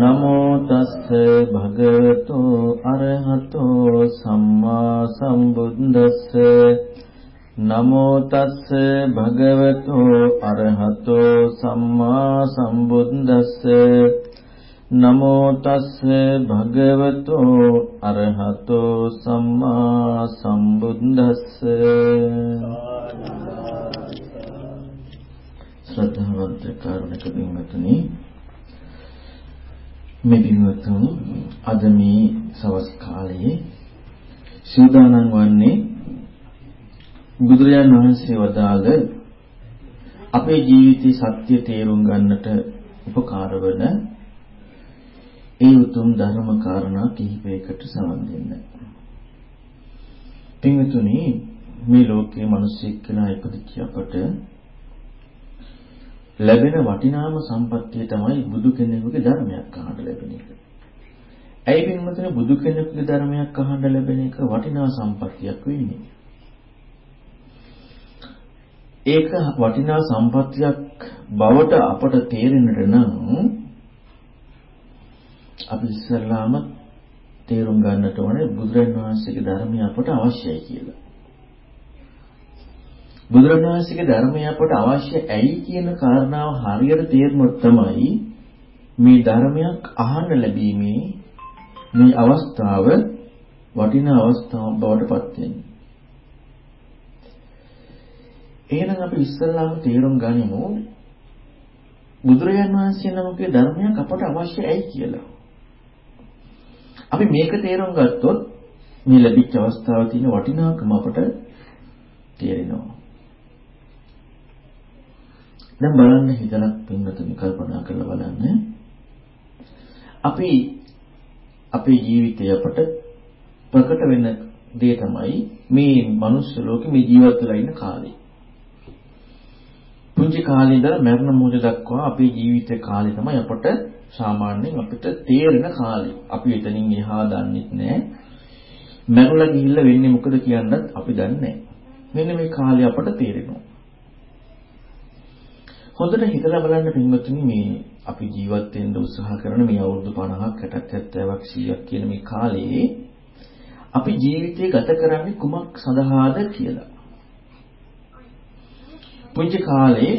නමෝ තස්ස භගවතු අරහතෝ සම්මා සම්බුද්දස්ස. නමෝ තස්ස භගවතු අරහතෝ සම්මා සම්බුද්දස්ස. නමෝ තස්ස භගවතු අරහතෝ සම්මා සම්බුද්දස්ස. ශ්‍රද්ධාවන්ත කාරුණික පින්වත්නි මේ පින්වත්තුන් අද මේ සවස් කාලයේ සූදානම් වන්නේ බුදුරජාණන් වහන්සේ වදාළ අපේ ජීවිතයේ සත්‍ය තේරුම් ගන්නට උපකාර වන ඒ උතුම් ධර්ම කාරණා කිහිපයකට සමන් දෙන්න. පින්වතුනි මේ ලෝකයේ මිනිස්සෙක් කියලා ඉපදිච්ච අපට ලැබෙන වටිනාම සම්පත්තිය තමයි බුදු කෙනෙකුගේ ධර්මයක් අහන්න ලැබෙන එක. ඇයි පින්වතුනි බුදු කෙනෙකුගේ ධර්මයක් අහන්න ලැබෙන එක වටිනා සම්පත්තියක් වෙන්නේ? ඒක වටිනා සම්පත්තියක් බවට අපට තේරෙන්නට නම් අපි ඉස්සල්ලාම තේරුම් ගන්නට ඕනේ බුදුරජාණන් වහන්සේගේ ධර්මය අපට අවශ්‍යයි කියලා. බුදුරණවහන්සේගේ ධර්මය අපට අවශ්‍ය ඇයි කියන කාරණාව හරියට තේරුනොත් තමයි මේ ධර්මයක් අහන්න ලැබීමේ මේ අවස්ථාව වටිනා අවස්ථාවක් බවට පත් වෙන්නේ. එහෙනම් අපි ඉස්සල්ලාම තේරුම් ගනිමු බුදුරජාන් වහන්සේ නමකගේ ධර්මයක් අපට අවශ්‍ය ඇයි කියලා. අපි මේක තේරුම් ගත්තොත් මේ ලැබිච්ච අවස්ථාවේ තියෙන වටිනාකම අපට තේරෙනවා. දැන් බලන්න හිතලා පින්වතුනි කල්පනා කරලා බලන්න. අපි අපේ ජීවිතය අපට ප්‍රකට වෙන දේ තමයි මේ මනුස්ස ලෝකෙ මේ ජීවත් වෙලා ඉන්න කාලේ. පුංචි කාලේ ඉඳලා මරණ මොහොත දක්වා අපේ ජීවිත කාලේ තමයි අපට සාමාන්‍යයෙන් අපිට තේරෙන කාලේ. අපි එතනින් එහා දන්නෙත් නෑ. මරලා ගිහිල්ලා වෙන්නේ මොකද කියන්නත් අපි දන්නේ නෑ. මෙන්න මේ කාලේ අපට තේරෙනවා. හොඳට හිතලා බලන්න පින්වත්නි මේ අපි ජීවත් වෙන්න උත්සාහ කරන මේ අවුරුදු 50ක් 60ක් 70ක් 100ක් කියන මේ කාලේ අපි ජීවිතය ගත කරන්නේ කුමක් සඳහාද කියලා. පුංචි කාලේ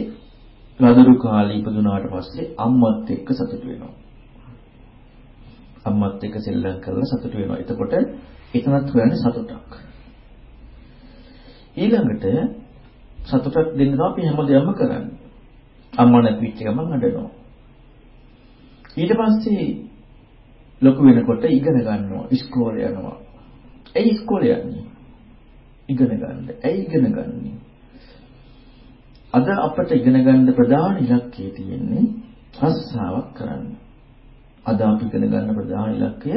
ලදරු කාලේ ඉපදුනාට පස්සේ අම්මත් එක්ක සතුට වෙනවා. අම්මත් එක්ක සෙල්ලම් කරලා සතුට වෙනවා. එතකොට එතනත් හොයන්නේ සතුටක්. ඊළඟට සතුටක් දෙන්න තමයි අපි හැමදේම කරන්නේ. අම්මා නැති වෙච්ච ගමන් අඬනවා. ඊට පස්සේ ලොකු වෙනකොට ඉගෙන ගන්නවා ඉස්කෝලේ යනවා. ඇයි ඉස්කෝලේ යන්නේ? ඉගෙන ගන්න. ඇයි ඉගෙන ගන්නේ? අද අපට ඉගෙන ගන්න ප්‍රධාන ඉලක්කය තියෙන්නේ රස්සාවක් කරන්න. අද අපි ඉගෙන ගන්න ප්‍රධාන ඉලක්කය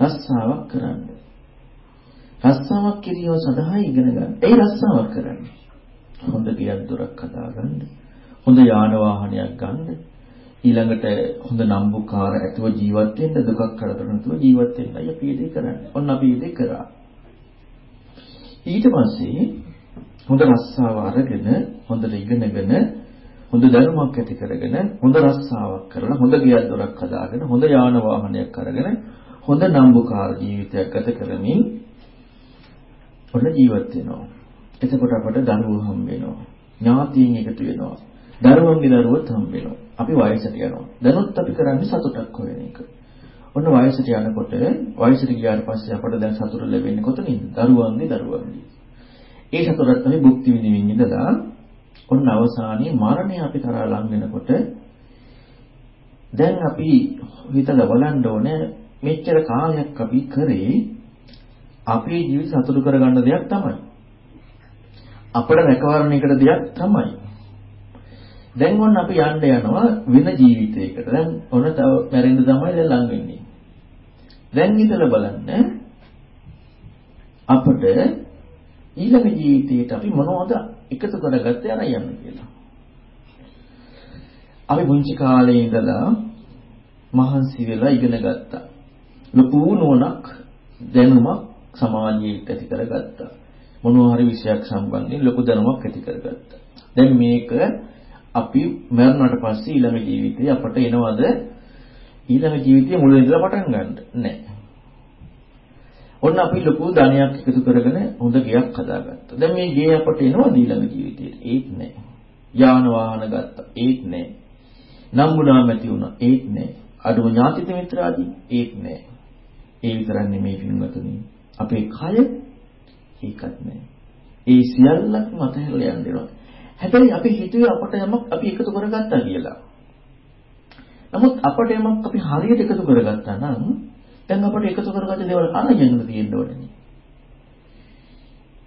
රස්සාවක් කරන්න. රස්සාවක් කිරීම සඳහා ඉගෙන ගන්න. ඒ රස්සාවක් කරන්නේ. හොඳ ගියක් දොරක් හදාගන්න. හොඳ යාන වාහනයක් ගන්න ඊළඟට හොඳ නම්බුකාර ඇතුව ජීවත් වෙන්න දුකක් කරදර නැතුව ජීවත් වෙන්නයි අපි ඉතින් කරන්නේ. ඔන්න අපි ඉතින් කරා. ඊට පස්සේ හොඳ රස්සාව අරගෙන හොඳට ඉගෙනගෙන හොඳ දැනුමක් ඇති කරගෙන හොඳ රස්සාවක් කරලා හොඳ ගෙයක් දොරක් හදාගෙන හොඳ යාන වාහනයක් අරගෙන හොඳ නම්බුකාර ජීවිතයක් ගත කරමින් ඔන්න ජීවත් වෙනවා. එතකොට අපට දරුවෝ හම්බ වෙනවා. ඥාතීන් එකතු වෙනවා. දරුවන්ගේ දරුවොත් හම්බ වෙනවා. අපි වයසට යනවා. දැනුත් අපි කරන්නේ සතුටක් හොයන එක. ඔන්න වයසට යනකොට වයසට ගියාට පස්සේ අපට දැන් සතුට ලැබෙන්නේ කොතනින්ද? දරුවන්ගේ දරුවන්ගේ. ඒ සතුටත් තමයි භුක්ති විඳින්න ඉඳලා ඔන්න අවසානයේ මරණය අපි කරා ලං වෙනකොට දැන් අපි හිතලා බලන්න ඕනේ මෙච්චර කාලයක් අපි කරේ අපේ ජීවිත සතුටු කරගන්න දෙයක් තමයි. අපිට රැකවරණයකට දෙයක් තමයි. දැන් ඔන්න අපි යන්න යනවා වෙන ජීවිතයකට. දැන් ඔන්න තව මැරෙන්න තමයි දැන් ලඟ වෙන්නේ. දැන් හිතලා බලන්න අපිට ඊළඟ ජීවිතේට අපි මොනවද එකතු කරගත්තේ අර යන්න කියලා. අපි පුංචි කාලේ ඉඳලා මහන්සි වෙලා ඉගෙන ගත්තා. ලොකු නුවණක් දැනුමක් සමාජයේ ඇති කරගත්තා. මොනවා හරි විෂයක් සම්බන්ධයෙන් ලොකු දැනුමක් ඇති කරගත්තා. දැන් මේක අපි මරණයට පස්සේ ඊළඟ ජීවිතේ අපට එනවද ඊළඟ ජීවිතයේ මුල ඉඳලා පටන් ගන්න නෑ. ඔන්න අපි ලොකු ධනයක් එකතු කරගෙන හොඳ ගෙයක් හදාගත්තා. දැන් මේ ගේ අපට එනවද ඊළඟ ජීවිතේට? ඒත් නෑ. යාන වාහන ගත්තා. ඒත් නෑ. නම්බුනාම ඇති වුණා. ඒත් නෑ. අඩුම ඥාතිත මිත්‍රාදී ඒත් නෑ. ඒ විතරක් නෙමෙයි පින්වතුනි. අපේ කය ඒකත් නෑ. ඒ සියල්ලක්ම අතහැරලා යන්න වෙනවා. හැබැයි අපි හිතුවේ අපට යමක් අපි එකතු කරගත්තා කියලා. නමුත් අපට යමක් අපි හරියට එකතු කරගත්තා නම් දැන් අපට එකතු කරගත්ත දේවල් අරගෙන තියෙන්න ඕනේ.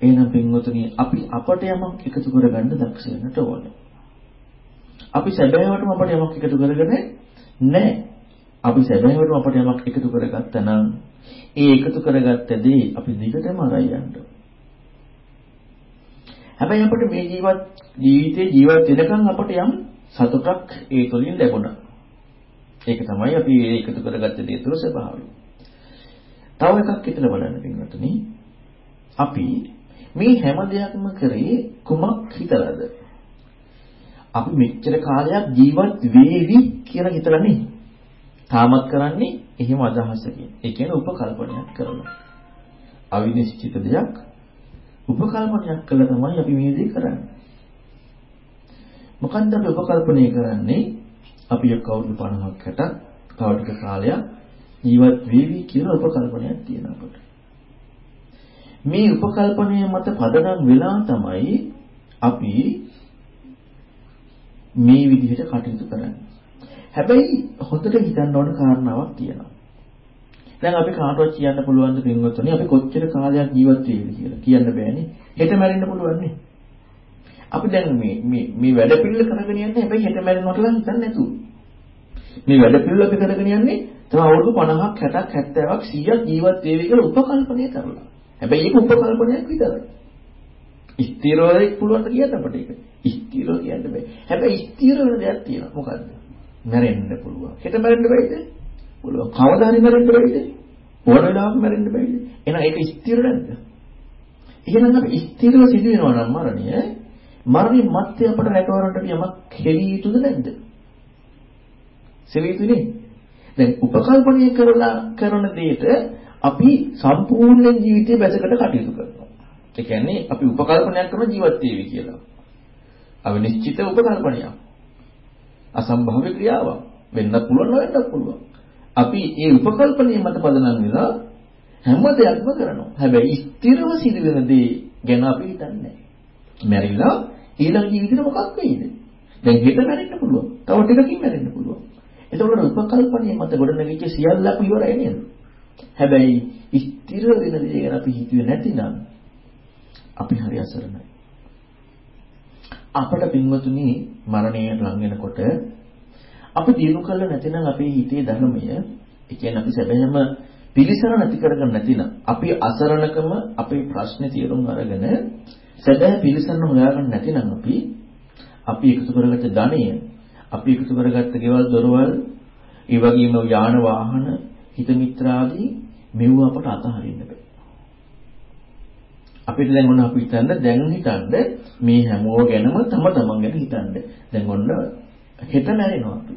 එහෙනම් පින්වතුනි අපි අපට යමක් එකතු කරගන්න දක්ෂ වෙන්නට ඕනේ. අපි සැබෑවටම අපට යමක් එකතු කරගෙන නැහැ. අපි සැබෑවටම අපට යමක් එකතු කරගත්තා නම් ඒ එකතු කරගත්ත දේ අපි දිගටම අරයි යන්න ඕනේ. හැබැයි අපිට මේ ජීවත් ජීවිතේ ජීවත් වෙනකන් අපට යම් සතුටක් ඒ තුළින් ලැබුණා. ඒක තමයි අපි ඒකතු කරගත්ත දේ තුළ ස්වභාවය. තව එකක් හිතලා බලන්න පින්වතුනි. අපි මේ හැම දෙයක්ම කරේ කුමක් හිතලාද? අපි මෙච්චර කාලයක් ජීවත් වේවි කියලා හිතලා නේ. තාමත් කරන්නේ එහෙම අදහසකින්. ඒ කියන්නේ උපකල්පනයක් කරලා. අවිනිශ්චිත දෙයක් උපකල්පනයක් කළා තමයි අපි මේ දේ කරන්නේ. මොකන්ද අපි උපකල්පනය කරන්නේ? අපි එක්ක අවුරුදු 50ක් 60ක් තව ටික කාලයක් ජීවත් වෙවි කියලා උපකල්පනයක් තියෙනවා අපට. මේ උපකල්පනය මත පදනම් වෙලා තමයි අපි මේ විදිහට කටයුතු කරන්නේ. හැබැයි හොඳට හිතන්න ඕන කාරණාවක් තියෙනවා. දැන් අපි කාටවත් කියන්න පුළුවන් ද පින්වත්නි අපි කොච්චර කාලයක් ජීවත් වෙයිද කියලා කියන්න බෑනේ. හෙට මැරෙන්න පුළුවන් නේ. අපි දැන් මේ මේ මේ වැඩ පිළිල කරගෙන යන්නේ හැබැයි හෙට මැරෙනවා කියලා හිතන්නේ නැතුව. මේ වැඩ පිළිල අපි කරගෙන යන්නේ තව අවුරුදු 50ක් 60ක් 70ක් 100ක් ජීවත් වෙවි කියලා උපකල්පනය කරලා. හැබැයි ඒක උපකල්පනයක් විතරයි. ස්ථිරවයි පුළුවන් ද කියන්න අපිට ඒක. ස්ථිරව කියන්න බෑ. හැබැයි ස්ථිර වෙන දෙයක් තියෙනවා. මොකද්ද? මැරෙන්න පුළුවන්. හෙට මැරෙන්න බෑද? පුළුවන්. කවදා හරි මැරෙන්න බෑද? ඕන වෙලාවක මැරෙන්න බෑද? එහෙනම් ඒක ස්ථිර නැද්ද? එහෙනම් අපි ස්ථිරව සිදු වෙනවා නම් මරණය මරණය මැත්තේ අපට රැකවරන්නට යමක් හෙවි යුතුද නැද්ද? සෙවිතුනේ. දැන් උපකල්පනය කරලා කරන දෙයට අපි සම්පූර්ණ ජීවිතේ බැසකට කටයුතු කරනවා. ඒ කියන්නේ අපි උපකල්පනයක් කරන ජීවත් වේවි කියලා. අවිනිශ්චිත උපකල්පනයක්. අසම්භාව්‍ය ක්‍රියාවක්. වෙන්නත් පුළුවන් නොවෙන්නත් පුළුවන්. අපි මේ උපකල්පනයේ මත පදනම් වෙලා හැම දෙයක්ම කරනවා. හැබැයි ස්ථිරව සිදුවෙන දේ ගැන අපි හිතන්නේ නැහැ. මැරිලා ඊළඟ ජීවිතේ මොකක් වෙයිද? දැන් හෙට මැරෙන්න පුළුවන්. තව ටිකකින් මැරෙන්න පුළුවන්. එතකොට උපකල්පනයේ මත ගොඩනැගිච්ච සියල්ලක්ම ඉවරයි නේද? හැබැයි ස්ථිර වෙන දේ ගැන අපි හිතුවේ නැතිනම් අපි හරි අසරණයි. අපට පින්වතුනි මරණයට ලං වෙනකොට අපි දිනු කළ නැතිනම් අපේ හිතේ ධර්මය ඒ කියන්නේ අපි සැබෑම පිළිසර නැති කරගන්න නැතිනම් අපි අසරණකම අපේ ප්‍රශ්නේ තීරුම් අරගෙන සැබෑ පිළිසරණ හොයාගන්න නැතිනම් අපි අපි එකතු කරගත්ත ධනය අපි එකතු කරගත්ත ගෙවල් දොරවල් ඒ වගේම යාන වාහන හිත මිත්‍රාදී මෙව අපට අතහරින්න බෑ. අපිට දැන් ඔන්න අපි හිතන්න දැන් හිතන්න මේ හැමෝ ගැනම තම තමන් ගැන හිතන්න. දැන් ඔන්න හෙට මැරෙනවා අපි.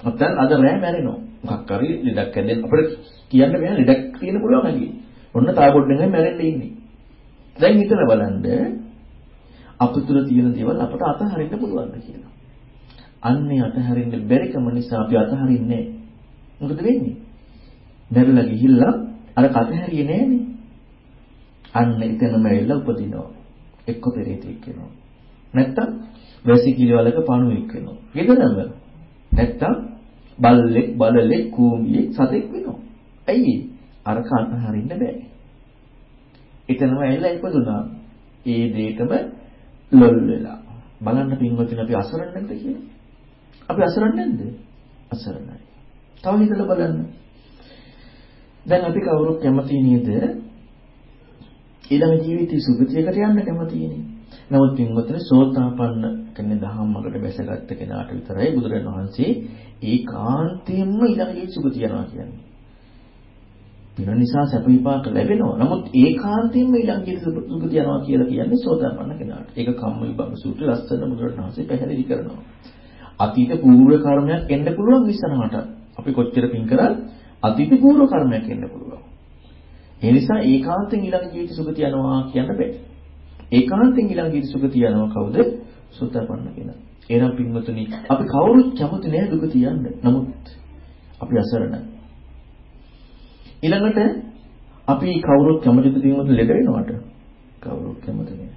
නැත්නම් අද රෑ මැරෙනවා. මොකක් හරි ලෙඩක් හැදෙන්න අපිට කියන්න බෑ ලෙඩක් තියෙන පුළුවන් නැගි. ඔන්න තා පොඩ්ඩෙන් මැරෙන්න ඉන්නේ. දැන් හිතලා බලන්න අපතුල තියෙන දේවල් අපට අතහරින්න පුළුවන්ද කියලා. අන්නේ අතහරින්න බැරිකම නිසා අපි අතහරින්නේ මොකද වෙන්නේ? මැරලා ගිහිල්ලා අර කතහැරියේ නෑනේ. අන්න එතනම ඇවිල්ලා උපදිනවා. එක්ක පෙරේතෙක් වෙනවා. නැත්තම් වැසිකිලි වලක පණුවෙක් වෙනවා. ගෙදරම. නැත්තම් බල්ලෙක් බලලෙක් කූඹියෙක් සතෙක් වෙනවා. ඇයි? අර කන්න හරින්න බෑ. එතනම ඇවිල්ලා ඉපදුනා. ඒ දෙයකම ලොල් වෙලා. බලන්න පින්වත්නි අපි අසරණ නැද්ද කියලා? අපි අසරණ නැද්ද? අසරණයි. තව හිතලා බලන්න. දැන් අපි කවුරුත් කැමති නේද? ඊළඟ ජීවිතේ සුගතියකට යන්න කැමතිනේ. නමුත් පින්වත්නි සෝතාපන්න කෙනෙක් දහම්මකට බැසගත්ත කෙනාට විතරයි බුදුරජාණන් වහන්සේ ඒකාන්තයෙන්ම ඊළඟ ජීවිත සුගතිය යනවා කියන්නේ. පින නිසා සැප විපාක ලැබෙනවා. නමුත් ඒකාන්තයෙන්ම ඊළඟ ජීවිත සුගතිය යනවා කියලා කියන්නේ සෝතාපන්න කෙනාට. ඒක කම්ම විභංග සූත්‍රය ලස්සන බුදුරජාණන් වහන්සේ පැහැදිලි කරනවා. අතීත පූර්ව කර්මයක් එන්න පුළුවන් ඉස්සරහට. අපි කොච්චර පින් කරත් අතීත පූර්ව කර්මයක් එන්න පුළුවන්. ඒ නිසා ඒකාන්තයෙන් ඊළඟ ජීවිත සුගතිය යනවා කියන්න බෑ. ඒකාන්තයෙන් ඊළඟ ජීවිත සුගතිය යනවා කවුද? සෝතපන්න කෙනා. එහෙනම් පින්වතුනි අපි කවුරුත් කැමති නෑ දුක තියන්න. නමුත් අපි අසරණයි. ඊළඟට අපි කවුරුත් කැමතිද පින්වතුනි ලෙඩ වෙනවට? කවුරුත් කැමති නෑ.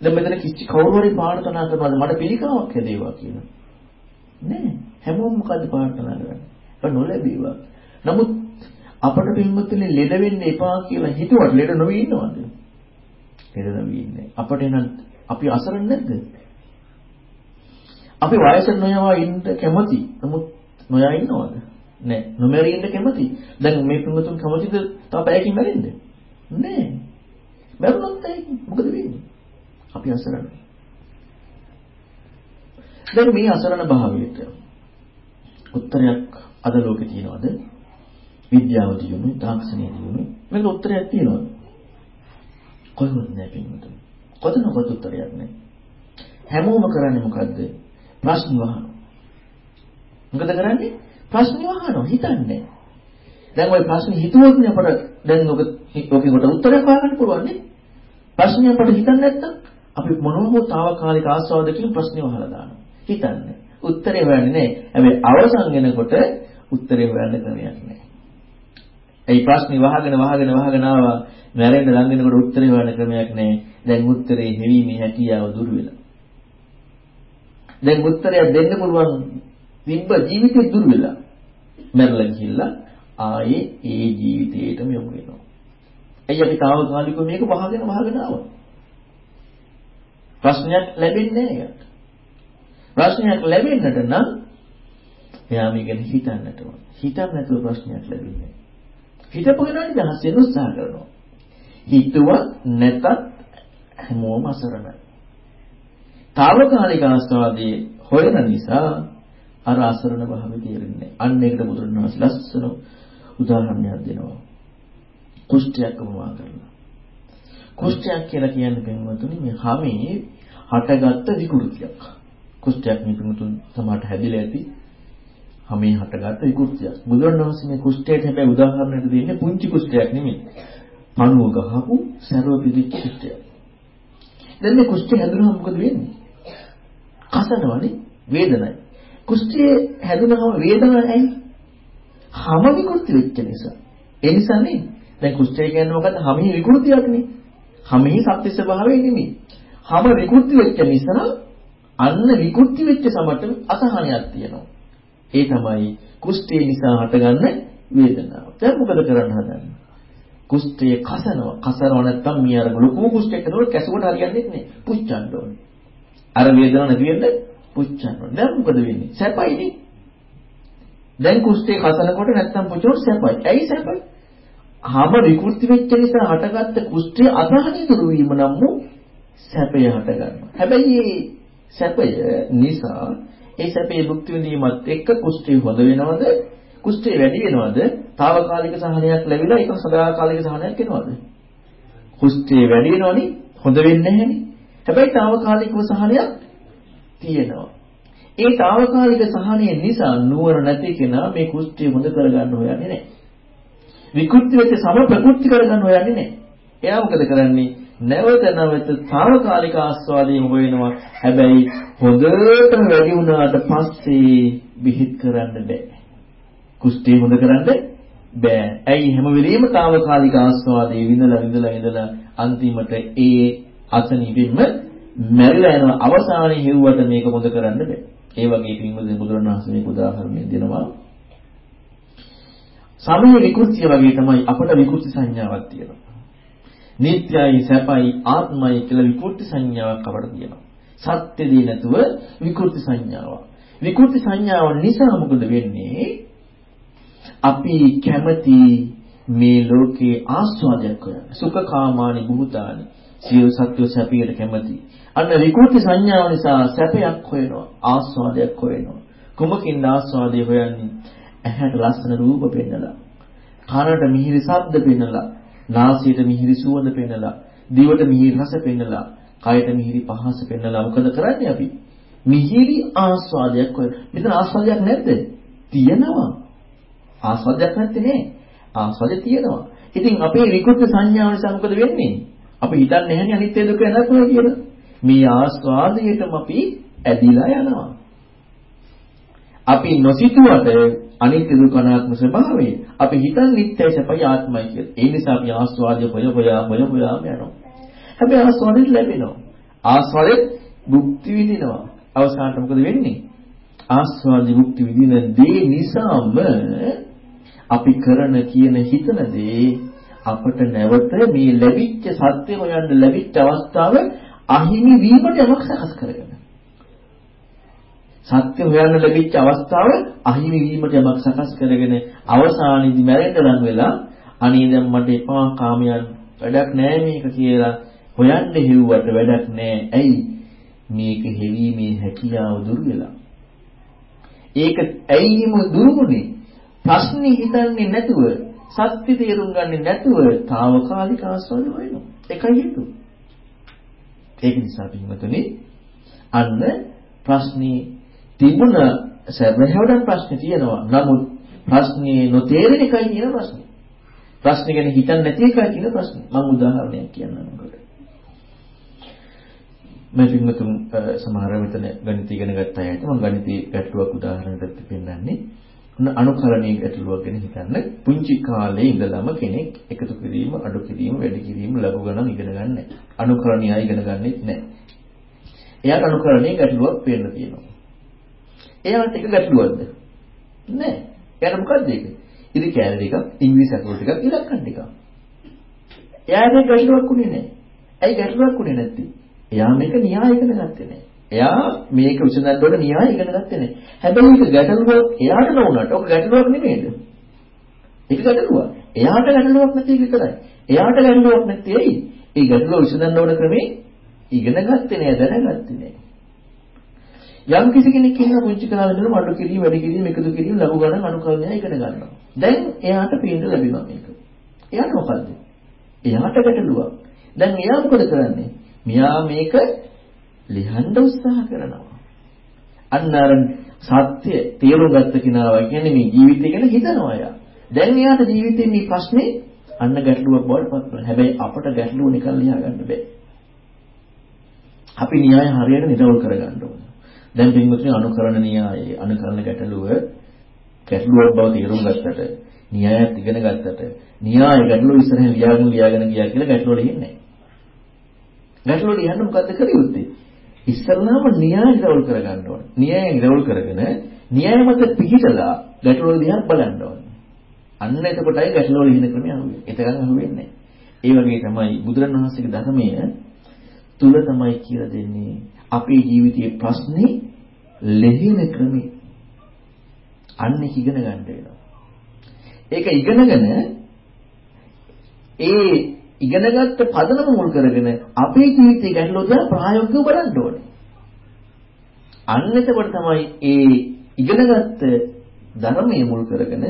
දැන් මෙතන කිසි කවුරු හරි ප්‍රාර්ථනා කරනවාද මට පිළිකාවක් හැදේවා කියලා. නෑ. හැමෝම මොකද්ද ප්‍රාර්ථනා කරන්නේ? ඒක නොලැබීවා. නමුත් අපට පින්වත්නි ලෙඩ වෙන්න එපා කියලා හිතුවට ලෙඩ නොවි ඉන්නවද? ලෙඩ නොවි ඉන්නේ. අපට එනන් අපි අසරණ නැද්ද? අපි වයසට නොයවා ඉන්න කැමති. නමුත් නොයා ඉන්නවද? නෑ. නොමැරී ඉන්න කැමති. දැන් මේ පින්වතුන් කැමතිද තව පැයකින් මැරෙන්න? නෑ. මැරුණොත් මොකද වෙන්නේ? අපි අසරණයි. දැන් මේ අසරණ භාවයට උත්තරයක් අද ලෝකේ තියෙනවද? විද්‍යාව දියුණු, තාක්ෂණය දියුණු. මේක උත්තරයක් තියෙනවද? කොහෙවත් නැහැ පින්වතුනි. කොතනකවත් උත්තරයක් නැහැ. හැමෝම කරන්නේ මොකද්ද? ප්‍රශ්න වහනවා. මොකද කරන්නේ? ප්‍රශ්න වහනවා හිතන්නේ. දැන් ওই ප්‍රශ්න හිතුවොත් නේ අපට දැන් ඔක ඔකේකට උත්තරයක් හොයාගන්න පුළුවන් නේ. ප්‍රශ්නේ අපට හිතන්න නැත්තම් අපි මොනවා හෝ తాවකාලික ආස්වාදකින් ප්‍රශ්නේ වහලා දානවා. හිතන්නේ. උත්තරේ හොයන්නේ නැහැ. හැබැයි අවසන් වෙනකොට උත්තරේ හොයන්න ක්‍රමයක් නැහැ. ඒ ප්‍රශ්නේ වහගෙන වහගෙන වහගෙන ආවා. මැරෙන්න ලඟ වෙනකොට උත්තරේ හොයන්න ක්‍රමයක් නැහැ. දැන් උත්තරේ හෙවීමේ හැකියාව දුර වෙලා. දැන් උත්තරයක් දෙන්න පුළුවන් තිබ්බ ජීවිතේ දුර වෙලා. මැරලා ගිහිල්ලා ආයේ ඒ ජීවිතේටම යොමු වෙනවා. එයි අපි తాවකාලිකව මේක වහගෙන වහගෙන ආවා. ප්‍රශ්නයක් ලැබෙන්නේ නැහැ ප්‍රශ්නයක් ලැබෙන්නට නම් එයා මේ ගැන හිතන්නට ඕන. හිතන්න නැතුව ප්‍රශ්නයක් ලැබෙන්නේ හිතපගෙන නිදහස් වෙන්න උත්සාහ කරනවා. හිතුවත් නැතත් හැමෝම අසරණයි. తాවකාලික ආස්වාදයේ හොයන නිසා අර අසරණ භාවය තේරෙන්නේ. අන්න ඒකට බුදුරණවහන්සේ ලස්සන උදාහරණයක් දෙනවා. කුෂ්ඨයක් වමවා කරලා. කුෂ්ඨයක් කියලා කියන්නේ පින්වතුනි මේ හැමේ හටගත්ත විකෘතියක්. කුෂ්ඨයක් මේ පින්වතුන් සමහරට හැදිලා ඇති. හැමේ හටගත්ත විකෘතියක්. බුදුරණවහන්සේ මේ කුෂ්ඨයට හැබැයි උදාහරණයක් දෙන්නේ පුංචි කුෂ්ඨයක් නෙමෙයි. පණුව ගහපු සරව පිළිච්ච කුෂ්ඨයක්. දැන් මේ කුෂ්ඨය හැදුනම මොකද වෙන්නේ? කසනවනේ වේදනයි. කුෂ්ඨයේ හැදුනම වේදනාව ඇයි? හැම විකෘති වෙච්ච නිසා. ඒ නිසා නේ. දැන් කුෂ්ඨය කියන්නේ මොකද්ද? හැමේ විකෘතියක්නේ. හැමෙහි සත්‍ය ස්වභාවය නෙමෙයි. හැම විකෘති වෙච්ච නිසා අන්න විකෘති වෙච්ච සමට අසහනයක් තියෙනවා. ඒ තමයි කුෂ්ඨය නිසා හටගන්න වේදනාව. දැන් මොකද කරන්න හදන්නේ? කුෂ්ඨය කසනවා. කසනව නැත්තම් මේ අර ලොකු කුෂ්ඨයක නෝ කැසුවට හරියන්නේ නැහැ. පුච්චන්න ඕනේ. අර වේදනාව නැති වෙන්න පුච්චන්න ඕනේ. දැන් මොකද වෙන්නේ? සැපයිනේ. දැන් කුෂ්ඨය කසනකොට නැත්තම් පුච්චනකොට සැපයි. ඇයි සැපයි? හැම විකෘති වෙච්ච නිසා හටගත්ත කුෂ්ඨය අසහනය දුරු වීම නම් වූ සැපය හටගන්නවා. හැබැයි මේ සැපය නිසා ඒ සැපේ භුක්ති විඳීමත් එක්ක කුෂ්ඨය හොඳ වෙනවද? කුෂ්ඨය වැඩි වෙනවද? తాවකාලික සහනයක් ලැබිලා ඒක සදාකාලික සහනයක් වෙනවද? කුෂ්ඨය වැඩි වෙනවනේ හොඳ වෙන්නේ නැහැනේ. හැබැයි తాවකාලිකව සහනයක් තියෙනවා. ඒ తాවකාලික සහනය නිසා නුවර නැති කෙනා මේ කුෂ්ඨය හොඳ කරගන්න හොයන්නේ නැහැ. විකෘති වෙච්ච සම ප්‍රකෘති කරගන්න හොයන්නේ නැහැ. එයා මොකද කරන්නේ? නැවත නැවත తాවකාලික ආස්වාදයෙන් හොයනවා. හැබැයි හොඳටම වැඩි වුණාට පස්සේ බිහිත් කරන්න බෑ. කුෂ්ඨය හොඳ කරන්න බෑ. ඇයි හැම වෙලෙම తాවකාලික ආස්වාදයේ විඳලා විඳලා විඳලා අන්තිමට ඒ අසනීපෙම මැරිලා යන අවසානයේ හෙව්වට මේක හොඳ කරන්න බෑ. ඒ වගේ පින්වදින බුදුරණවහන්සේ මේක උදාහරණයක් දෙනවා. සමය විකෘතිය වගේ තමයි අපට විකෘති සංඥාවක් තියෙනවා. නිත්‍යයි සැපයි ආත්මයි කියලා විකෘති සංඥාවක් අපට තියෙනවා. සත්‍යදී නැතුව විකෘති සංඥාවක්. විකෘති සංඥාව නිසා මොකද වෙන්නේ? අපි කැමති මේ ලෝකේ ආස්වාදයක් හොයන්න. සුඛකාමානි බුතානි. සියලු සත්‍ය සැපයට කැමති. අන්න විකෘති සංඥාව නිසා සැපයක් හොයනවා. ආස්වාදයක් හොයනවා. කුමකින් ආස්වාදය හොයන්නේ? ඇහැට ලස්සන රූප පෙන්නලා, කනට මිහිරි ශබ්ද පෙන්නලා, නාසයට මිහිරි සුවඳ පෙන්නලා, දිවට මිහිරි රස පෙන්නලා, කයට මිහිරි පහස පෙන්නලා මොකද කරන්නේ අපි? මිහිරි ආස්වාදයක් ඔය. මෙතන ආස්වාදයක් නැද්ද? තියෙනවා. ආස්වාදයක් නැත්තේ නේ. ආස්වාදේ තියෙනවා. ඉතින් අපේ විකෘති සංඥාව නිසා මොකද වෙන්නේ? අපි හිතන්නේ නැහැනේ අනිත්‍ය දුක නැතුව කියලා. මේ ආස්වාදයටම අපි ඇදිලා යනවා. අපි නොසිතුවට අනිත්‍ය දුක අනාත්ම ස්වභාවය අපි හිතන්නේ නිට්ටයයි සපයි ආත්මයි කියලා. ඒ නිසා අපි ආස්වාදය හොය හොයා හොය හොයාම යනවා. හැබැයි ආස්වාදෙත් ලැබෙනවා. ආස්වාදෙත් භුක්ති විඳිනවා. අවසානට මොකද වෙන්නේ? ආස්වාදි භුක්ති විඳින දේ නිසාම අපි කරන කියන හිතන දේ අපට නැවත මේ ලැබිච්ච සත්‍ය හොයන්න ලැබිච්ච අවස්ථාව අහිමි වීමට යමක් සකස් කරගන්න. සත්‍ය හොයන්න ලැබිච්ච අවස්ථාව අහිමි වීමට යමක් සකස් කරගෙන අවසානයේදී මැරෙන්න ලඟ වෙලා අනේ දැන් මට එපා කාමයන් වැඩක් නෑ මේක කියලා හොයන්න හිව්වට වැඩක් නෑ. ඇයි? මේක හෙවීමේ හැකියාව දුර වෙලා. ඒක ඇයිම දුරුුනේ? ප්‍රශ්නේ හිතන්නේ නැතුව සත්‍ය තේරුම් ගන්නේ නැතුව తాවකාලික ආස්වාද වෙනවා. ඒකයි හේතුව. ඒක නිසා පින්වතුනි අන්න ප්‍රශ්නේ තිබුණ සැබෑවට ප්‍රශ්නේ තියෙනවා. නමුත් ප්‍රශ්නේ නොතේරෙන එකයි කියන ප්‍රශ්නේ. ප්‍රශ්නේ ගැන හිතන්නේ නැති එකයි කියන ප්‍රශ්නේ. මම උදාහරණයක් කියන්නම් ඔකට. මම පින්වතුන් සමහර මෙතන ගණිත ඉගෙන ගත්ත අයට මම ගණිතයේ ගැටලුවක් උදාහරණයක් පෙන්නන්නේ. අනුකරණීය ගැටලුවක් ගැන හිතන්න පුංචි කාලේ ඉඳලම කෙනෙක් එකතු කිරීම අඩු කිරීම වැඩි කිරීම ලඝු ගණන් ඉගෙන ගන්න නැහැ. අනුකරණීය ඉගෙන ගන්නෙත් නැහැ. එයාට අනුකරණීය ගැටලුවක් පේන්න තියෙනවා. එයාට එක ගැටලුවක්ද? නැහැ. එයාට මොකද්ද ඒක? ඉරි කැලේ ටික, ඉංග්‍රීසි අකුරු ටික, ඉලක්කම් ටික. එයාට ගැටලුවක් උනේ නැහැ. ඇයි ගැටලුවක් උනේ නැත්තේ? එයා මේක න්‍යාය ඉගෙන ගත්තේ නැහැ. එයා මේක විසඳන්න ඕන න්‍යාය ඉගෙන ගත්තේ නැහැ. හැබැයි මේක ගැටලුවක් එයාට නොවුනට ඔක ගැටලුවක් නෙමෙයිද? ඒක ගැටලුවක්. එයාට ගැටලුවක් නැති එක විතරයි. එයාට ගැටලුවක් නැති ඇයි? ඒ ගැටලුව විසඳන්න ඕන ක්‍රමේ ඉගෙන ගත්තේ නෑ දැනගත්තේ නෑ. යම් කිසි කෙනෙක් ඉන්න පුංචි කාලේ ඉඳලා මඩු කිරීම වැඩි කිරීම එකතු කිරීම ලඝු ගණන් අනුකල්පනය ඉගෙන ගන්නවා. දැන් එයාට පේන්න ලැබෙනවා මේක. එයාට මොකද්ද? එයාට ගැටලුවක්. දැන් එයා මොකද කරන්නේ? මෙයා මේක ලියන්න උත්සාහ කරනවා. අන්න අර සත්‍ය තේරුම් ගත්ත කෙනා කියන්නේ මේ ජීවිතය ගැන හිතනවා යා. දැන් එයාට ජීවිතේ මේ ප්‍රශ්නේ අන්න ගැටලුවක් බවට පත් වෙනවා. හැබැයි අපට ගැටලුව නිකන් ලියා ගන්න බෑ. අපි න්‍යාය හරියට නිරවුල් කරගන්න ඕන. දැන් පින්වත්නි අනුකරණ න්‍යායයේ අනුකරණ ගැටලුව ගැටලුවක් බව තේරුම් ගත්තට න්‍යායත් ඉගෙන ගත්තට න්‍යාය ගැටලුව ඉස්සරහින් ලියාගෙන ලියාගෙන ගියා කියලා ගැටලුව ලියන්නේ නැහැ. ගැටලුව ලියන්න මොකද්ද කරියුත්තේ? ඉස්සරලාම න්‍යාය නිරවුල් කරගන්න ඕන. න්‍යාය නිරවුල් කරගෙන න්‍යාය මත පිහිටලා ගැටලුව දිහා බලන්න ඕන. අන්න එතකොටයි ගැටලුව ලියන ක්‍රමය අහුවෙන්නේ. එතකන් අහුවෙන්නේ නැහැ. ඒ වගේ තමයි බුදුරණවහන්සේගේ ධර්මයේ තුල තමයි කියලා දෙන්නේ අපේ ජීවිතයේ ප්‍රශ්නේ ලෙහෙන ක්‍රමේ අන්න ඉගෙන ගන්න වෙනවා. ඒක ඉගෙනගෙන ඒ ඉගෙනගත්ත පදනම මුල් කරගෙන අපේ ජීවිතේ ගැටලුව දිහා ප්‍රායෝගිකව බලන්න ඕනේ. අන්න එතකොට තමයි ඒ ඉගෙනගත්ත ධර්මයේ මුල් කරගෙන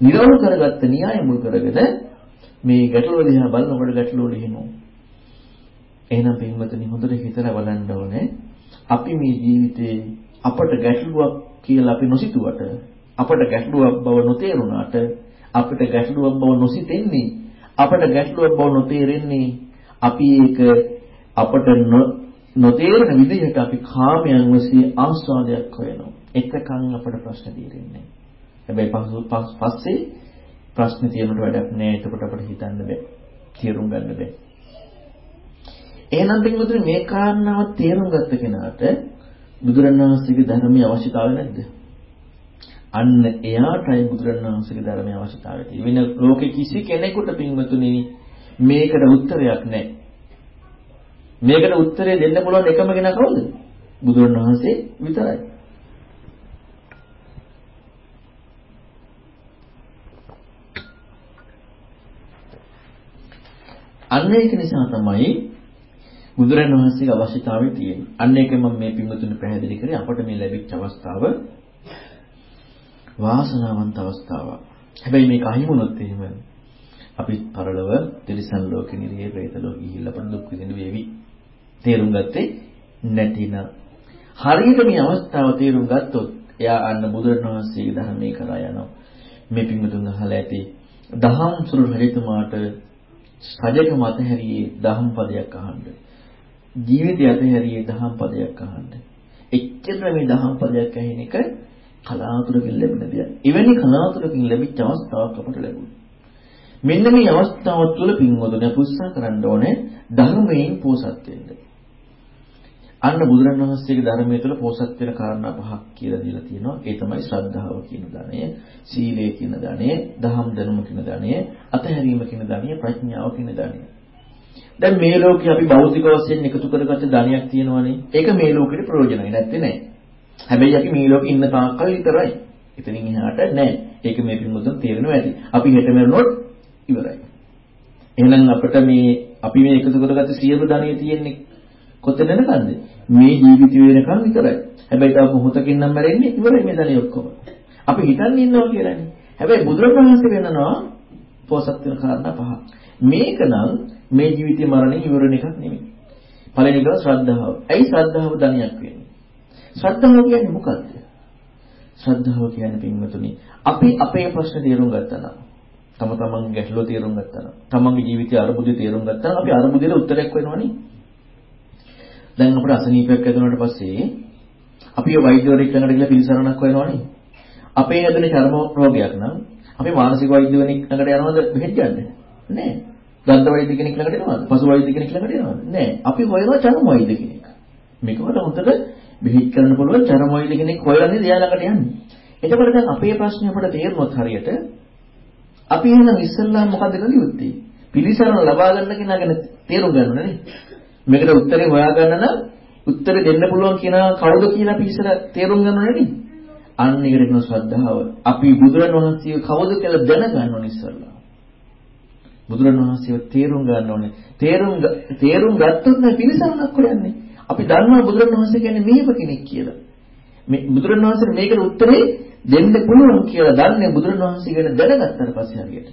නිරවුල් කරගත්ත න්‍යාය මුල් කරගෙන මේ ගැටලුව දිහා බලනකොට ගැටලුව ලිහිනවා. එහෙනම් පින්වතුනි හොඳට හිතලා බලන්න ඕනේ. අපි මේ ජීවිතේ අපට ගැටලුවක් කියලා අපි නොසිතුවට අපට ගැටලුවක් බව නොතේරුණාට අපිට ගැටලුවක් බව නොසිතෙන්නේ අපට ගැටලුවක් බව නොතේරෙන්නේ අපි ඒක අපට නොතේරෙන විදිහට අපි කාමයන් වශයෙන් ආස්වාදයක් හොයනවා. එතකන් අපට ප්‍රශ්න තීරෙන්නේ හැබැයි පස්සේ ප්‍රශ්න තියෙනට වැඩක් නෑ. එතකොට අපිට හිතන්න බෑ. තේරුම් ගන්න බෑ. එහෙනම් පිටුතුනි මේ කාරණාව තේරුම් ගත්ත කෙනාට බුදුරණවහන්සේගේ ධර්මයේ අවශ්‍යතාවය නැද්ද? අන්න එයාටයි බුදුරණවහන්සේගේ ධර්මයේ අවශ්‍යතාවය තියෙන්නේ. වෙන ලෝකෙ කිසි කෙනෙකුට පින්වතුනි මේකට උත්තරයක් නැහැ. මේකට උත්තරේ දෙන්න පුළුවන් එකම කෙනා කවුද? බුදුරණවහන්සේ විතරයි. අන්න ඒක නිසා තමයි බුදුරන් වහන්සේගේ අවශ්‍යතාවය තියෙනවා. අන්න ඒක මම මේ පින්වතුන් පැහැදිලි කරේ අපට මේ ලැබිච්ච අවස්ථාව වාසනාවන්ත අවස්ථාවක්. හැබැයි මේක අහිමුනොත් එහෙම අපි පරලොව තිරිසන් ලෝකෙ නිරේ പ്രേත ලෝකෙ ගිහිල්ලා අපට දුක් විඳින්න වේවි. තේරුම් ගත්තේ නැතිනම් හරියට මේ අවස්ථාව තේරුම් ගත්තොත් එයා අන්න බුදුරණවහන්සේගේ ධර්මයේ කරා යනවා. මේ පින්වතුන් අහලා ඇති දහම් සුරු රජතුමාට රජකම අතහැරියේ දහම් පදයක් අහන්න. ජීවිතය අතහැරියේ දහම් පදයක් අහන්න. එච්චර මේ දහම් පදයක් ඇහෙන එක කලාතුරකින් ලැබෙන දෙයක්. එවැනි කලාතුරකින් ලැබිච්ච අවස්ථාවක් අපට ලැබුණා. මෙන්න මේ අවස්ථාව තුළ පින්වතුනි අපි උත්සාහ කරන්න ඕනේ ධර්මයෙන් පෝසත් වෙන්න. අන්න බුදුරණවහන්සේගේ ධර්මයේ තුල පෝසත් වෙන කාරණා පහක් කියලා දීලා තියෙනවා. ඒ තමයි ශ්‍රද්ධාව කියන ධනය, සීලය කියන ධනය, දහම් දැනුම කියන ධනය, අතහැරීම කියන ධනය, ප්‍රඥාව කියන ධනය. දැන් මේ ලෝකේ අපි භෞතික වශයෙන් එකතු කරගත්ත ධනයක් තියෙනවනේ. ඒක මේ ලෝකෙට ප්‍රයෝජනයි නැත්තේ නෑ. හැබැයි අපි මේ ලෝකේ ඉන්න තාක්කල් විතරයි. එතනින් එහාට නෑ. ඒක මේ පින්මුදුන් තේරෙනවා ඇති. අපි හෙට මරුණොත් ඉවරයි. එහෙනම් අපිට මේ අපි මේ එකතු කරගත්ත සියලු ධනෙ තියෙන්නේ කොතැනකන්ද? මේ ජීවිත වෙනකන් විතරයි. හැබැයි තව මොහොතකින් නම් මැරෙන්නේ ඉවරයි මේ ධනෙ ඔක්කොම. අපි හිතන්නේ ඉන්නවා කියලානේ. හැබැයි බුදුරජාණන්සේ වෙන්නනවා පොසත් වෙන කාරණා පහ. මේක නම් මේ ජීවිතේ මරණය ඉවරන එකක් නෙමෙයි. පළවෙනි එක ශ්‍රද්ධාව. ඇයි ශ්‍රද්ධාව ධනියක් වෙන්නේ? ශ්‍රද්ධාව කියන්නේ මොකක්ද? ශ්‍රද්ධාව කියන්නේ පින්වතුනි අපි අපේ ප්‍රශ්න තේරුම් ගත්තා නම් තම තමන්ගේ ගැටලුව තේරුම් ගත්තා නම් තමන්ගේ ජීවිතයේ අරුබුදේ තේරුම් ගත්තා නම් අපි අරුබුදේට උත්තරයක් වෙනවනේ. දැන් අපිට අසනීපයක් ඇතිවෙනාට පස්සේ අපි වෛද්‍යවරයෙක් ළඟට ගිහලා පිළිසරණක් හොයනවනේ. අපේ හැදෙන චර්ම රෝගයක් නම් අපි මානසික වෛද්‍යවරයෙක් ළඟට යනවද බෙහෙත් ගන්න? නෑ. දන්ත වෛද්‍ය කෙනෙක් ළඟට යනවද? පසු වෛද්‍ය කෙනෙක් ළඟට යනවද? නෑ. අපි හොයනවා චර්ම වෛද්‍ය කෙනෙක්. මේකවට හොඳට බෙහෙත් කරන්න පුළුවන් චර්ම වෛද්‍ය කෙනෙක් හොයන්නේ එයා ළඟට යන්නේ. එතකොට දැන් අපේ ප්‍රශ්නේ අපිට තේරුනොත් හරියට අපි එහෙනම් ඉස්සල්ලා මොකද කළ යුත්තේ? පිළිසරණ ලබා ගන්න කෙනා ගැන තේරුම් ගන්න නේ. මේකට උත්තරේ හොයාගන්න නම් උත්තරේ දෙන්න පුළුවන් කෙනා කවුද කියලා අපි ඉස්සර තේරුම් ගන්න ඕනේ අන්න ඒකට කියන ශ්‍රද්ධාව. අපි බුදුරණවහන්සේ කවුද කියලා දැනගන්න ඕනේ ඉස්සල්ලා. බුදුරණවහන්සේව තේරුම් ගන්න ඕනේ. තේරුම් තේරුම් ගත්තොත් නේ පිළිසරණක් හොයන්නේ. අපි දන්නවා බුදුරණවහන්සේ කියන්නේ මෙහෙම කෙනෙක් කියලා. මේ බුදුරණවහන්සේ මේකට උත්තරේ දෙන්න පුළුවන් කියලා දන්නේ බුදුරණවහන්සේ ගැන දැනගත්තාට පස්සේ හරියට.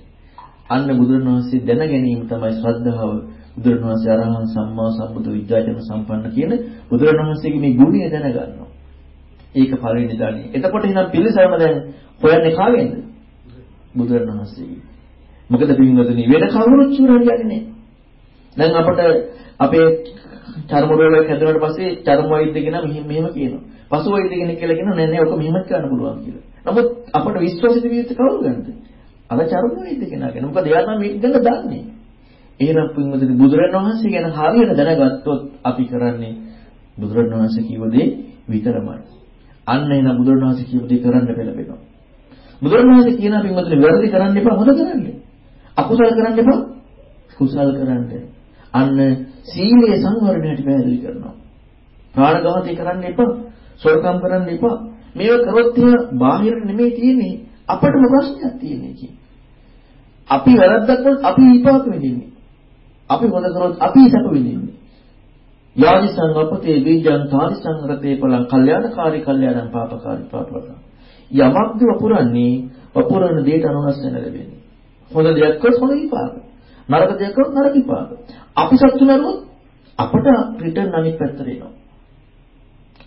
අන්න බුදුරණවහන්සේ දැන ගැනීම තමයි ශ්‍රද්ධාව. බුදුරණවහන්සේ අරහං සම්මා සම්බුදු විද්‍යාචන සම්පන්න කියන බුදුරණවහන්සේගේ මේ ගුණය දැනගන්නවා. ඒක පළවෙනි දාණය. එතකොට එහෙනම් පිළිසරම දැන් හොයන්නේ කාගෙන්ද? බුදුරණවහන්සේගේ. මොකද පින්වතුනි වෙන කවුරුත් චූරන්නේ නැහැ. දැන් අපට අපේ චර්ම රෝගයක් හැදුනට පස්සේ චර්ම වෛද්‍ය කෙනා මෙහෙම මෙහෙම කියනවා. පසු වෛද්‍ය කෙනෙක් කියලා කියනවා නෑ නෑ ඔක මෙහෙමත් කරන්න පුළුවන් කියලා. නමුත් අපට විශ්වාසිත විදිහට කවුරු ගන්නද? අර චර්ම වෛද්‍ය කෙනා ගැන. මොකද එයා තමයි මේක ගැන දන්නේ. එහෙනම් පින්වතුනි බුදුරණවහන්සේ ගැන හරියට දැනගත්තොත් අපි කරන්නේ බුදුරණවහන්සේ කියව දේ විතරමයි. අන්න එන බුදුරණවහන්සේ කියව දේ කරන්න පෙළඹෙනවා. බුදුරණවහන්සේ කියන පින්වතුනි වැරදි කරන්න එපා හොඳ කරන්න. අකුසල කරන්න එපා කුසල් කරන්න. අන්න සීලයේ සංවරණයට පැහැදිලි කරනවා. ප්‍රාණඝාතය කරන්න එපා. සොරකම් කරන්න එපා. මේව කරොත් එහෙම බාහිර නෙමෙයි තියෙන්නේ. අපටම ප්‍රශ්නයක් තියෙන්නේ කිය. අපි වැරද්දක් කරොත් අපි විපාක විඳින්නේ. අපි හොඳ කරොත් අපි සැප විඳින්නේ. යානි සංගපතේ බීජං තානි සංගතේ පලං කල්යාණකාරී කල්යාණං පාපකාරී පාපක. යමක්ද වපුරන්නේ වපුරන දෙයට අනුනස් වෙන ලැබෙන්නේ. හොඳ දෙයක් කරොත් හොඳ විපාක. නරක දෙයක් කරොත් නරක විපාක. අපි සතුටු නරුවොත් අපට රිටර්න් අනිත් පැත්තට එනවා.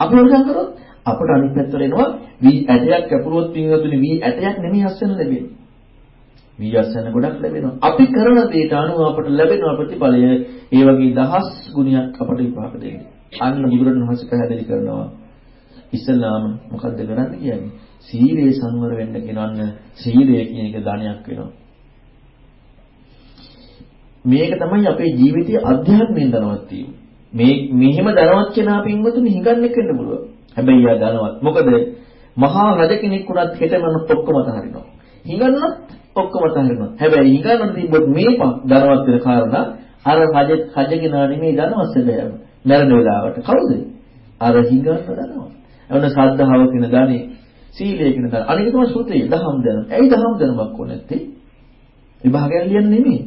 අපි හොරකම් කරොත් අපට අනිත් පැත්තට එනවා වී ඇටයක් කැපුරුවොත් පින්වතුනි වී ඇටයක් නෙමෙයි අස්සන ලැබෙන්නේ. වී අස්සන ගොඩක් ලැබෙනවා. අපි කරන දේට අනුව අපට ලැබෙන ප්‍රතිඵලය ඒ වගේ දහස් ගුණයක් අපට විපාක දෙන්නේ. අන්න බුදුරණවහන්සේ පැහැදිලි කරනවා. ඉස්ලාම මොකද්ද කරන්නේ කියන්නේ? සීලේ සංවර වෙන්න කියනවන්න සීලය කියන එක ධනයක් වෙනවා. මේක තමයි අපේ ජීවිතයේ අධ්‍යාත්මයෙන් ධනවත් වීම. මේ මෙහෙම ධනවත් කෙනා පින්වතුනි හිඟන්නේ කෙන්න පුළුවන්. හැබැයි යා ධනවත්. මොකද මහා රජ කෙනෙක් උනත් හෙටමනොත් ඔක්කොම තහරිනවා. හිඟන්නත් ඔක්කොම තහරිනවා. හැබැයි හිඟන්න තිබ්බොත් මේ ධනවත් වෙන කාරණා අර රජ රජගෙනා නෙමෙයි ධනවත් සැබෑම. මරණ වෙලාවට කවුද? අර හිඟන්න ධනවත්. එවන සද්ධාව කියන ධනෙ සීලය කියන ධන. අනික තමයි සුතේ දහම් දැනුම. ඇයි දහම් දැනුමක් ඕනේ නැත්තේ? විභාගයක් ලියන්නේ නෙමෙයි.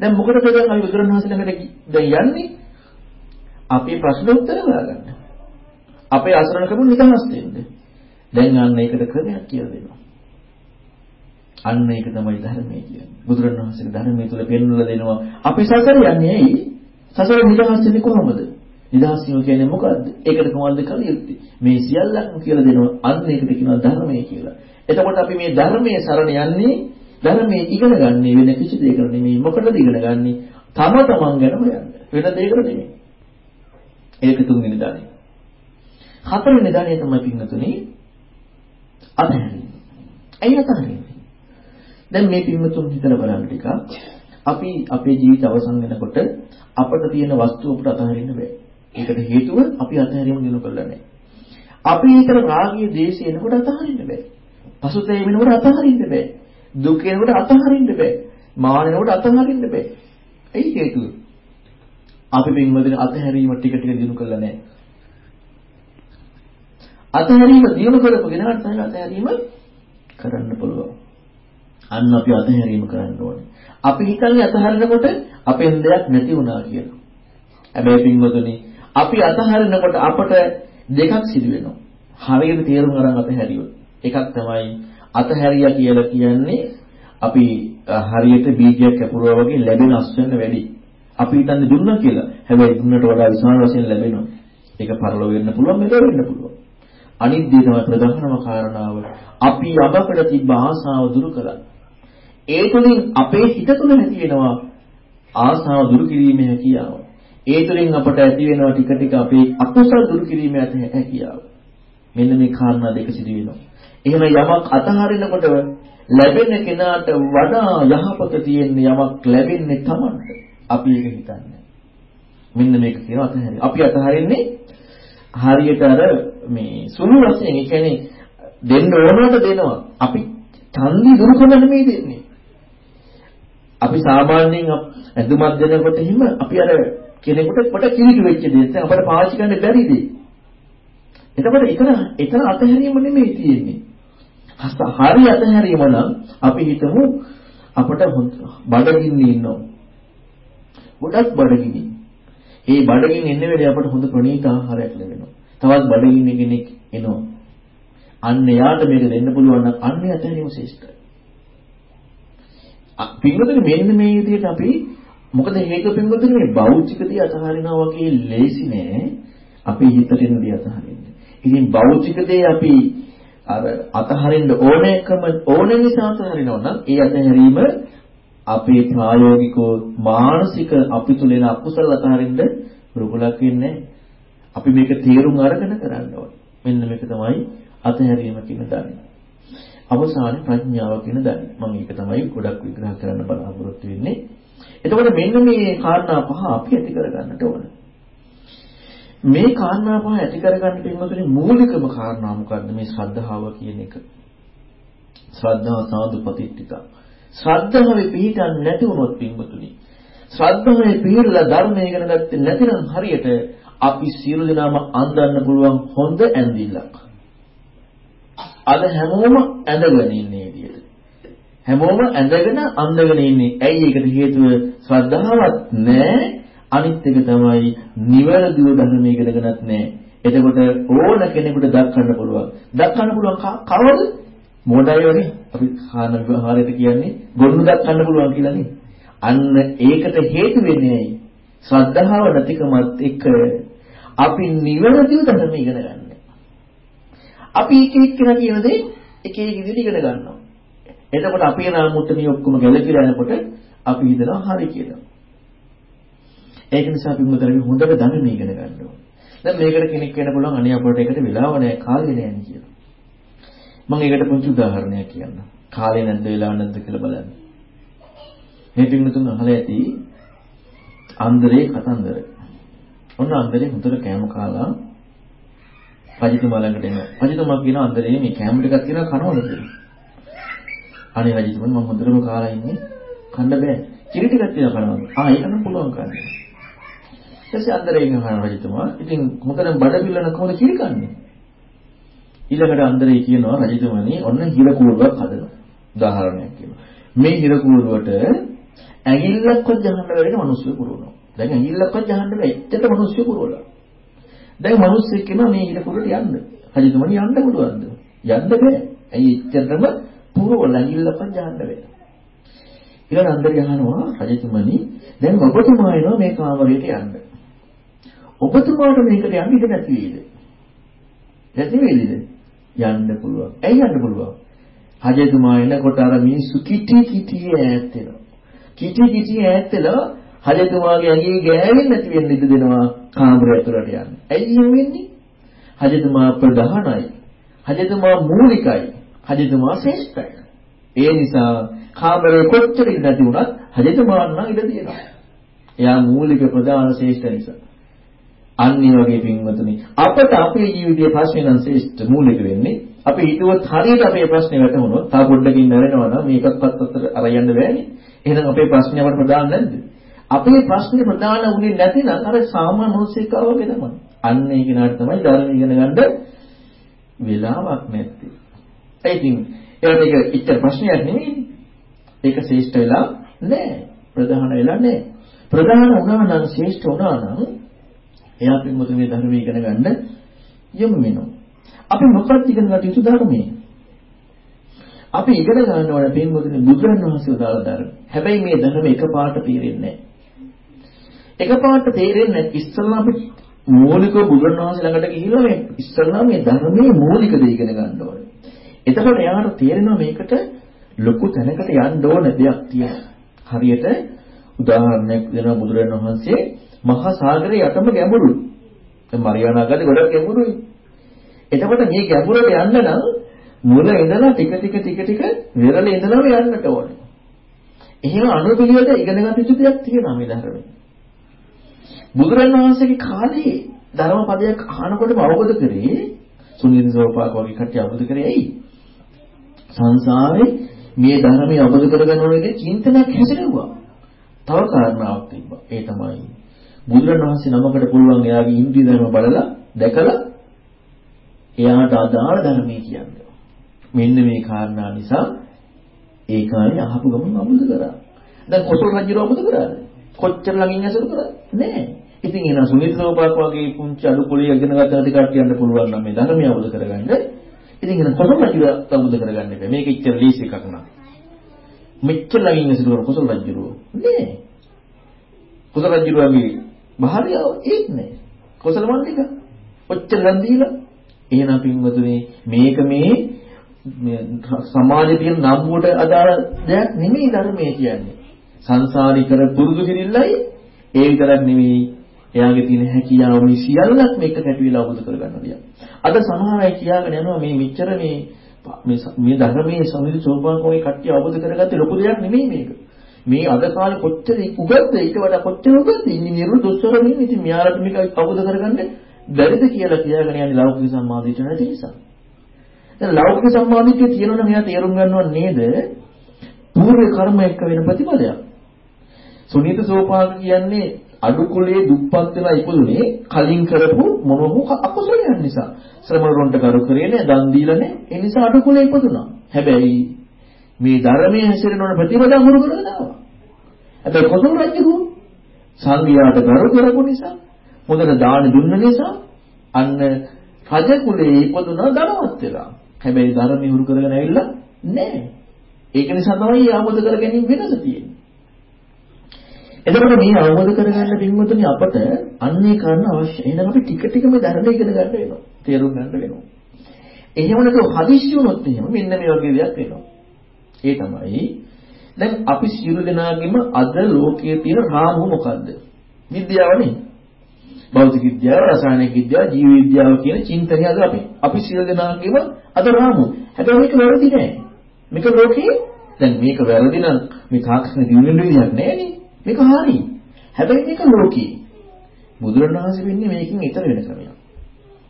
දැන් මොකටද දැන් අපි බුදුරණවහන්සේ ළඟට දැන් යන්නේ? අපේ ප්‍රශ්න උත්තර හොයාගන්න. අපේ අසරණකම නිදහස් වෙන්න. දැන් අන්න ඒකට ක්‍රමයක් කියලා දෙනවා. අන්න ඒක තමයි ධර්මය කියන්නේ. බුදුරණවහන්සේගේ ධර්මයේ තුල පෙන්වලා දෙනවා. අපි සසර යන්නේ ඇයි? සසර නිදහස් වෙන්නේ කොහොමද? නිදහස් වීම කියන්නේ මොකද්ද? ඒකට කොහොමද කළ යුත්තේ? මේ සියල්ලක්ම කියලා දෙනවා. අන්න ඒකට කියනවා ධර්මය කියලා. එතකොට අපි මේ ධර්මයේ සරණ යන්නේ ධර්මයේ ඉගෙන ගන්නේ වෙන කිසි දෙයකට නෙමෙයි. මොකටද ඉගෙන ගන්නේ? තම තමන් ගැන හොයන්න. වෙන දෙයකට නෙමෙයි. ඒක තුන්වෙනි දාණය. හතරවෙනි දාණය තමයි පින්වතුනි අතහැරීම. ඇයි අතහැරීම? දැන් මේ පින්වතුන් හිතලා බලන්න ටිකක්. අපි අපේ ජීවිත අවසන් වෙනකොට අපිට තියෙන වස්තු අපිට අතහරින්න බෑ. ඒකට හේතුව අපි අතහැරීම දිනු කරලා නැහැ. අපි හිතන රාගයේ දේශය එනකොට අතහරින්න බෑ. පසුතැවීම වෙනකොට අතහරින්න බෑ. දුක එනකොට අතහරින්න බෑ. මාන එනකොට අතහරින්න බෑ. ඇයි හේතුව? අපි පින්වදින අතහැරීම ටික ටික දිනු කරලා නැහැ. අතහැරීම දිනු කරපු කෙනාට තමයි අතහැරීම කරන්න පුළුවන්. අන්න අපි අතහැරීම කරන්න ඕනේ. අපි හිතන්නේ අතහරිනකොට අපෙන් දෙයක් නැති වුණා කියලා. හැබැයි පින්වතුනි අපි අතහරිනකොට අපට දෙකක් සිදු වෙනවා. හරියට තේරුම් අරන් අතහැරියොත්. එකක් තමයි අතහැරියා කියලා කියන්නේ අපි හරියට බීජයක් කැපුවා වගේ ලැබෙන අස්වැන්න වැඩි. අපි හිතන්නේ දුන්නා කියලා. හැබැයි දුන්නට වඩා විශාල වශයෙන් ලැබෙනවා. ඒක පරලොව වෙන්න පුළුවන්, මෙලොව වෙන්න පුළුවන්. අනිත් දේ තමයි ප්‍රධානම කාරණාව. අපි යමකට තිබ්බ ආසාව දුරු කළා. ඒ තුලින් අපේ හිත තුළ ඇති වෙනවා ආසාව දුරු කිරීමේ හැකියාව. ඒ තුලින් අපට ඇති වෙනවා ටික ටික අපේ අකුසල දුරු කිරීමේ හැකියාව. මෙන්න මේ කාරණා දෙක සිදු වෙනවා. එහෙම යමක් අතහරිනකොට ලැබෙන කෙනාට වඩා යහපත තියෙන යමක් ලැබෙන්නේ Tamanට. අපි ඒක හිතන්නේ. මෙන්න මේක කියන අතහැරි. අපි අතහරින්නේ හරියට අර මේ සුළු වශයෙන් ඒ කියන්නේ දෙන්න ඕනකට දෙනවා. අපි ඡන්දි දුරු කරන්න නෙමෙයි දෙන්නේ. අපි සාමාන්‍යයෙන් ඇඳුමක් දෙනකොට එහෙම අපි අර කෙනෙකුට කොට කිලිටු වෙච්ච දේ දැන් අපිට පාවිච්චි කරන්න බැරි දේ. එතකොට එතන එතන අතහැරීම නෙමෙයි තියෙන්නේ. හරි අතහැරීම නම් අපි හිතමු අපට බඩගින්න ඉන්නවා. ගොඩක් බඩගිනි. ඒ බඩගින්න ඉන්න වෙලේ අපට හොඳ ප්‍රණීත ආහාරයක් ලැබෙනවා. තවත් බඩගින්න කෙනෙක් එනවා. අන්න එයාට මේක දෙන්න පුළුවන් නම් අන්න අතහැරීම ශ්‍රේෂ්ඨයි. පින්වතුනි මෙන්න මේ විදිහට අපි මොකද හේතුව පින්වතුනි මේ භෞතික දේ අතහරිනවා වගේ ලේසි නෑ අපි හිතට එන දේ අතහරින්න. ඉතින් භෞතික දේ අපි අර අතහරින්න ඕනෑකම ඕන නිසා අතහරිනවා නම් ඒ අතහැරීම අපේ ප්‍රායෝගිකව මානසික අපි තුල එන අකුසල අතහරින්න රුකුලක් වෙන්නේ අපි මේක තේරුම් අරගෙන කරන්න ඕනේ. මෙන්න මේක තමයි අතහැරීම කියන දන්නේ. අවසානයේ ප්‍රඥාව කියන දන්නේ. මම ඒක තමයි ගොඩක් විග්‍රහ කරන්න බලාපොරොත්තු වෙන්නේ. එතකොට මෙන්න මේ කාරණා පහ අපි ඇති කරගන්නට ඕන. මේ කාරණා පහ ඇති කරගන්න පින්වතුනි මූලිකම කාරණා මොකද්ද මේ ශ්‍රද්ධාව කියන එක. ශ්‍රද්ධාව සාදුපතිට්ඨික. ශ්‍රද්ධාවේ පිහිටන් නැති වුණොත් පින්වතුනි ශ්‍රද්ධාවේ පිහිටලා ධර්මය ඉගෙන ගත්තේ නැතිනම් හරියට අපි සියලු දෙනාම අන්දන්න පුළුවන් හොඳ ඇඳිල්ලක්. අද හැමෝම ඇඳගෙන ඉන්නේ විදියට. හැමෝම ඇඳගෙන අඳගෙන ඉන්නේ. ඇයි ඒකට හේතුව ශ්‍රද්ධාවක් නැහැ. අනිත් එක තමයි නිවැරදිව ධර්ම ඉගෙනගෙනත් නැහැ. එතකොට ඕන කෙනෙකුට දක්වන්න පුළුවන්. දක්වන්න පුළුවන් කවද? මොඩයි වගේ අපි කාන විහාරයට කියන්නේ ගොන්නු දක්වන්න පුළුවන් කියලා නේ. අන්න ඒකට හේතු වෙන්නේ ඇයි? ශ්‍රද්ධාව නැතිකමත් එක්ක අපි නිවැරදිව ධර්ම ඉගෙන ගන්න. අපි එක එක්කෙනා කියන දේ එක එක විදිහට ඉගෙන ගන්නවා. එතකොට අපේ නාමුත් මේ ඔක්කොම ගැලපිලා යනකොට අපි හිතනවා හරි කියලා. ඒක නිසා අපි මුදලේ හොඳට දැන මේ ඉගෙන ගන්න ඕනේ. දැන් මේකට කෙනෙක් වෙන්න පුළුවන් අනේ අපට ඒකට වෙලාව නැහැ කාලේ නැහැ කියලා. මම ඒකට පුංචි උදාහරණයක් කියන්නම්. කාලේ නැද්ද වෙලාව නැද්ද කියලා බලන්න. මේ පිටුතුන් අහලා ඇති අන්දරේ කතන්දර. ඔන්න අන්දරේ හොඳට කෑම කාලා රජතුමා ළඟට එනවා. රජතුමා කියන අන්දරේ මේ කැම ටිකක් තියෙනවා කනවලු කියලා. අනේ රජතුමනි මම හොඳටම කාලා ඉන්නේ. කන්න බෑ. කිරි ටිකක් තියෙනවා කනවලු. ආ ඒක නම් පුළුවන් කන්න. ඊටසේ අන්දරේ ගහන රජතුමා ඉතින් හොඳටම බඩ පිල්ලන කොහොමද කිරි කන්නේ? ඊළඟට අන්දරේ කියනවා රජතුමනි ඔන්න හිර කූරුවක් හදනවා. උදාහරණයක් කියනවා. මේ හිර කූරුවට ඇඟිල්ලක්වත් ගහන්න බැරි මිනිස්සු පුරවනවා. දැන් ඇඟිල්ලක්වත් ගහන්න බැහැ. එච්චර මිනිස්සු පුරවලා. දැන් මිනිස්සෙක් කියනවා මේ ඉර කුරට යන්න. රජතුමනි යන්න පුළුවන්ද? යන්න බෑ. ඇයි එච්චරම පුරවල ඇඟිල්ලක් යන්න බෑ. ඊළඟ අන්දරේ අහනවා රජතුමනි දැන් ඔබතුමා එනවා මේ කාමරයට යන්න. ඔබතුමාට මේකට යන්න ඉඩ නැති වේද? නැති වේද? යන්න පුළුවන්. ඇයි යන්න පුළුවන්? හජතුමා එනකොට අර මිනිස්සු කිටි කිටි ඈත් වෙනවා. කිටි කිටි ඈත් වෙලා හජතුමාගේ ඇඟේ ගෑවෙන්නේ නැති වෙන්න ඉඩ දෙනවා කාමරය ඇතුළට යන්න. ඇයි එහෙම වෙන්නේ? හජතුමා ප්‍රධානයි. හජතුමා මූලිකයි. හජතුමා ශ්‍රේෂ්ඨයි. ඒ නිසා කාමරේ කොච්චර ඉඳ නැති වුණත් හජතුමාන් නම් ඉඩ දෙනවා. එයා මූලික ප්‍රධාන ශ්‍රේෂ්ඨ නිසා. අන්නේ වගේ පින්වතුනි අපට අපේ ජීවිතයේ ප්‍රශ්නේ නම් ශ්‍රේෂ්ඨ මූලික වෙන්නේ අපි හිතුවත් හරියට අපේ ප්‍රශ්නේ වැටහුණොත් තා පොඩ්ඩකින් නැරෙනවා නම් මේකක්වත් අතට අරයන්න බෑනේ. එහෙනම් අපේ ප්‍රශ්නේ අපට ප්‍රධාන නැද්ද? අපේ ප්‍රශ්නේ ප්‍රධාන වුණේ නැතිනම් අර සාමාන්‍ය මොහොතේකව වගේ තමයි. අන්න ඒ කෙනාට තමයි ධර්ම ඉගෙන ගන්න වෙලාවක් නැත්තේ. ඒ ඉතින් ඒකට ඒක ඉච්ඡර ප්‍රශ්නයක් නෙමෙයි. ඒක ශ්‍රේෂ්ඨ වෙලා නැහැ. ප්‍රධාන වෙලා නැහැ. ප්‍රධාන වුණා නම් ශ්‍රේෂ්ඨ වුණා නම් එයා පින්වතුනි මේ ධර්ම ඉගෙන ගන්න යොමු වෙනවා. අපි මොකක්ද ඉගෙන ගන්න යුතු ධර්මයේ? අපි ඉගෙන ගන්න ඕන පින්වතුනි බුදුරණවහන්සේ උදාළ ධර්ම. හැබැයි මේ ධර්ම එකපාරට තේරෙන්නේ නැහැ. එකපාරට තේරෙන්නේ නැති ඉස්සල්ලා අපි මූලිකව බුදුරණවහන්සේ ළඟට ගිහිල්ලා මේ ඉස්සල්ලා මේ ධර්මයේ මූලික දේ ඉගෙන ගන්න ඕනේ. එතකොට එයාට තේරෙනවා මේකට ලොකු තැනකට යන්න ඕන දෙයක් තියෙනවා. හරියට උදාහරණයක් දෙනවා බුදුරණවහන්සේ මහා සාගරයේ යටම ගැඹුරුයි. දැන් මරියානා ගානේ ගොඩක් ගැඹුරුයි. එතකොට මේ ගැඹුරට යන්න නම් මුල ඉඳලා ටික ටික ටික ටික විරල ඉඳලාම යන්නට ඕනේ. එහෙම අනුපිළිවෙලට ඉගෙන ගන්න යුතු දෙයක් තියෙනවා මේ ධර්මයේ. බුදුරණවහන්සේගේ කාලේ ධර්මපදයක් අහනකොටම අවබෝධ කරේ සුනීත සෝපාක වගේ කට්ටිය අවබෝධ කරේ ඇයි? සංසාරේ මේ ධර්මයේ අවබෝධ කරගන්න ඕනේ චින්තනයක් හැසිරෙව්වා. තව කාරණාවක් තිබ්බා. ඒ තමයි බුදුරණවහන්සේ නමකට පුළුවන් එයාගේ ඉන්ද්‍රිය ධර්ම බලලා දැකලා එයාට අදාළ ධර්මයේ කියන්නේ. මෙන්න මේ කාරණා නිසා ඒ කාලේ අහපු ගමන් අවබෝධ කරා. දැන් කොසල් රජුව අවබෝධ කරාද? කොච්චර ළඟින් ඇසුරු කරාද? නෑ. ඉතින් එන සුනිත් සෝපාක වගේ පුංචි අඩු කුලිය ඉගෙන ගන්න නැති කට්ටියන්ට පුළුවන් නම් මේ ධර්මය අවබෝධ කරගන්න. ඉතින් එන කොසල් රජුව අවබෝධ කරගන්න බෑ. මේක ඉච්චර ලීසි එකක් නෑ. මෙච්චර ළඟින් ඇසුරු කර කොසල් රජුව. නෑ. කොසල් රජුවගේ භාර්යාව ඒත් නෑ. කොසල් මල්ලික ඔච්චර ගන් දීලා එහෙනම් පින්වතුනි මේක මේ සමාජයේ තියෙන නම්බුවට අදාළ දෙයක් නෙමෙයි ධර්මයේ කියන්නේ. සංසාරී කර පුරුදු කිරිල්ලයි ඒ විතරක් නෙමෙයි එයාගේ තියෙන හැකියාව මේ සියල්ලක් මේක කැටවිලා අවබෝධ කරගන්න දෙයක්. අද සමහර අය කියාගෙන යනවා මේ මෙච්චර මේ මේ ධර්මයේ සමිති සෝපාකෝගේ කට්ටිය අවබෝධ කරගත්තේ ලොකු දෙයක් නෙමෙයි මේක. මේ අද කාලේ කොච්චර උගත්ද ඊට වඩා කොච්චර උගත්ද ඉංජිනේරු දොස්තර නෙමෙයි ඉතින් මෙයාලට මේක අවබෝධ කරගන්න බැරිද කියලා කියාගෙන යන්නේ ලෞකික සම්මාදිට නැති නිසා. දැන් ලෞකික සම්මාදිටිය තියෙනවනම් මෙයා තේරුම් ගන්නව නේද? පූර්ව කර්ම එක්ක වෙන ප්‍රතිපලයක්. සුනීත සෝපාක කියන්නේ අඩු කුලයේ දුප්පත් වෙලා ඉපදුනේ කලින් කරපු මොනෝ අකුසලයන් නිසා. ශ්‍රමණරොන්ට කරු කරේ නෑ, දන් දීලා නෑ. ඒ නිසා අඩු කුලයේ ඉපදුනා. හැබැයි මේ ධර්මයේ හැසිරෙන ප්‍රතිපදා හුරු කරගෙන ආවා. හැබැයි කොසල් රජු සංඝයාට කරු කරපු නිසා හොඳට දාන දුන්න නිසා අන්න රජ කුලේ ඉපදුනා ධනවත් වෙලා. හැබැයි ධර්ම ඉහුරු කරගෙන ඇවිල්ලා නැහැ. ඒක නිසා තමයි ආවෝද කර ගැනීම වෙනස තියෙන්නේ. එතකොට මේ අවබෝධ කරගන්න පින්වතුනි අපට අන්නේ කරන්න අවශ්‍යයි. එහෙනම් අපි ටික ටික මේ ධර්ම ඉගෙන ගන්න වෙනවා. තේරුම් ගන්න වෙනවා. එහෙම නැතුව හදිස්සි වුණොත් එහෙම මෙන්න මේ වගේ දෙයක් වෙනවා. ඒ තමයි දැන් අපි සියලු දෙනාගේම අද ලෝකයේ තියෙන රාමුව මොකද්ද? විද්‍යාවනේ. භෞතික විද්‍යාව, රසායනික විද්‍යාව, ජීව විද්‍යාව කියන චින්තනය අද අපි අපි සියලු දෙනාගේම අද රාමුව. හැබැයි මේක වැරදි නෑ. මේක ලෝකේ දැන් මේක වැරදි නම් මේ තාක්ෂණ දිනුන විදියක් නෑනේ. මේක හරි. හැබැයි මේක ලෝකේ. බුදුරණවහන්සේ වෙන්නේ මේකෙන් ඊතර වෙන ක්‍රමයක්.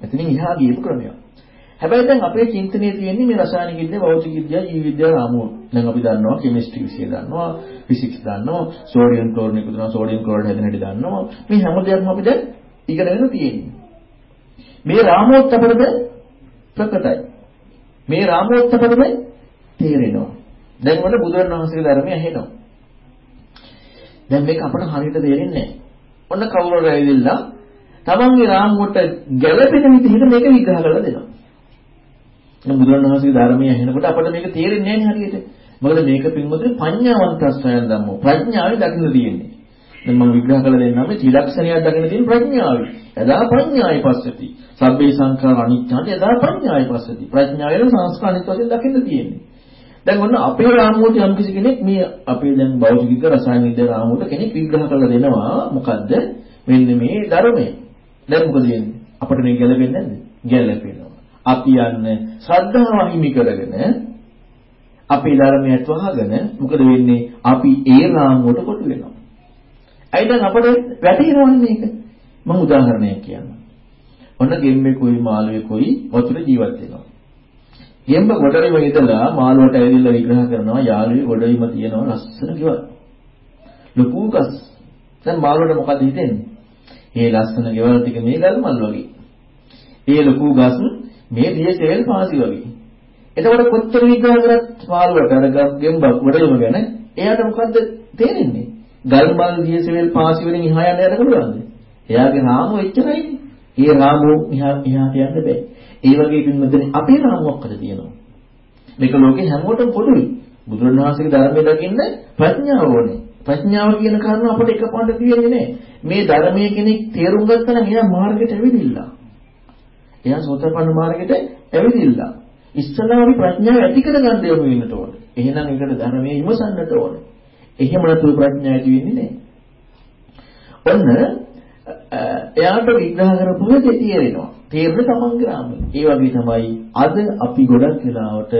එතනින් එහා ගියපු ක්‍රමයක්. හැබැයි දැන් අපේ චින්තනයේ තියෙන්නේ මේ රසායනික විද්‍යාව, භෞතික විද්‍යාව, ජීව විද්‍යාව රාමුව. දැන් අපි දන්නවා කෙමිස්ට්‍රි විෂය දන්නවා, ෆිසික්ස් දන්නවා, සෝඩියම් ක්ලෝරයිඩ් එකතු සෝඩියම් ක්ලෝරයිඩ් හැදෙන හැටි දන්නවා. මේ හැම දෙයක්ම අපි දැන් ඉගෙනගෙන තියෙන්නේ. මේ රාමුවත් අපිට ප්‍රකටයි. මේ රාමුවත් අපිට තේරෙනවා. දැන් වල බුදුරණවහන්සේගේ ධර්මය ඇහෙනවා. දැන් මේක අපට හරියට තේරෙන්නේ නැහැ. ඔන්න කවුරු හරි ඇවිල්ලා තමන්ගේ රාමුවට ගැළපෙන විදිහට මේක විග්‍රහ කරලා දෙනවා. දැන් බුදුරණවහන්සේගේ ධර්මය ඇහෙනකොට අපට මේක තේරෙන්නේ නැහැ හරියට. මොකද මේක පින්වතුනි පඤ්ඤාවන්තස්සයන් ධම්මෝ ප්‍රඥාවේ දකින්න තියෙන්නේ. දැන් මම විග්‍රහ කරලා දෙන්නම් මේ ත්‍රිලක්ෂණයක් දකින්න තියෙන ප්‍රඥාවයි. එදා ප්‍රඥායි පස්සති. සබ්බේ සංඛාර අනිච්චාට එදා ප්‍රඥායි පස්සති. ප්‍රඥාවෙන් සංස්කාර අනිත් වශයෙන් දකින්න තියෙන්නේ. දැන් ඔන්න අපේ රාමුවට යම් කිසි කෙනෙක් මේ අපේ දැන් භෞතික රසායන විද්‍යා රාමුවට කෙනෙක් විග්‍රහ කරලා දෙනවා මොකද්ද මෙන්න මේ ධර්මය. දැන් මොකද වෙන්නේ? අපිට මේ ගැළපෙන්නේ නැද්ද? ගැළපෙනවා. අපි යන්නේ ශ්‍රද්ධාව හිමි කරගෙන අපේ ධර්මයට වහගෙන මොකද වෙන්නේ? අපි ඒ රාමුවට කොටු වෙනවා. ඇයි දැන් අපිට වැටහෙනවන්නේ මේක? මම උදාහරණයක් කියන්නම්. ඔන්න ගෙම්මෙකුයි මාළුවෙකුයි වතුර ජීවත් වෙනවා. ගෙම්බ ගොඩේම ඉඳලා මාළුවට ඇවිල්ලා විග්‍රහ කරනවා යාළුවේ ගොඩේම තියෙනවා ලස්සන ගෙවල්. ලොකු ගස්. දැන් මාළුවට මොකද හිතෙන්නේ? මේ ලස්සන ගෙවල් ටික මේ ගල් මල් වගේ. ඒ ලොකු ගස් මේ දියසෙල් පාසි වගේ. එතකොට කොච්චර විග්‍රහ කරත් මාළුවට අර ගෙම්බ ගොඩේම ගැන එයාට මොකද්ද තේරෙන්නේ? ගල් මල් දියසෙල් පාසි වලින් එහා යන්න යට පුළුවන්ද? එයාගේ නාම එච්චරයිනේ. ඒ රාමෝ එහාට යන්න බෑ. ඒ වගේ පින්වතුනි අපේ රාමුවක්ද තියෙනවා. මේක ලෝකේ හැමෝටම පොදුයි. බුදුරණවහන්සේගේ ධර්මයේ දකින්න ප්‍රඥාව ඕනේ. ප්‍රඥාව කියන කාරණා අපිට එකපාරට තියෙන්නේ නැහැ. මේ ධර්මයේ කෙනෙක් තේරුම් ගත්තා නම් එයා මාර්ගයට ඇවිදිලා. එයා සෝතපන්න මාර්ගයට ඇවිදිලා. ඉස්සලා අපි ප්‍රඥාව ඇති කරගන්න යමු වෙන්නට ඕනේ. එහෙනම් ඒකට ධර්මයේ විමසන්නට ඕනේ. එහෙම නැතුව ප්‍රඥාව ඇති වෙන්නේ නැහැ. ඔන්න එයාට විග්‍රහ කරපු දේ තේරෙනවා. තේරෙන තමන්ගේ රාමයේ. ඒ වගේ තමයි අද අපි ගොඩක් වෙලාවට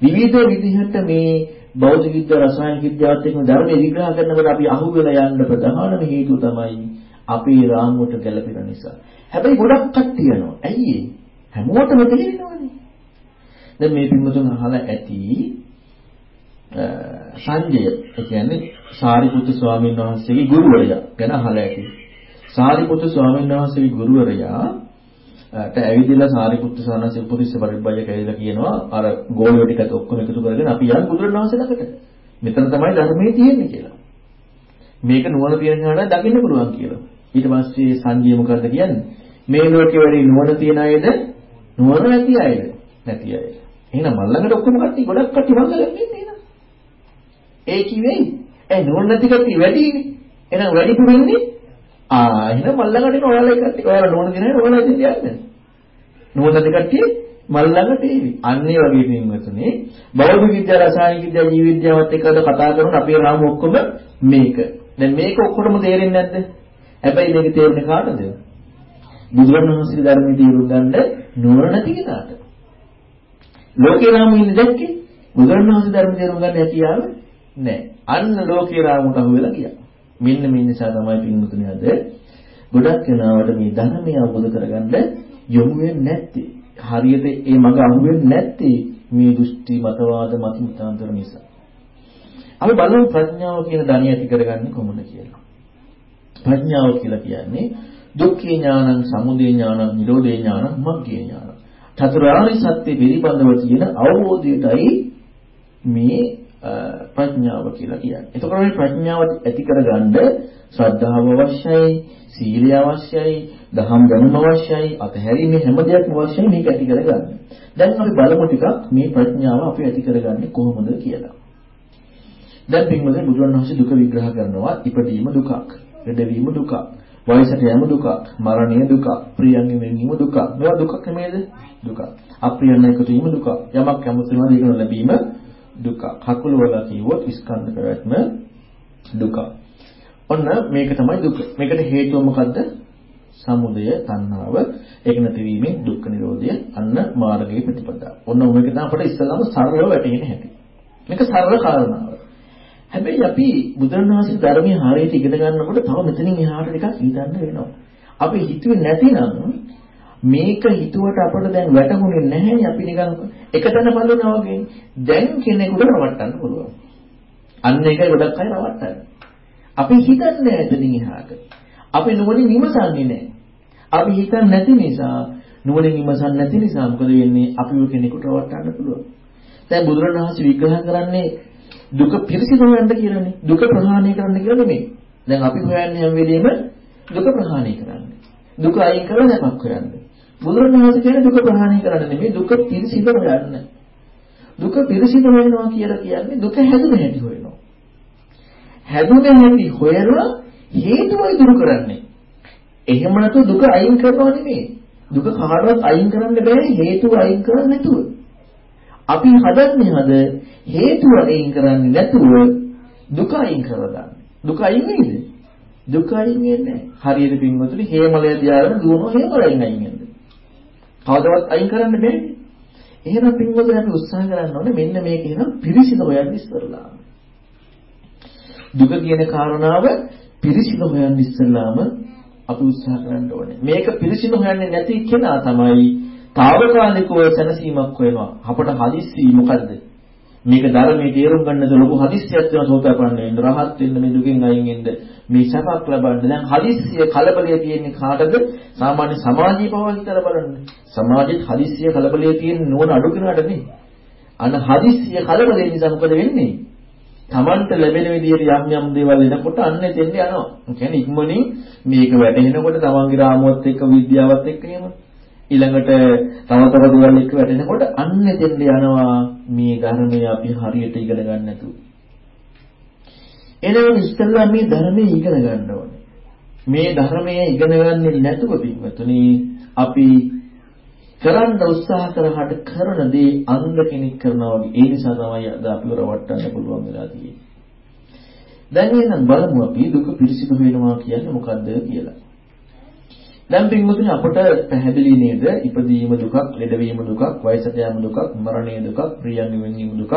විවිධ විදිහට මේ භෞතික විද්‍යාව රසායන විද්‍යාවත් එක්ක ධර්මයේ විග්‍රහ කරනකොට අපි අහුවෙලා යන්න ප්‍රධානම හේතුව තමයි අපේ රාමුවට ගැළපෙන නිසා. හැබැයි ගොඩක් කට්ටිය යනවා. ඇයි ඒ? හැමෝටම තේරෙනවනේ. දැන් මේ පින්වතුන් අහලා ඇති සංජය ඒ කියන්නේ සාරිපුත්තු ස්වාමීන් වහන්සේගේ ගුරුවරයා ගැන අහලා ඇති. සාරිපුත්තු ස්වාමීන් වහන්සේගේ ගුරුවරයා ට ඇවිදලා සාරිපුත්තු සානසේ උපතිස්ස පරිබ්බය කියලා කියනවා අර ගෝලිය ටිකත් ඔක්කොම එකතු කරගෙන අපි යන් බුදුරණවහන්සේ ළඟට. මෙතන තමයි ධර්මයේ තියෙන්නේ කියලා. මේක නුවණ තියෙන කෙනාට දකින්න පුළුවන් කියලා. ඊට පස්සේ සංජය මොකද්ද කියන්නේ? මේ ලෝකේ වැඩි නුවණ තියෙන අයද නුවණ නැති අයද? නැති අය. එහෙනම් මල්ලඟට ඔක්කොම කට්ටිය ගොඩක් කට්ටිය මල්ලඟට ඉන්නේ නේද? ඒ කිව්වේ ඒ නුවණ නැති කට්ටිය වැඩිනේ. එහෙනම් වැඩිපුර ඉන්නේ ආ එහෙනම් මල්ලඟට එන ඔයාලා කට්ටිය ඔයාලා නෝන දිනේ ඔයාලා ඉතින් යන්නේ. නෝන දෙ කට්ටිය මල්ලඟට එවි. අන්න ඒ වගේ පින්වතුනේ භෞතික විද්‍යාව රසායනික විද්‍යාව ජීව විද්‍යාවත් එක්ක අද කතා කරන අපේ රාම ඔක්කොම මේක. දැන් මේක ඔක්කොටම තේරෙන්නේ නැද්ද? හැබැයි මේක තේරෙන්නේ කාටද? බුදුරණවහන්සේගේ ධර්මයේ තේරුම් ගන්න නුවණ නැති කෙනාට. ලෝකේ රාම ඉන්නේ දැක්කේ? බුදුරණවහන්සේ ධර්ම තේරුම් ගන්න හැකියාව නැහැ. අන්න ලෝකේ රාමුට අහු වෙලා ගියා. මෙන්න මේ නිසා තමයි පින්වතුනි අද ගොඩක් වෙනාවට මේ ධර්මය අවබෝධ කරගන්න යොමු වෙන්නේ නැත්තේ. හරියට ඒ මඟ අහු වෙන්නේ නැත්තේ මේ දෘෂ්ටි මතවාද මතිමතාන්තර නිසා. අපි බලමු ප්‍රඥාව කියන ධනිය ඇති කරගන්නේ කොහොමද කියලා. ප්‍රඥාව කියලා කියන්නේ දුක්ඛේ ඥානං, සමුදය ඥානං, නිරෝධේ ඥානං, මග්ගේ ඥානං. චතුරාර්ය සත්‍ය පිළිබඳව තියෙන අවබෝධයටයි මේ ප්‍රඥාව කියලා කියන්නේ. එතකොට මේ ප්‍රඥාව ඇති කරගන්න ශ්‍රද්ධාව අවශ්‍යයි, සීලය අවශ්‍යයි, දහම් දැනුම අවශ්‍යයි, අතහැරීමේ හැම දෙයක්ම අවශ්‍යයි මේක ඇති කරගන්න. දැන් අපි බලමු ටිකක් මේ ප්‍රඥාව අපි ඇති කරගන්නේ කොහොමද කියලා. දැන් පින්වතුනි බුදුරණවහන්සේ දුක විග්‍රහ කරනවා ඉපදීම දුකක්, ලෙඩවීම දුකක්, වයසට යෑම දුකක්, මරණය දුකක්, ප්‍රියයන්ගෙන් වෙනීම දුකක්. මේවා දුකක් නෙමෙයිද? දුකක්. අප්‍රියයන් එකතු වීම දුකක්. යමක් කැමති වෙනවා ඒක ලැබීම දුක. කකුල වල කිව්වොත් ස්කන්ධ පැවැත්ම දුක. ඔන්න මේක තමයි දුක. මේකට හේතුව මොකද්ද? සමුදය තණ්හාව ඒක නැතිවීමෙන් දුක්ඛ නිරෝධය අන්න මාර්ගයේ ප්‍රතිපදාව. ඔන්න මේක තමයි අපිට ඉස්සෙල්ලාම සරලව වැටහෙන හැටි. මේක සරල කාරණාව. හැබැයි අපි බුදුරණවහන්සේ ධර්මයේ හරියට ඉගෙන ගන්නකොට තව මෙතනින් එහාට ටිකක් හිතන්න වෙනවා. අපි හිතුවේ නැතිනම් මේක හිතුවට අපිට දැන් වැටහුනේ නැහැ අපි නිකන් එකතැන බලනවා වගේ. දැන් කෙනෙකුට රවට්ටන්න පුළුවන්. අන්න ඒකයි ගොඩක් අය රවට්ටන්නේ. අපි හිතන්නේ එතනින් එහාට. අපි නුවණින් විමසන්නේ නැහැ. අපි හිතන්නේ නැති නිසා නුවණින් විමසන්නේ නැති නිසා මොකද වෙන්නේ? අපිව කෙනෙකුට රවට්ටන්න පුළුවන්. දැන් බුදුරණවහන්සේ විග්‍රහ කරන්නේ දුක පිරිසිදු වෙන්න කියලානේ. දුක ප්‍රහාණය කරන්න කියලා නෙමෙයි. දැන් අපි හොයන්නේ හැම වෙලෙම දුක ප්‍රහාණය කරන්න. දුක අයින් කරලා නැපක් හොයන්න. බුදුරණවහන්සේ කියන්නේ දුක ප්‍රහාණය කරන්න නෙමෙයි දුක පිරිසිදු හොයන්න. දුක පිරිසිදු වෙනවා කියලා කියන්නේ දුක හැදුන හැටි හොයනවා. හැදුන හැටි හොයලා හේතුවයි දුරු කරන්නේ. එහෙම නැතු දුක අයින් කරනවා නෙමෙයි. දුක කාටවත් අයින් කරන්න බෑ හේතුව අයින් කරන්නේ නැතුව. අපි හදන්නේ හද හේතුව අයින් කරන්නේ නැතුව දුක අයින් කරලා දුක අයින් වෙයිද? දුක අයින් වෙන්නේ නැහැ. හරියට පින්වතුනි හේමලය දිහාගෙන දුවනවා හේමලයෙන් අයින් වෙන්නේ. කවදාවත් අයින් කරන්න බැහැ. එහෙනම් පින්වතුනි අපි උත්සාහ කරන්න ඕනේ මෙන්න මේක එහෙනම් පිරිසිදු හොයන්න ඉස්සරලා. දුක කියන කාරණාව පිරිසිදු හොයන්න ඉස්සරලාම අපි උත්සාහ කරන්න ඕනේ. මේක පිරිසිදු හොයන්නේ නැති කෙනා තමයි తాවකාලිකව සැනසීමක් හොයනවා. අපට හදිස්සි මොකද්ද? මේක ධර්මයේ තේරුම් ගන්නද ලොකු හදිස්සියක් වෙන සෝතපන්න වෙන්න රහත් වෙන්න මේ දුකින් අයින් වෙන්න. මේ සපක් ලබන්න. දැන් හදිස්සිය කලබලය තියෙන්නේ කාටද? සාමාන්‍ය සමාජීය පව හිතලා බලන්න. සමාජයේ හදිස්සිය කලබලය තියෙන නෝන අඩු කෙනාට නේ අන හදිස්සිය කලබලය නිසා මොකද වෙන්නේ? Tamanට ලැබෙන විදිහට යම් යම් දේවල් එනකොට අන්න එතෙන්ට යනවා. ඒ කියන්නේ ඉක්මනින් මේක වැටෙනකොට තමන්ගේ රාමුවත් එක්ක විද්‍යාවත් එක්ක එහෙම. ඊළඟට තව තව දේවල් එක්ක වැටෙනකොට අන්න එතෙන්ට යනවා. මේ ධර්මය අපි හරියට ඉගෙන ගන්න නැතුව. එනනම් ඉස්සෙල්ලා මේ ධර්මයේ ඉගෙන ගන්න ඕනේ. මේ ධර්මයේ ඉගෙන ගන්නේ නැතුව පින්වතුනි අපි කරන්න උත්සාහ කරහට කරන දේ අන්ධ කෙනෙක් කරනවා වගේ. ඒ නිසා තමයි අද අපිව රවට්ටන්න පුළුවන් වෙලා තියෙන්නේ. දැන් එහෙනම් බලමු අපි දුක පිරිසිදු වෙනවා කියන්නේ මොකද්ද කියලා. දැන් පින්වතුනි අපට පැහැදිලි නේද? ඉපදීම දුකක්, ලෙඩවීම දුකක්, වයසට යාම දුකක්, මරණය දුකක්, ප්‍රියයන් වෙනීම දුකක්,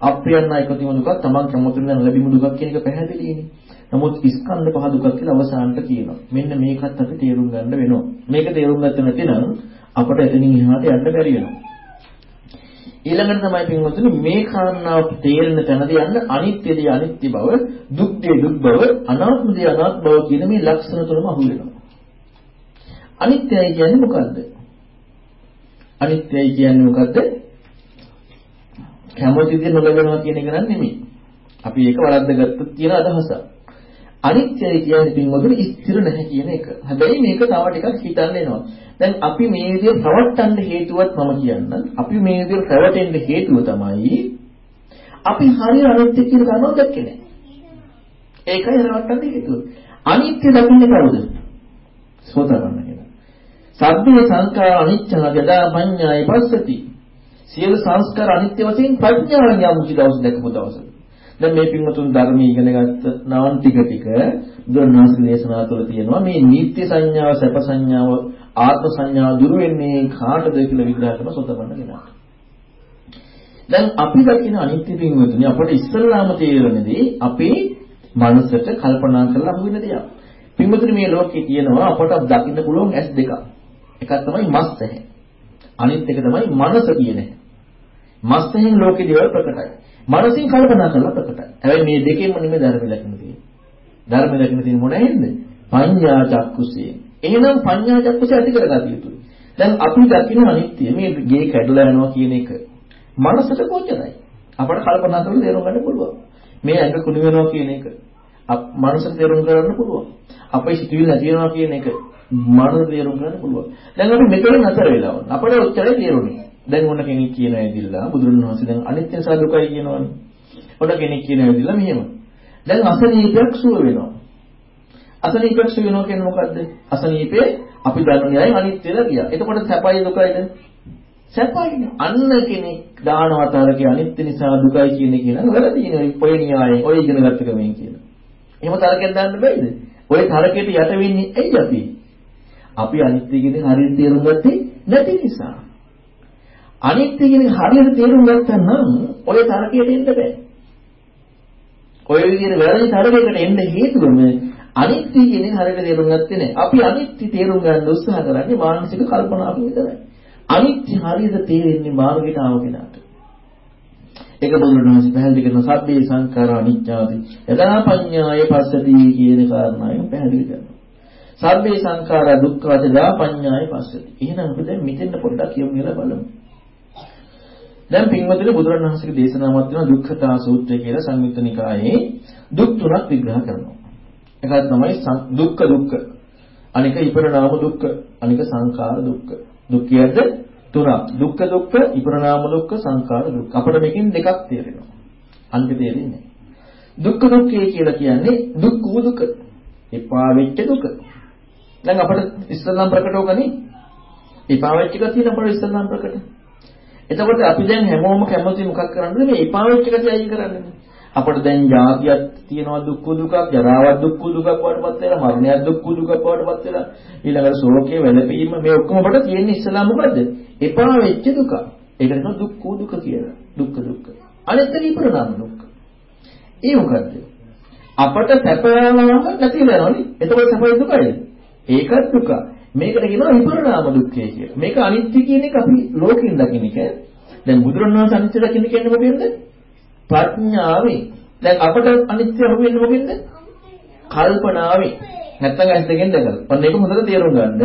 අප්‍රියයන් එකතුවීම දුකක්, තමන් කැමති නැන් ලැබීම දුකක් කියන එක පැහැදිලිනේ. නමුත් ස්කන්ධ පහ දුකක් කියලා අවසානට කියනවා. මෙන්න මේකත් අපි තේරුම් ගන්න වෙනවා. මේක තේරුම් ගත්තේ නැතිනම් අපට එතනින් එහාට යන්න බැරි වෙනවා. ඊළඟට තමයි පින්වතුනි මේ කාරණාව තේරෙන තැනදී යන්න අනිත්‍යදී අනිත්‍ය බව, දුක්ඛේ දුක් බව, අනාත්මදී අනාත්ම බව කියන මේ ලක්ෂණ තුනම අහු වෙනවා. අනිත්‍යයි කියන්නේ මොකද්ද? අනිත්‍යයි කියන්නේ මොකද්ද? කැමති දේ නොලබනවා කියන එක නෙමෙයි. අපි ඒක වරද්දගත්තොත් තියෙන අදහසක්. අනිත්‍යයි කියන්නේ පින්වතුනි ස්ථිර නැහැ කියන එක. හැබැයි මේක තව ටිකක් හිතන්න එනවා. දැන් අපි මේ විදිහට රවට්ටන්න හේතුවත් මම කියන්නම්. අපි මේ විදිහට රැවටෙන්න හේතුව තමයි අපි හරිය අනිත්‍ය කියන කාරණාව දැක්කේ නැහැ. ඒකයි රවට්ටන්න හේතුව. අනිත්‍ය දකින්නේ කවුද? සෝතවන්න කියලා. සබ්බේ සංඛාර අනිච්ච යදා පඤ්ඤාය පස්සති. සියලු සංස්කාර අනිත්‍ය වශයෙන් ප්‍රඥාවෙන් යම් කිසි දවසක් දැකපු දවසක. දැන් මේ පින්වතුන් ධර්මයේ ඉගෙන ගත්ත නාන් ටික ටික බුදුරණාහිගේ දේශනා තුළ තියෙනවා මේ නීත්‍ය සංඥාව සැප සංඥාව ආත්ම සංඥාව දුර වෙන්නේ කාටද කියලා විග්‍රහ කරන සෝතපන්න කෙනාට. දැන් අපි දකින අනිත්‍ය පින්වතුනි අපට ඉස්සල්ලාම තේරෙන්නේ අපේ මනසට කල්පනා කරලා අහු වෙන දෙයක්. පින්වතුනි මේ ලෝකේ තියෙනවා අපට දකින්න පුළුවන් ඇස් දෙකක්. එකක් තමයි මස් ඇහැ. අනිත් එක තමයි මනස කියන එක. මස් ඇහෙන් ලෝකේ දේවල් ප්‍රකටයි. මනසින් කල්පනා කරලා ප්‍රකටයි. හැබැයි මේ දෙකෙන්ම නෙමෙයි ධර්ම දකින්න තියෙන්නේ. ධර්ම දකින්න තියෙන්නේ මොනවෙන්ද? පඤ්ඤා චක්කුසයෙන්. එහෙනම් පඤ්ඤා චක්කුසය ඇති කරගatiya යුතුයි. දැන් අපි දකින්න අනිත්‍ය මේ ගේ කැඩලා යනවා කියන එක මනසට කොච්චරයි? අපට කල්පනා කරලා තේරුම් ගන්න පුළුවන්. මේ ඇඟ කුණු වෙනවා කියන එක මනසට තේරුම් ගන්න පුළුවන්. අපේ සිතුවිලි නැති වෙනවා කියන එක මනස තේරුම් ගන්න පුළුවන්. දැන් අපි මෙතන නතර වෙලා වුණා. අපිට ඔච්චරයි තේරුනේ. දැන් ඔන්න කෙනෙක් කියන ඇදිලා බුදුරණවහන්සේ දැන් අනිත්‍ය සහ දුකයි කියනවනේ. ඔන්න කෙනෙක් කියන ඇදිලා මෙහෙම. දැන් අසනීපයක් සුව වෙනවා. අසනීපයක් සුව වෙනවා කියන්නේ මොකද්ද? අසනීපේ අපි දන්න න්යායයෙන් අනිත්‍යද කියලා. එතකොට සැපයි දුකයිද? සැපයි. අන්න කෙනෙක් දානවතරගේ අනිත්‍ය නිසා දුකයි කියන්නේ කියන වැරදිනේ. ඔය න්යායයෙන් ඔය ඉගෙන ගත්ත කමෙන් කියන. එහෙම තරකෙන් දාන්න බෑද? ඔය තරකෙට යට වෙන්නේ ඇයි අපි? අපි අනිත්‍ය කියන්නේ හරියට තේරුම් ගත්තේ නැති නිසා. අනිත්‍ය කියන හරියට තේරුම් ගත්තා නම් ඔය තරකයට එන්න බෑ. ඔය විදිහට වැරදි තරකයකට එන්න හේතුවම අනිත්‍ය කියන හරියට තේරුම් ගත්තේ නැහැ. අපි අනිත්‍ය තේරුම් ගන්න උත්සාහ කරන්නේ මානසික කල්පනාවකින් විතරයි. අනිත්‍ය හරියට තේරෙන්නේ මාර්ගයට ආව කෙනාට. ඒක බුදුරණවහන්සේ පැහැදිලි කරන සබ්බේ සංඛාර අනිච්චාති යදා පඤ්ඤාය පස්සති කියන කාරණාවෙන් පැහැදිලි කරනවා. සබ්බේ සංඛාර දුක්ඛාති යදා පඤ්ඤාය පස්සති. එහෙනම් අපි දැන් මෙතෙන් පොඩ්ඩක් කියමු කියලා බලමු. දැන් පින්වතුනි බුදුරණවහන්සේගේ දේශනාවක් තියෙනවා දුක්ඛතා සූත්‍රය කියලා සංයුත්ත නිකායේ දුක් තුනක් විග්‍රහ කරනවා. එකක් තමයි දුක්ඛ දුක්ඛ. අනික ඉපරණාම දුක්ඛ. අනික සංඛාර දුක්ඛ. දුක්ඛයද තුනක්. දුක්ඛ දුක්ඛ, ඉපරණාම දුක්ඛ, සංඛාර දුක්ඛ. අපිට මේකෙන් දෙකක් තේරෙනවා. අනික තේරෙන්නේ නැහැ. දුක්ඛ දුක්ඛය කියලා කියන්නේ දුක් වූ දුක. එපා වෙච්ච දුක. දැන් අපිට ඉස්සල්ලාම් ප්‍රකටව ගනි. එපා වෙච්ච එක තියෙන අපිට ඉස්සල්ලාම් ප්‍රකට. එතකොට අපි දැන් හැමෝම කැමති මොකක් කරන්නද මේ එපා වෙච්ච එක තියයි කරන්නේ. අපිට දැන් ජාතියක් තියෙනවා දුක්ඛ දුකක්, ජරාවක් දුක්ඛ දුකක් වඩපත් වෙලා, මරණයක් දුක්ඛ දුකක් වඩපත් වෙලා, ඊළඟට ශෝකයේ වැළපීම මේ ඔක්කොම අපිට තියෙන්නේ ඉස්සලා මොකද්ද? එපා වෙච්ච දුක. ඒකට කියනවා දුක්ඛ දුක කියලා. දුක්ඛ දුක්ඛ. අනිත් එක විපරණාම දුක්ඛ. ඒ මොකද්ද? අපට සැපයවම නැති වෙනවනේ. එතකොට සැපයි දුකයි. ඒකත් දුක. මේකට කියනවා විපරණාම දුක්ඛය කියලා. මේක අනිත්‍ය කියන එක අපි ලෝකෙන් දකින්න එක. දැන් බුදුරණවහන්සේ අනිත්‍ය දකින්න කියන්නේ මොකෙන්ද? ප්‍රඥාවෙන්. දැන් අපට අනිත්‍ය හුවෙන්නේ මොකෙන්ද? කල්පනාවෙන්. නැත්තම් ඇස් දෙකෙන් දැකලා. ඔන්න ඒක හොඳට තේරුම් ගන්න.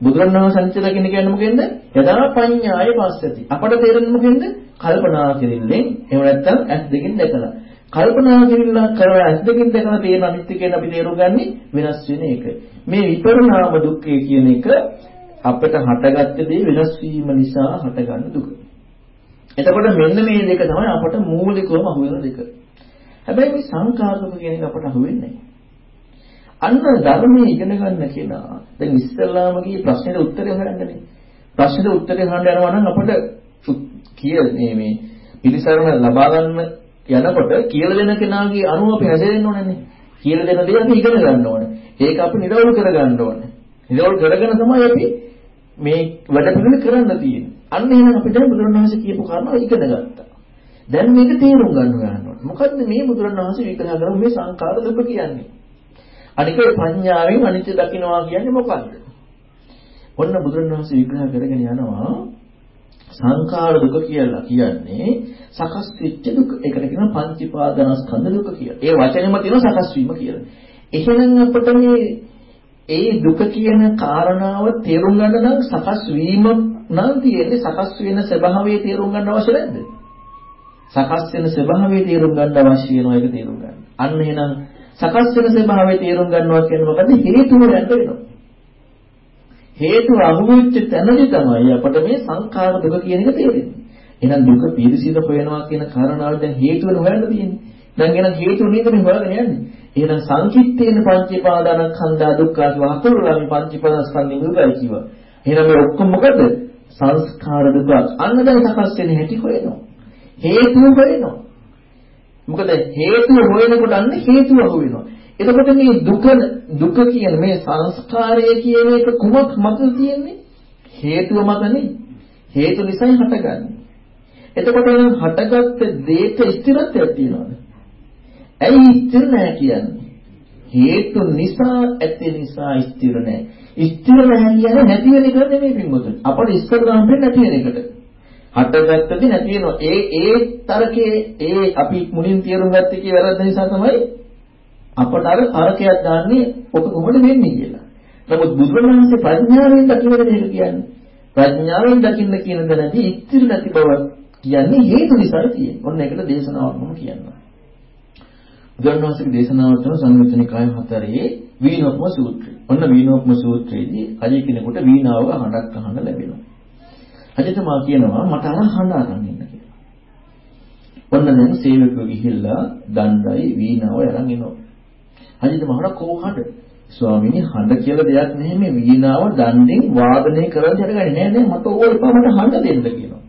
බුදුරණවහන්සේ අනිත්‍ය දකින්න කියන්නේ මොකෙන්ද? යදා පඤ්ඤාය පස්සති. අපට තේරෙන්නේ මොකෙන්ද? කල්පනා කිරිල්ලෙන්. එහෙම නැත්තම් ඇස් දෙකෙන් දැකලා. කල්පනා කිරිල්ල කරලා ඇස් දෙකෙන් දැකලා තියෙන අනිත්‍ය කියන අපි තේරුම් ගන්නේ වෙනස් වෙන එක. මේ විපරිණාම දුක්ඛය කියන එක අපිට හටගත්ත දේ වෙනස් වීම නිසා හටගන්න දුක. එතකොට මෙන්න මේ දෙක තමයි අපට මූලිකවම අහුවෙන දෙක. හැබැයි මේ සංකාර දුක කියන එක අපට අහුවෙන්නේ අන්න ධර්මයේ ඉගෙන ගන්න කෙනා දැන් ඉස්සල්ලාම ගියේ ප්‍රශ්නෙට උත්තරේ හොයන්නනේ. ප්‍රශ්නෙට උත්තරේ හොයන්න යනවා නම් අපිට කියන්නේ මේ පිළිසරණ ලබා ගන්න යනකොට කියලා දෙන කෙනාගේ අනුව අපි හැදෙන්න ඕනනේ. කියලා දෙන දේ අපි ඉගෙන ගන්න ඕනේ. ඒක අපි නිරවුල් කර ගන්න ඕනේ. නිරවුල් කරගෙන තමයි අපි මේ වැඩ පිළිවෙල කරන්න තියෙන්නේ. අන්න එහෙනම් අපිට බුදුරණවහන්සේ කියපු කාරණා ඉගෙන ගත්තා. දැන් මේක තේරුම් ගන්න ගන්නවා. මොකද්ද මේ බුදුරණවහන්සේ විග්‍රහ කරන මේ සංඛාර දුක කියන්නේ? අනික ප්‍රඥාවෙන් අනිත්‍ය දකින්නවා කියන්නේ මොකද්ද? ඔන්න බුදුරණවහන්සේ විග්‍රහ කරගෙන යනවා සංඛාර දුක කියලා කියන්නේ සකස් වෙච්ච දුක. ඒකට කියනවා පංචීපාදනස්කන්ධ දුක කියලා. ඒ වචනේම තියෙනවා සකස් වීම කියලා. එහෙනම් අපිට මේ ඒ දුක කියන කාරණාව තේරුම් ගන්න නම් සකස් වීම නම් තියෙන්නේ සකස් වෙන ස්වභාවය තේරුම් ගන්න අවශ්‍ය නැද්ද? සකස් වෙන ස්වභාවය තේරුම් ගන්න අවශ්‍ය වෙනවා ඒක තේරුම් ගන්න. අන්න එහෙනම් සකස් වෙන ස්වභාවය තේරුම් ගන්නවා කියන්නේ මොකද? හේතුව යන්න වෙනවා. හේතුව අහුවෙච්ච තැනදී තමයි අපට මේ සංඛාර දුක කියන එක තේරෙන්නේ. එහෙනම් දුක පිරිසිදු හොයනවා කියන කාරණාව දැන් හේතුව හොයන්න තියෙන්නේ. දැන් එහෙනම් හේතුව නේදනේ හොයගෙන යන්නේ. එහෙනම් සංකිට්ඨේන පංචේපාදානස්කන්ධා දුක්ඛ කියලා හකුරුලා මේ පංචේපාදානස්කන්ධෙ නිරුගයි කිව්වා. එහෙනම් මේ ඔක්කොම මොකද? සංස්කාර දුක. අන්න දැන් සකස් වෙන හැටි හොයනවා. හේතුව හොයනවා. මොකද හේතුව හොයනකොට අන්න හේතුව අහුවෙනවා. එතකොට මේ දුක දුක කියන මේ සංස්කාරය කියන එක කුමක් මතද තියෙන්නේ? හේතුව මතනේ. හේතු නිසායි හටගන්නේ. එතකොට නම් හටගත්ත දේට ස්ථිරත්වයක් තියෙනවද? ඇයි ස්ථිර නැහැ කියන්නේ? හේතු නිසා ඇති නිසා ස්ථිර නැහැ. ස්ථිර නැහැ කියන්නේ නැති වෙන එක නෙමෙයි පින්වතුනි. අපට ඉස්සරහම නැති වෙන එකට. හටගත්තදී නැති වෙනවා. ඒ ඒ තරකේ ඒ අපි මුලින් තේරුම් ගත්ත කී වැරද්ද නිසා තමයි අපට අර තරකයක් දාන්නේ ඔක කොහොමද වෙන්නේ කියලා. නමුත් බුදුරජාණන්සේ ප්‍රඥාවෙන් දකින්න දෙයක් කියන්නේ. ප්‍රඥාවෙන් දකින්න කියන දැනදී ඉතිරි නැති බව කියන්නේ හේතු නිසා තියෙන්නේ. ඔන්න ඒකට දේශනාවක් මම කියනවා. බුදුරණවහන්සේගේ දේශනාව තමයි සංයුත්තනිකාය හතරේ වීණෝපම සූත්‍රය. ඔන්න වීණෝපම සූත්‍රයේදී අජය කෙනෙකුට වීණාවක හඬක් අහන්න ලැබෙනවා. අජිතමා කියනවා මට අර හඬ අරන් ඉන්න කියලා. ඔන්න දැන් සේවකයෝ ගිහිල්ලා දණ්ඩයි වීණාව අරන් එනවා. අජිතමහන කොහොමද? ස්වාමීනි හඬ කියලා දෙයක් නැහැ මේ වීණාව දණ්ඩෙන් වාදනය කරන්න හදගන්නේ නෑ නෑ මට ඕක එපා මට හඬ දෙන්න කියනවා.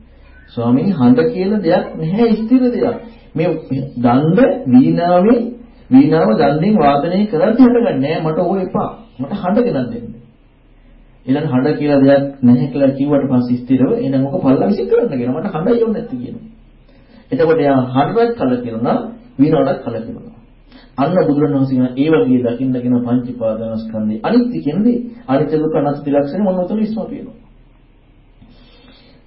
ස්වාමීනි හඬ කියලා දෙයක් නැහැ ස්ථිර දෙයක්. මේ දණ්ඩ වීණාවේ වීණාව දණ්ඩෙන් වාදනය කරද්දී හඬගන්නේ නැහැ මට ඕක එපා. මට හඬ ගෙනත් දෙන්න. ඊළඟ හඬ කියලා දෙයක් නැහැ කියලා කිව්වට පස්සේ ස්ථිරව එහෙනම් ඔක පල්ලා විසික් කරන්න කියනවා. මට හඬයි යොන්නේ නැති කියනවා. එතකොට එයා හඬවත් කලකිරුණා වීණාවටත් කලකිරුණා. අන්න බුදුරණවහන්සේ ඒ වගේ දකින්න කියන පංච පාදනස්කන්ධේ අනිත්‍ය කියන්නේ අනිත්‍ය දුක්ඛ අනාත්ම ත්‍රිලක්ෂණ මොන උතන ඉස්මතු වෙනවා.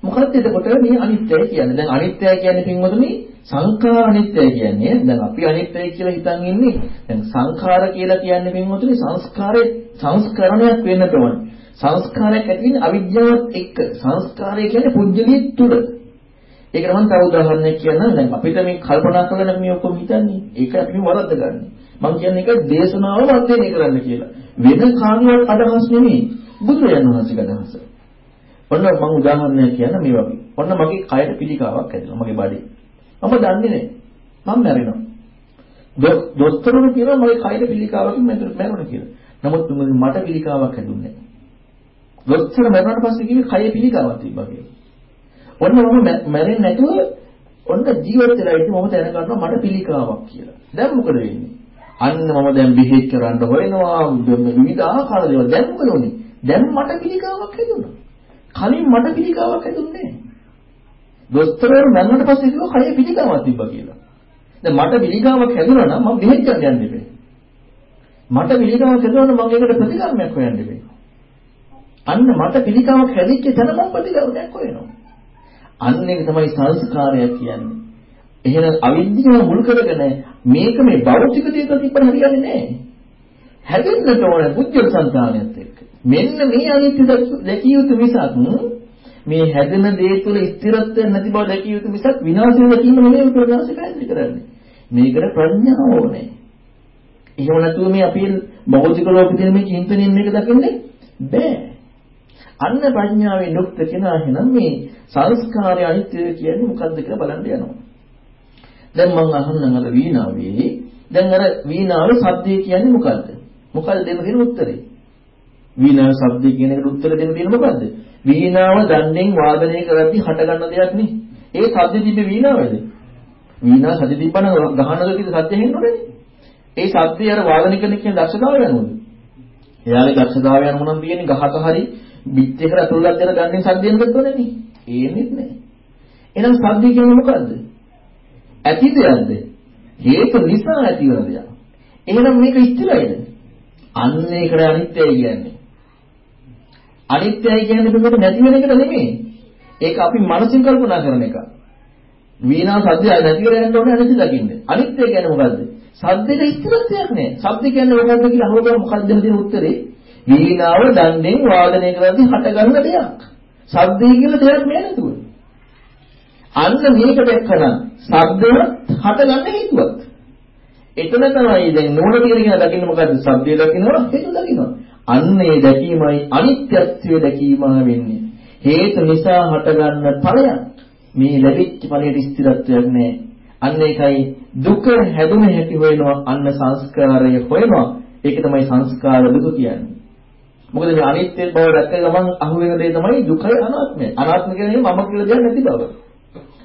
මොකක්ද එතකොට මේ අනිත්‍යය කියන්නේ? දැන් අනිත්‍යය කියන්නේ පින්වතුනි සංඛාර අනිත්‍යය කියන්නේ. දැන් අපි අනිත්‍යයි කියලා හිතන් ඉන්නේ. දැන් සංඛාර කියලා කියන්නේ පින්වතුනි සංස්කාරයේ සංස්කරණයක් වෙන්න ඕනේ. සංස්කාරයක් ඇති වෙන්නේ අවිද්‍යාවත් එක්ක. සංස්කාරය කියන්නේ පුජ්‍යලිය තුල. ඒකට මම තව උදාහරණයක් කියන්නම්. දැන් අපිට මේ කල්පනා කරලා මේ ඔක්කොම හිතන්නේ. ඒක අපි වරද්ද ගන්න. මම කියන්නේ ඒක දේශනාවම අධ්‍යයනය කරන්න කියලා. වෙන කාණුවක් අදහස් නෙමෙයි. බුදුරජාණන් වහන්සේගේ අදහස. ඔන්න මම උදාහරණයක් කියන්න මේ වගේ. ඔන්න මගේ කයට පිළිකාවක් ඇතිලා මගේ බඩේ. මම දන්නේ නැහැ. මම මැරෙනවා. දොස්තරුන් කියනවා මගේ කයට පිළිකාවකින් මැරුණා කියලා. නමුත් මට පිළිකාවක් හැදුන්නේ නැහැ. දොස්තර මැරුණාට පස්සේ කිව්වේ කයේ පිළිකාවක් තිබ්බා කියලා. ඔන්න මම මැරෙන්නේ නැතුව ඔන්න ජීවත් වෙලා ඉතින් මම දැනගන්නවා මට පිළිකාවක් කියලා. දැන් මොකද වෙන්නේ? අන්න මම දැන් බෙහෙත් කරන්න හොයනවා විවිධ ආකාර දේවල් දැන් මොකද උනේ? දැන් මට පිළිකාවක් හැදුණා. කලින් මට පිළිකාවක් හැදුන්නේ නැහැ. දොස්තරවරු මැන්නට පස්සේ කිව්වා කය පිළිකාවක් තිබ්බා කියලා. දැන් මට පිළිකාවක් හැදුණා නම් මම බෙහෙත් ගන්න යන්න ඉබේ. මට පිළිකාවක් හැදුණා නම් මම ඒකට ප්‍රතිකර්මයක් හොයන්න ඉබේ. අන්න මට පිළිකාවක් හැදිච්ච තැන මම ප්‍රතිකර්මයක් හොයනවා. අන්න ඒක තමයි සංස්කාරය කියන්නේ. එහෙනම් අවිද්‍යාව මුල් කරගෙන මේක මේ භෞතික දේක තිබ්බම හරියන්නේ නැහැ. හැදෙන්නට ඕන බුද්ධ සංතානයත් එක්ක. මෙන්න මේ අනිත්‍ය දැකිය යුතු මිසක් මේ හැදෙන දේ තුළ ස්ථිරත්වයක් නැති බව දැකිය යුතු මිසක් විනාශය දැකීම නෙමෙයි ප්‍රකාශ පැහැදිලි කරන්නේ. මේකට ප්‍රඥාව ඕනේ. එහෙම නැතුව මේ අපේ භෞතික ලෝකෙ තියෙන මේ චින්තනයෙන් මේක දකින්නේ බෑ. අන්න ප්‍රඥාවේ යුක්ත කෙනා එහෙනම් මේ සංස්කාරය අනිත්‍ය කියන්නේ මොකද්ද කියලා බලන්න යනවා. දැන් මම අහන්නම් අර වීණාවේ දැන් අර වීණාවේ සද්දය කියන්නේ මොකද්ද? මොකද්ද දෙන්න තියෙන උත්තරේ? වීණාව සද්දය කියන එකට උත්තර දෙන්න තියෙන මොකද්ද? වීණාව දණ්ඩෙන් වාදනය කරද්දී හටගන්න දෙයක් නේ. ඒ සද්ද තිබ්බේ වීණාවේද? වීණාව සද්ද තිබ්බම ගහනද තියෙන සද්ද හෙන්නෝනේ. ඒ සද්දය අර වාදනය කරන කියන දක්ෂතාවය යනවද? එයාගේ දක්ෂතාවය යන මොනවද තියෙන්නේ ගහක හරි පිටේකට අතුල්ලක් දෙන ගන්නේ සද්දෙන් දෙන්නෝනේ නේ. ඒනෙත් නෑ. එහෙනම් සද්ද කියන්නේ මොකද්ද? ඇති දෙයක්ද? හේතු නිසා ඇතිවන දෙයක්. එහෙනම් මේක ස්ථිරයිද? අන්න ඒකට අනිත්‍යයි කියන්නේ. අනිත්‍යයි කියන්නේ මොකද නැති වෙන එකට නෙමෙයි. ඒක අපි මනසින් කල්පනා කරන එක. වීණා සද්දය නැති වෙලා යන්න ඕනේ අනිත්‍ය දකින්න. අනිත්‍ය කියන්නේ මොකද්ද? සද්දෙක ස්ථිරත්වයක් නෑ. සද්ද කියන්නේ මොකද්ද කියලා අහුවම මොකද්ද දෙන උත්තරේ? වීණාව දණ්ඩෙන් වාදනය කරද්දී හටගන්න දෙයක්. සද්දේ කියලා දෙයක් නෑ නේද? අන්න මේක දැක්කනම් සද්දය හටගන්න හේතුවක්. එතන තමයි දැන් නෝන කියන කෙනා දකින්න මොකද්ද? සද්දය දකින්නවා හේතු දකින්නවා. අන්න ඒ දැකීමයි අනිත්‍යත්වය දැකීම වෙන්නේ. හේතු නිසා හටගන්න ඵලයක්. මේ ලැබිච්ච ඵලයට ස්ථිරත්වයක් නෑ. අන්න ඒකයි දුක හැදුන හැටි හොයනවා අන්න සංස්කාරය හොයනවා. ඒක තමයි සංස්කාර දුක කියන්නේ. මොකද මේ අනිත්‍ය බව දැක්ක ගමන් අහුවෙන දේ තමයි දුකයි අනාත්මය. අනාත්ම කියන්නේ මම කියලා දෙයක් නැති බව.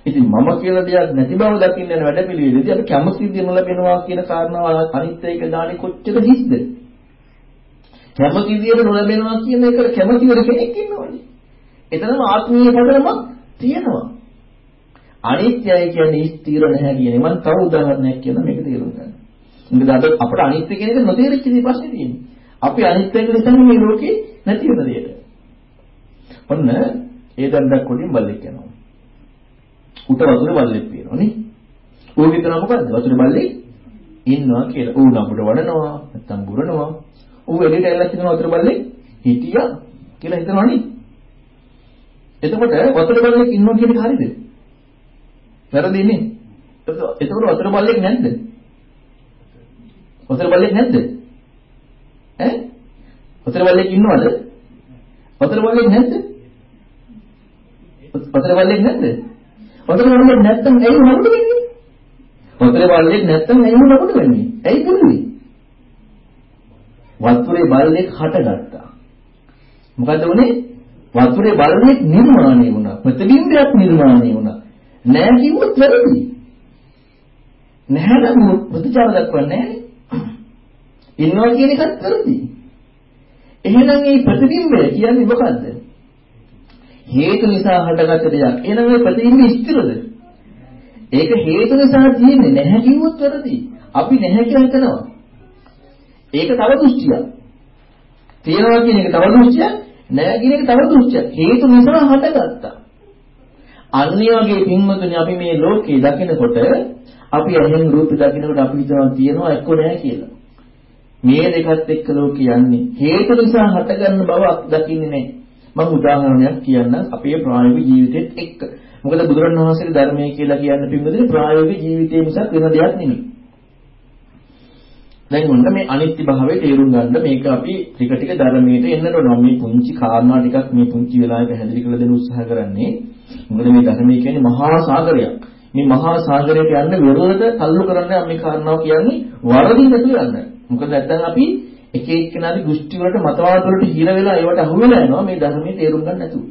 ඉතින් මම කියලා දෙයක් නැති බව දකින්න යන වැඩපිළිවෙලදී අපි කැමති දේ නොලැබෙනවා කියන කාරණාව අනිත්‍ය එක දාන්නේ කොච්චර හිස්ද? කැමති දේ නොලැබෙනවා කියන එක කැමති වෙන කෙනෙක් ඉන්නවනේ. එතනම ආත්මීය පදනමක් තියෙනවා. අනිත්‍යයි කියන්නේ ස්ථිර නැහැ කියන මම තව උදාහරණයක් කියන මේක තේරුම් ගන්න. මොකද අද අපට අනිත්‍ය කියන එක නොතේරිච්ච දේ ප්‍රශ්නේ තියෙන්නේ. අපි අනිත්‍ය කියලා හිතන්නේ මේ ලෝකේ නැති වෙන දෙයට. ඔන්න ඒ දණ්ඩක් වලින් බල්ලෙක් යනවා. උට වතුර බල්ලෙක් තියෙනවා නේ. ඌ හිතනවා මොකද්ද? වතුර බල්ලෙක් ඉන්නවා කියලා. ඌ නඹුඩ වඩනවා නැත්තම් බුරනවා. ඌ එළියට ඇවිල්ලා හිතනවා වතුර බල්ලෙක් හිටියා කියලා හිතනවා නේ. එතකොට වතුර බල්ලෙක් ඉන්නවා කියන එක හරියද? වැරදිනේ. එතකොට වතුර බල්ලෙක් නැද්ද? වතුර බල්ලෙක් නැද්ද? ඈ? වතුර බල්ලෙක් ඉන්නවද? වතුර බල්ලෙක් නැද්ද? වතුර බල්ලෙක් නැද්ද? වතුර බල්ලෙක් නැත්තම් ඇයි නමුද වෙන්නේ? වතුර බල්ලෙක් නැත්තම් ඇයි නමුද වෙන්නේ? ඇයි පුළුයි? වතුරේ බල්ලෙක් හටගත්තා. මොකද උනේ? වතුරේ බල්ලෙක් නිර්මාණය වුණා. ප්‍රතිබිම්බයක් නිර්මාණය වුණා. නෑ කිව්වොත් වැරදි. නැහැ නම් ප්‍රතිචාර දක්වන්නේ නැහැ. ඉන්නවා කියන එකත් වැරදි. එහෙනම් මේ ප්‍රතිබිම්බය කියන්නේ මොකද්ද? හේතු නිසා හටගත්ත දෙයක්. එහෙනම් මේ ප්‍රතිබිම්බය ස්ථිරද? ඒක හේතු නිසා තියෙන්නේ නැහැ කිව්වොත් වැරදි. අපි නැහැ කියලා හිතනවා. ඒක තව දෘෂ්ටියක්. තියනවා කියන එක තව දෘෂ්ටියක්, නැහැ කියන එක තව දෘෂ්ටියක්. හේතු නිසා හටගත්තා. අන්‍යයගේ පින්මතුනි අපි මේ ලෝකේ දකිනකොට අපි ඇහෙන් රූප දකිනකොට අපි හිතනවා තියෙනවා එක්ක නැහැ කියලා. මේ දෙකත් එක්ක ලෝකේ යන්නේ හේතු නිසා හටගන්න බවක් දකින්නේ නැහැ. මම උදාහරණයක් කියන්නම් අපේ ප්‍රායෝගික ජීවිතෙත් එක්ක. මොකද බුදුරණවහන්සේගේ ධර්මය කියලා කියන්නේ පින්වදින ප්‍රායෝගික ජීවිතයේ මිසක් වෙන දෙයක් නෙමෙයි. දැන් උන්න මේ අනිත්‍ය භාවය තේරුම් ගන්න මේක අපි ටික ටික ධර්මයට එන්නට ඕන. මේ පුංචි කාරණා ටිකක් මේ පුංචි වෙලාවේ පැහැදිලි කරලා දෙන්න උත්සාහ කරන්නේ. මොකද මේ ධර්මය කියන්නේ මහා සාගරයක්. මේ මහා සාගරයට යන්න වෙරළට තල්ලු කරන්න මේ කාරණාව කියන්නේ වරදින් නැතුව යන්න. මොකද නැත්නම් අපි එක එක්කෙනාගේ දෘෂ්ටි වලට මතවාද වලට හිර වෙලා ඒවට අහු වෙලා යනවා මේ ධර්මයේ තේරුම් ගන්න නැතුව.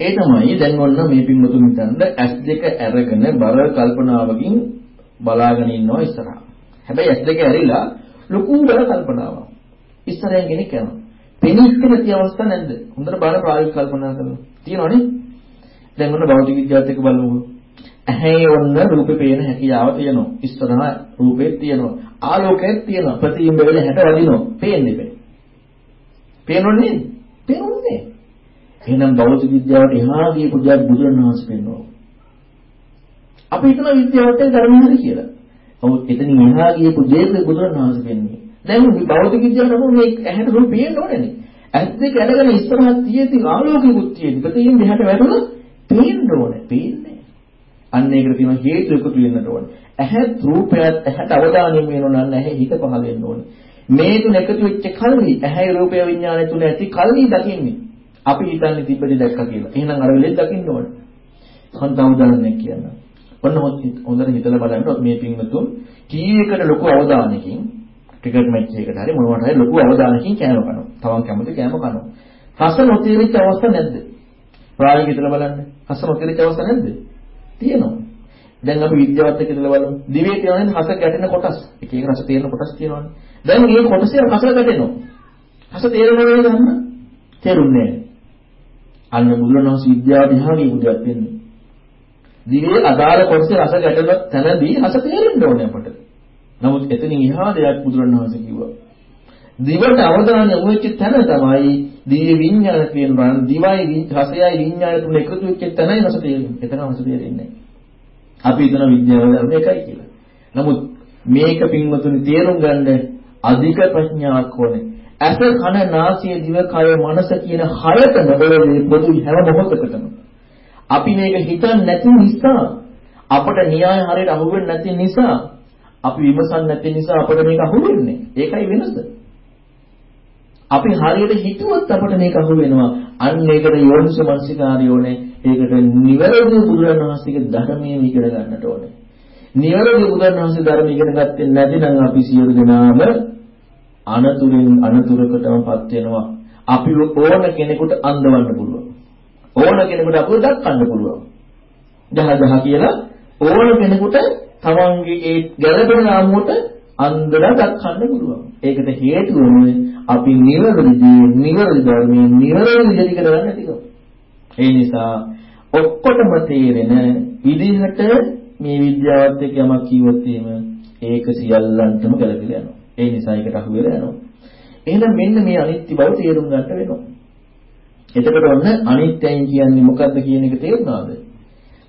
ඒ තමයි දැන් ඔන්න මේ පින්වතුන් හිතන්න S2 අරගෙන බර කල්පනාවකින් බලාගෙන ඉන්නවා ඉස්සරහා. හැබැයි S2 ඇරිලා ලොකු බල කල්පනාවක්. ඉස්සරහින් කෙනෙක් යනවා. පෙනීච්ච නැති අවස්ථා නැද්ද? හොඳට බල ප්‍රායෝගික කල්පනා කරනවා. තියෙනවනේ. දැන් ඔන්න භෞතික විද්‍යාවත් එක්ක බලමු. ඇහැ ඔන්න රූපේ පේන හැකියාව තියෙනවා. ඉස්සරහා රූපෙත් තියෙනවා. ආලෝකයක් තියෙනවා. ප්‍රතිබිම්බ වෙල හැට වදිනවා. පේන්නේ බෑ. පේනොන්නේ? පේනොන්නේ. එහෙනම් භෞතික විද්‍යාවට එහා ගියපු දෙයක් බුදුරණවහන්සේ පෙන්වනවා. අපි හිතන විද්‍යාවට ධර්මහරි කියලා. නමුත් එතනින් එහා ගියපු දෙයක් බුදුරණවහන්සේ පෙන්වන්නේ. දැන් මේ භෞතික විද්‍යාව නම් මේ ඇහැට රූප පේන්න ඕනේනේ. ඇස් දෙක අරගෙන ඉස්සරහට තියෙති ආලෝකිකුත් තියෙති. ප්‍රතිබිම්බ හැට වැටුණා පේන්න ඕනේ. පේන්නේ. අන්න ඒකට තියෙන හේතු එකතු වෙන්නට ඕනේ. ඇහැ රූපයත් ඇහැට අවධානය වෙනවා නම් ඇහැ හිත පහළ වෙන්න ඕනේ. මේ තුන එකතු වෙච්ච කල්හි ඇහැ රූපය විඥානය තුන ඇති කල්හි දකින්නේ. අපි හිතන්නේ තිබ්බදී දැක්කා කියලා. එහෙනම් අර වෙලෙත් දකින්න ඕනේ. කොහොමද උදාහරණයක් කියන්න. ඔන්න හොඳට හිතලා බලන්න මේ පින්වතුන් කීයකට ලොකු අවධානයකින් ක්‍රිකට් මැච් එකකට හරි මොනවට හරි ලොකු අවධානයකින් කෑම කනවා. තවන් කැමති කෑම කනවා. රස නොතේරිච්ච අවස්ථා නැද්ද? ප්‍රායෝගිකව හිතලා බලන්න. රස නොතේරිච්ච අවස්ථා නැද්ද? තියෙනවා. දැන් අපි විද්‍යාවත් එක්ක ඉඳලා බලමු. දිවේ තියෙන රස ගැටෙන කොටස්. එක එක රස තේරෙන කොටස් තියෙනවානේ. දැන් මේ කොටසේ රස ගැටෙනවා. රස තේරෙනව නේද අන්න? තේරුන්නේ නැහැ. අන්න බුදුරණවහන්සේ විද්‍යාව දිහා කියපු දෙයක් වෙන්නේ. දිවේ අදාළ කොටසේ රස ගැටෙන තැනදී රස තේරෙන්න ඕනේ අපට. නමුත් එතනින් එහා දෙයක් බුදුරණවහන්සේ කිව්වා. දිවට අවධානය යොමු වෙච්ච තැන තමයි දිව්‍ය විඤ්ඤාණ කියනවා. දිවයි රසයයි විඤ්ඤාණ තුන එකතු වෙච්ච තැනයි රස තේරෙන්නේ. එතන රස තේරෙන්නේ අපි හිතන විද්‍යාව මේකයි කියලා. නමුත් මේක පින්වතුනි තේරුම් ගන්න අධික ප්‍රඥාවක් ඕනේ. ඇස කන නාසය දිව කය මනස කියන හයතම බලවේ පොදු හැම මොහොතකටම අපි මේක හිතන්නේ නැති නිසා අපට න්‍යාය හරියට අහුවෙන්නේ නැති නිසා අපි විමසන්නේ නැති නිසා අපට මේක අහුවෙන්නේ. ඒකයි වෙනස. අපි හරියට හිතුවොත් අපට මේක අහුවෙනවා. අන්න ඒකට යෝනිස මනසිකාරය ඕනේ. ඒකට නිවැරදි බුදුරණවහන්සේගේ ධර්මයේ ඉගෙන ගන්නට ඕනේ. නිවැරදි බුදුරණවහන්සේ ධර්ම ඉගෙන ගත්තේ නැතිනම් අපි සියලු දෙනාම අනතුරින් අනතුරකටමපත් වෙනවා. අපි ඕන කෙනෙකුට අන්දවන්න පුළුවන්. ඕන කෙනෙකුට අපිව දක්වන්න පුළුවන්. ජහ ජහ කියලා ඕන කෙනෙකුට තමන්ගේ ඒ ගැළපෙන නාමුවට අන්දලා දක්වන්න පුළුවන්. ඒකට හේතුව අපි නිවැරදි දේ නිවැරදි ධර්මයේ නිවැරදි විදිහට කරගන්න නැතිකම. ඒ නිසා ඔක්කොටම තේරෙන විදිහට මේ විද්‍යාවත් එක්ක යමක් කිව්වොත් ඒක සියල්ලන්ටම ගැලපෙලා යනවා. ඒ නිසා ඒකට අහු වෙලා යනවා. එහෙනම් මෙන්න මේ අනිත්‍ය බව තේරුම් ගන්න වෙනවා. එතකොට ඔන්න අනිත්‍යයි කියන්නේ මොකද්ද කියන එක තේරුණාද?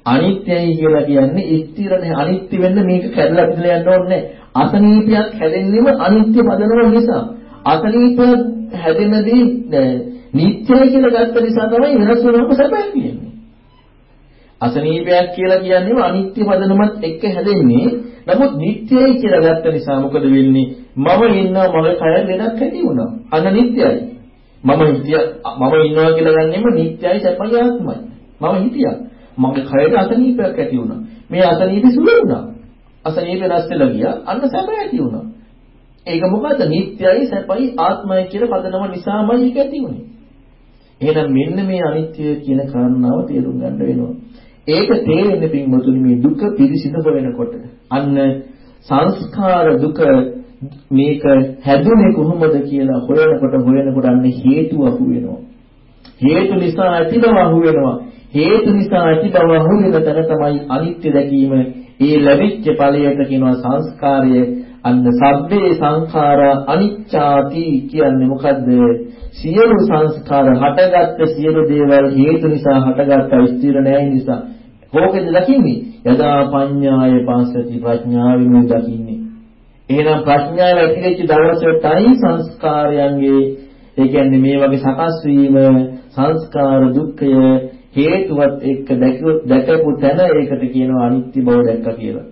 අනිත්‍යයි කියලා කියන්නේ ස්ථිර නැහැ. අනිත්‍ය වෙන්න මේක කැඩලා පිටලා යන්න ඕනේ අසනීපයක් හැදෙන්නේම අනිත්‍ය පදනම නිසා. අසනීපයක් හැදෙනදී නිත්‍යයි කියලා ගත්ත නිසා තමයි වෙනස් වෙනවම සැපයි කියන්නේ. අසනීපයක් කියලා කියන්නේ අනිත්‍ය පදනමත් එක්ක හැදෙන්නේ. නමුත් නිත්‍යයි කියලා ගත්ත නිසා මොකද වෙන්නේ? මම ඉන්නවා මගේ කය වෙනක් ඇති වුණා. අන්න නිට්ටයයි. මම හිතිය මම ඉන්නවා කියලා ගන්නෙම නිට්ටයයි සැපයි ආත්මයි. මම හිතියා. මගේ කයට අසනීපයක් ඇති වුණා. මේ අසනීපෙ සුළු වුණා. අසනීප වෙනස් වෙලා ගියා. අන්න සැප ඇති වුණා. ඒක මොකද්ද? නිට්ටයයි සැපයි ආත්මයි කියන පදනම නිසාමයි ඒක ඇති වුණේ. එහෙනම් මෙන්න මේ අනිත්‍ය කියන කාරණාව තේරුම් ගන්න වෙනවා. ඒක තේරෙන්නේ පින්වතුනි මේ දුක පිරිසිදු වෙනකොට. අන්න සංස්කාර දුක මේක හැදුනේ කොහොමද කියලා හොයනකොට හොයනකොට අන්න හේතුව අහු වෙනවා. හේතු නිසා ඇති බව අහු වෙනවා. හේතු නිසා ඇති බව අහු වෙන තැන තමයි අනිත්‍ය දැකීම. ඒ ලැබිච්ච ඵලයට කියනවා සංස්කාරය. අන්න සබ්බේ සංඛාරා අනිච්ඡාති කියන්නේ මොකද්ද? සියලු සංස්කාර හටගත්ත සියලු දේවල් හේතු නිසා හටගත්ත ස්ථිර නැහැ නිසා. කෝකෙද දකින්නේ? යදා පඤ්ඤාය පස්සති ප්‍රඥාවෙන් දකින්නේ. එහෙනම් ප්‍රඥාව ඇතිවෙච්ච දවසටයි සංස්කාරයන්ගේ ඒ කියන්නේ මේ වගේ සකස් වීම සංස්කාර දුක්ඛය හේතුවත් එක්ක දැකපු තැන ඒකට කියනවා අනිත්‍ය බව දැක්කා කියලා.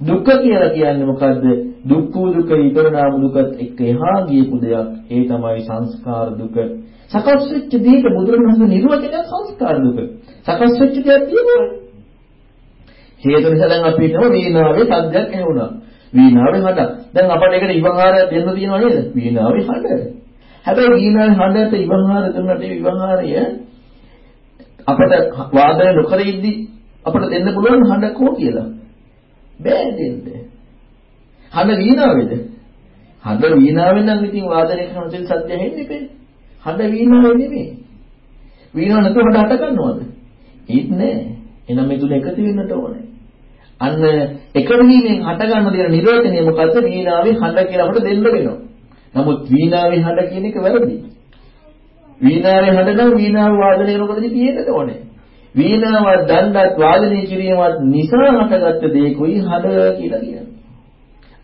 දුක්ඛ කියලා කියන්නේ මොකද්ද? දුක්ඛ දුක ඉදරනාම දුකත් එක්ක එහා ගියපු දෙයක්. ඒ තමයි සංස්කාර දුක. සකස් වෙච්ච දෙයක බුදුරණවහන්සේ නිර්වචනය සංස්කාර දුක. සකස් වෙච්ච දෙයක් තියෙනවා. හේතු නිසා දැන් අපි හිතමු වීණාවේ සද්දයක් ඇහුණා. වීණාවේ හඬ. දැන් අපට ඒකට ඉවහාරයක් දෙන්න තියෙනවා නේද? වීණාවේ හඬ. හැබැයි වීණාවේ හඬට ඉවහාර දුන්නට ඒ ඉවහාරය අපිට වාදනය නොකර ඉද්දි අපිට දෙන්න පුළුවන් හඬ කෝ කියලා. බෑ දෙන්න. හඬ වීණාවේද? හඬ වීණාවෙන් නම් ඉතින් වාදනය කරන තෙල් සත්‍ය ඇහෙන්නේ බෑ. හඬ වීණාවේ නෙමෙයි. වීණාව නැතුව හඬ අට ගන්නවද? ඒත් නෑ. එහෙනම් මේ තුන එකතු වෙන්නට ඕනේ. අන්න එක වීමෙන් හට ගන්න දේ නිරෝධනය මොකද්ද? වීණාවේ හඬ කියලා අපිට දෙන්න වෙනවා. නමුත් වීණාවේ හඬ කියන එක වැරදි. වීණාවේ හඬ නම් වීණාව වාදනය කරනකොටදී තියෙන්නට ඕනේ. වීණාව දණ්ඩත් වාදනය කිරීමත් නිසා හටගත්ත දේකුයි හඬ කියලා කියන්නේ.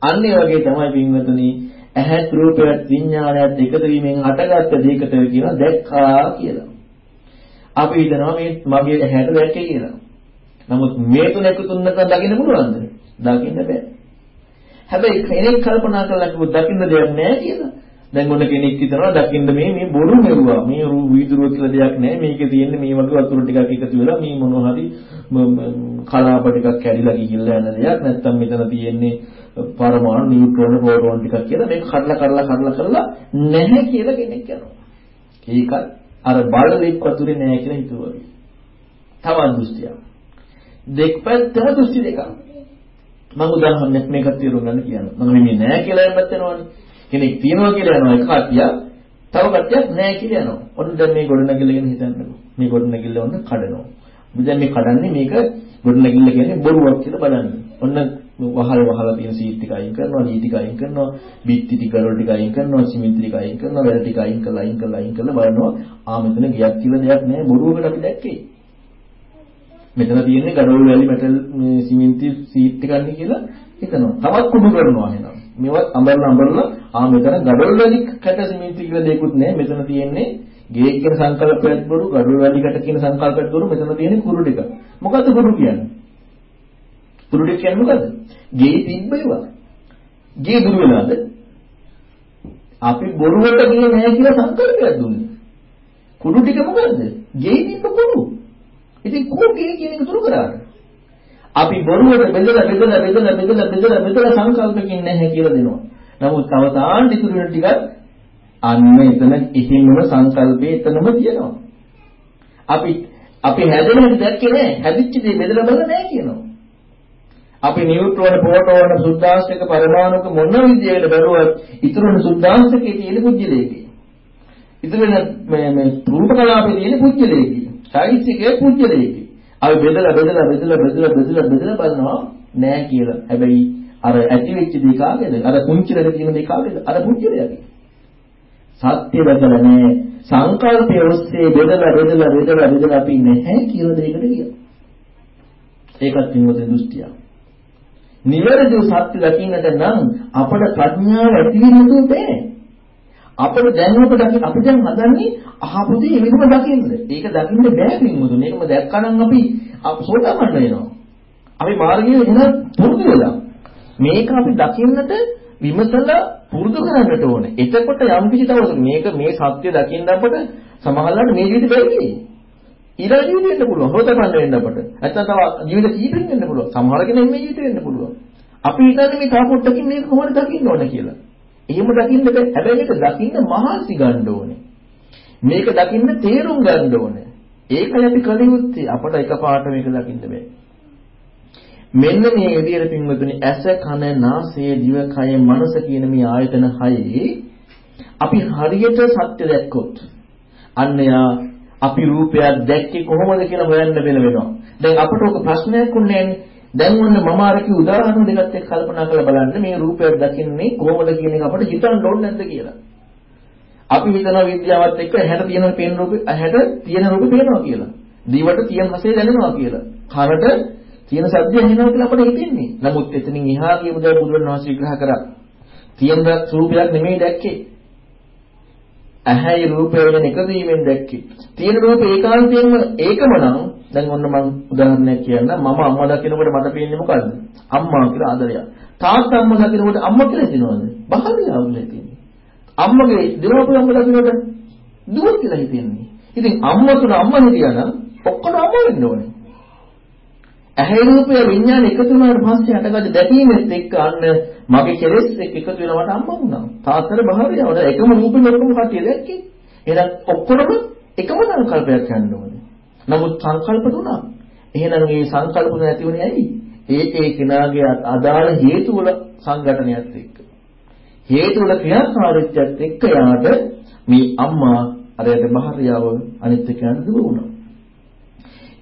අන්න ඒ වගේ තමයි පින්වතුනි ඇහත් රූපයත් විඥානයත් එකතු වීමෙන් හටගත්ත දෙයකට කියන දැක්කා කියලා. අපි හිතනවා මේ මගේ ඇහැට දැක්කේ කියලා. නමුත් මේ තුන එකතු වෙනකන් දකින්න පුළුවන්ද? දකින්න බෑ. හැබැයි කෙනෙක් කල්පනා කරලා කිව්වොත් දකින්න දෙයක් නැහැ කියලා. දැන් මොන කෙනෙක් හිතනවා දකින්න මේ මේ බොරු මෙරුවා. මේ රූ වීදුරුව කියලා දෙයක් නැහැ. මේකේ තියෙන්නේ මේ වගේ වතුර ටිකක් එකතු වෙලා මේ මොනවා හරි කලාප ටිකක් කැඩිලා ගිහිල්ලා යන දෙයක්. නැත්තම් මෙතන තියෙන්නේ පරමාණු නියුට්‍රෝන ප්‍රෝටෝන ටිකක් කියලා මේක කඩලා කඩලා කඩලා කරලා නැහැ කියලා කෙනෙක් කරනවා. ඒකත් අර බලලෙක් වතුරේ නැහැ කියලා හිතුවා. තවත් දෘෂ්ටියක්. දෙක්පැත්තම දෘෂ්ටි දෙකක්. මම උදාහරණයක් මේකත් තේරුම් ගන්න කියනවා. මම මේ නෑ කියලා යන්නත් වෙනවනේ. කෙනෙක් තියනවා කියලා යනවා එක කට්ටිය, තව කට්ටියක් නෑ කියලා යනවා. ඔන්න දැන් මේ ගොඩනැගිල්ල ගැන හිතන්නකෝ. මේ ගොඩනැගිල්ල ඔන්න කඩනවා. දැන් මේ කඩන්නේ මේක ගොඩනැගිල්ල කියන්නේ බොරුවක් කියලා බලන්න. ඔන්න වහල් වහලා තියෙන සීට් ටික අයින් කරනවා, ලී ටික අයින් කරනවා, බිත්ති ටික ගරොල් ටික අයින් කරනවා, සිමෙන්ති ටික අයින් කරනවා, වැල් ටික අයින් කරලා අයින් කරලා අයින් කරලා බලනවා. ආ මෙතන ගියක් කියලා දෙයක් නෑ බොරුවකට අපි දැක්කේ. මෙතන තියෙන්නේ ගඩොල් වැලි මෙටල් සිමෙන්ති සීට් එකක් කියලා හිතනවා. තවත් කුඩු කරනවා එහෙනම්. මේවත් අඹරලා අඹරලා ආ මෙතන ගඩොල් වැලි කැට සිමෙන්ති කියලා දෙයක්වත් නැහැ. මෙතන තියෙන්නේ ගේ කියන සංකල්පයක් බොරු ගඩොල් වැලි කැට කියන සංකල්පයක් බොරු මෙතන තියෙන්නේ කුරු ටික. මොකද්ද කුරු කියන්නේ? කුරු ටික කියන්නේ මොකද්ද? ගේ තිබ්බ ඒවා. ගේ දුර වෙලාද? අපි බොරුවට ගියේ නැහැ කියලා සංකල්පයක් දුන්නේ. කුඩු ටික මොකද්ද? ගේ තිබ්බ කුඩු. ඉතින් කෝකේ කියන එක දුරු කරාද? අපි බොරුවට බෙදලා බෙදලා බෙදලා බෙදලා බෙදලා බෙදලා සංකල්පකින් නැහැ කියලා දෙනවා. නමුත් අවසාන ඉතුරු වෙන ටිකත් අන්න එතන ඉහිමම සංකල්පේ එතනම තියෙනවා. අපි අපි හැදෙන හැටි දැක්කේ නැහැ. හැදිච්ච දේ බෙදලා බලලා නැහැ කියනවා. අපි නියුට්‍රෝන ප්‍රෝටෝන සුද්ධාංශක පරමාණුක මොන විදියට බැලුවත් ඉතුරු වෙන සුද්ධාංශකයේ තියෙන පුජ්‍යලේකේ. ඉතුරු වෙන මේ මේ රූප කලාපේ තියෙන පුජ්‍යලේකේ. චෛසිකයේ පුජ්‍යලේකේ. අපි බෙදලා බෙදලා බෙදලා බෙදලා බෙදලා බෙදලා බලනවා නෑ කියලා. හැබැයි අර ඇති වෙච්ච දේ කාගේද? අර කුංචි වැඩ තියෙන දේ කාගේද? අර පුජ්‍යලයාගේ. සත්‍ය දැකලා නෑ. සංකල්පයේ ඔස්සේ බෙදලා බෙදලා බෙදලා බෙදලා අපි නැහැ කියලා දෙයකට කියනවා. ඒකත් විනෝද දෘෂ්ටියක්. නිවැරදිව සත්‍ය දකින්නට නම් අපට ප්‍රඥාව ඇති වෙන්න බෑ. අපිට දැන් ඔබ දකින්න අපි දැන් හදන්නේ අහපු දේ එහෙම දකින්න. ඒක දකින්න බෑ පින්මුදුන. මේකම දැක්කනම් අපි සෝතාපන්න වෙනවා. අපි මාර්ගයේ එන පුරුදු වෙලා. මේක අපි දකින්නට විමසලා පුරුදු කරන්නට ඕනේ. එතකොට යම් කිසි දවසක මේක මේ සත්‍ය දකින්න අපට සමහරවිට මේ ජීවිතේ බැරි ඊළඟ ජීවිතේ වෙන්න පුළුවන්. හොතපන්න වෙන්න අපට. නැත්නම් තව ජීවිත කීපෙකින් වෙන්න පුළුවන්. සමහර කෙනෙක් මේ ජීවිතේ වෙන්න පුළුවන්. අපි හිතන්නේ මේ තව පොඩ්ඩකින් මේක කොහොමද දකින්න ඕන කියලා. එහෙම දකින්න බෑ. හැබැයි මේක දකින්න මහන්සි ගන්න ඕනේ. මේක දකින්න තේරුම් ගන්න ඕනේ. ඒකයි අපි කළ යුත්තේ. අපට එකපාරට මේක දකින්න බෑ. මෙන්න මේ විදිහට පින්වතුනි ඇස කන නාසය දිව කය මනස කියන මේ ආයතන හයේ අපි හරියට සත්‍ය දැක්කොත් අන්න යා අපි රූපයක් දැක්කේ කොහොමද කියලා හොයන්න බැල වෙනවා. දැන් අපට ඔක ප්‍රශ්නයක් උන්නේ දැන් ඔන්න මම අර කි උදාහරණ දෙකත් එක්ක කල්පනා කරලා බලන්න මේ රූපයක් දකින්නේ කොහොමද කියන එක අපිට හිතන්න ඕනේ නැද්ද කියලා. අපි හිතනවා විද්‍යාවත් එක්ක ඇහැට තියෙන පේන රූපේ ඇහැට තියෙන රූපේ පේනවා කියලා. දිවට තියෙන රසය දැනෙනවා කියලා. කනට තියෙන ශබ්දය ඇහෙනවා කියලා අපිට හිතෙන්නේ. නමුත් එතනින් එහා කියමු දැන් බුදුරණන් වහන්සේ විග්‍රහ කරා. තියෙන රූපයක් නෙමෙයි දැක්කේ. ඇහැයි රූපය වෙන එකතු වීමෙන් දැක්කේ. තියෙන රූපේ ඒකාන්තයෙන්ම ඒකම නම් දැන් ඔන්න මම උදාහරණයක් කියන්න මම අම්මා දකිනකොට මට පේන්නේ මොකද්ද? අම්මා කියලා ආදරයක්. තාත්තා අම්මා දකිනකොට අම්මා කියලා හිතනවද? බහරිය අවුල හිතෙන්නේ. අම්මගේ දෙමව්පිය අම්මා දකිනකොට දුව කියලා හිතෙන්නේ. ඉතින් අම්මා තුන අම්මා හිටියානම් ඔක්කොම අම්මා වෙන්න ඕනේ. ඇහැ රූපය විඥාන එකතු වුණාට පස්සේ හටගත්ත දැකීමෙත් එක්ක අන්න මගේ කෙලෙස් එක්ක එකතු වෙලා මට අම්මා වුණා. තාත්තට බහරියව එකම රූපෙ ඔක්කොම කටිය දැක්කේ. එහෙනම් ඔක්කොම එකම සංකල්පයක් යන්න ඕනේ. නමුත් සංකල්ප තුනක්. එහෙනම් මේ සංකල්ප නැති වුණේ ඇයි? ඒ ඒ කෙනාගේ අදාළ හේතු වල සංගঠনයත් එක්ක. හේතු වල ක්‍රියාකාරීත්වයත් එක්ක යාට මේ අම්මා අරයට භාර්යාව අනිත් එක්කයන්ට දුර වුණා.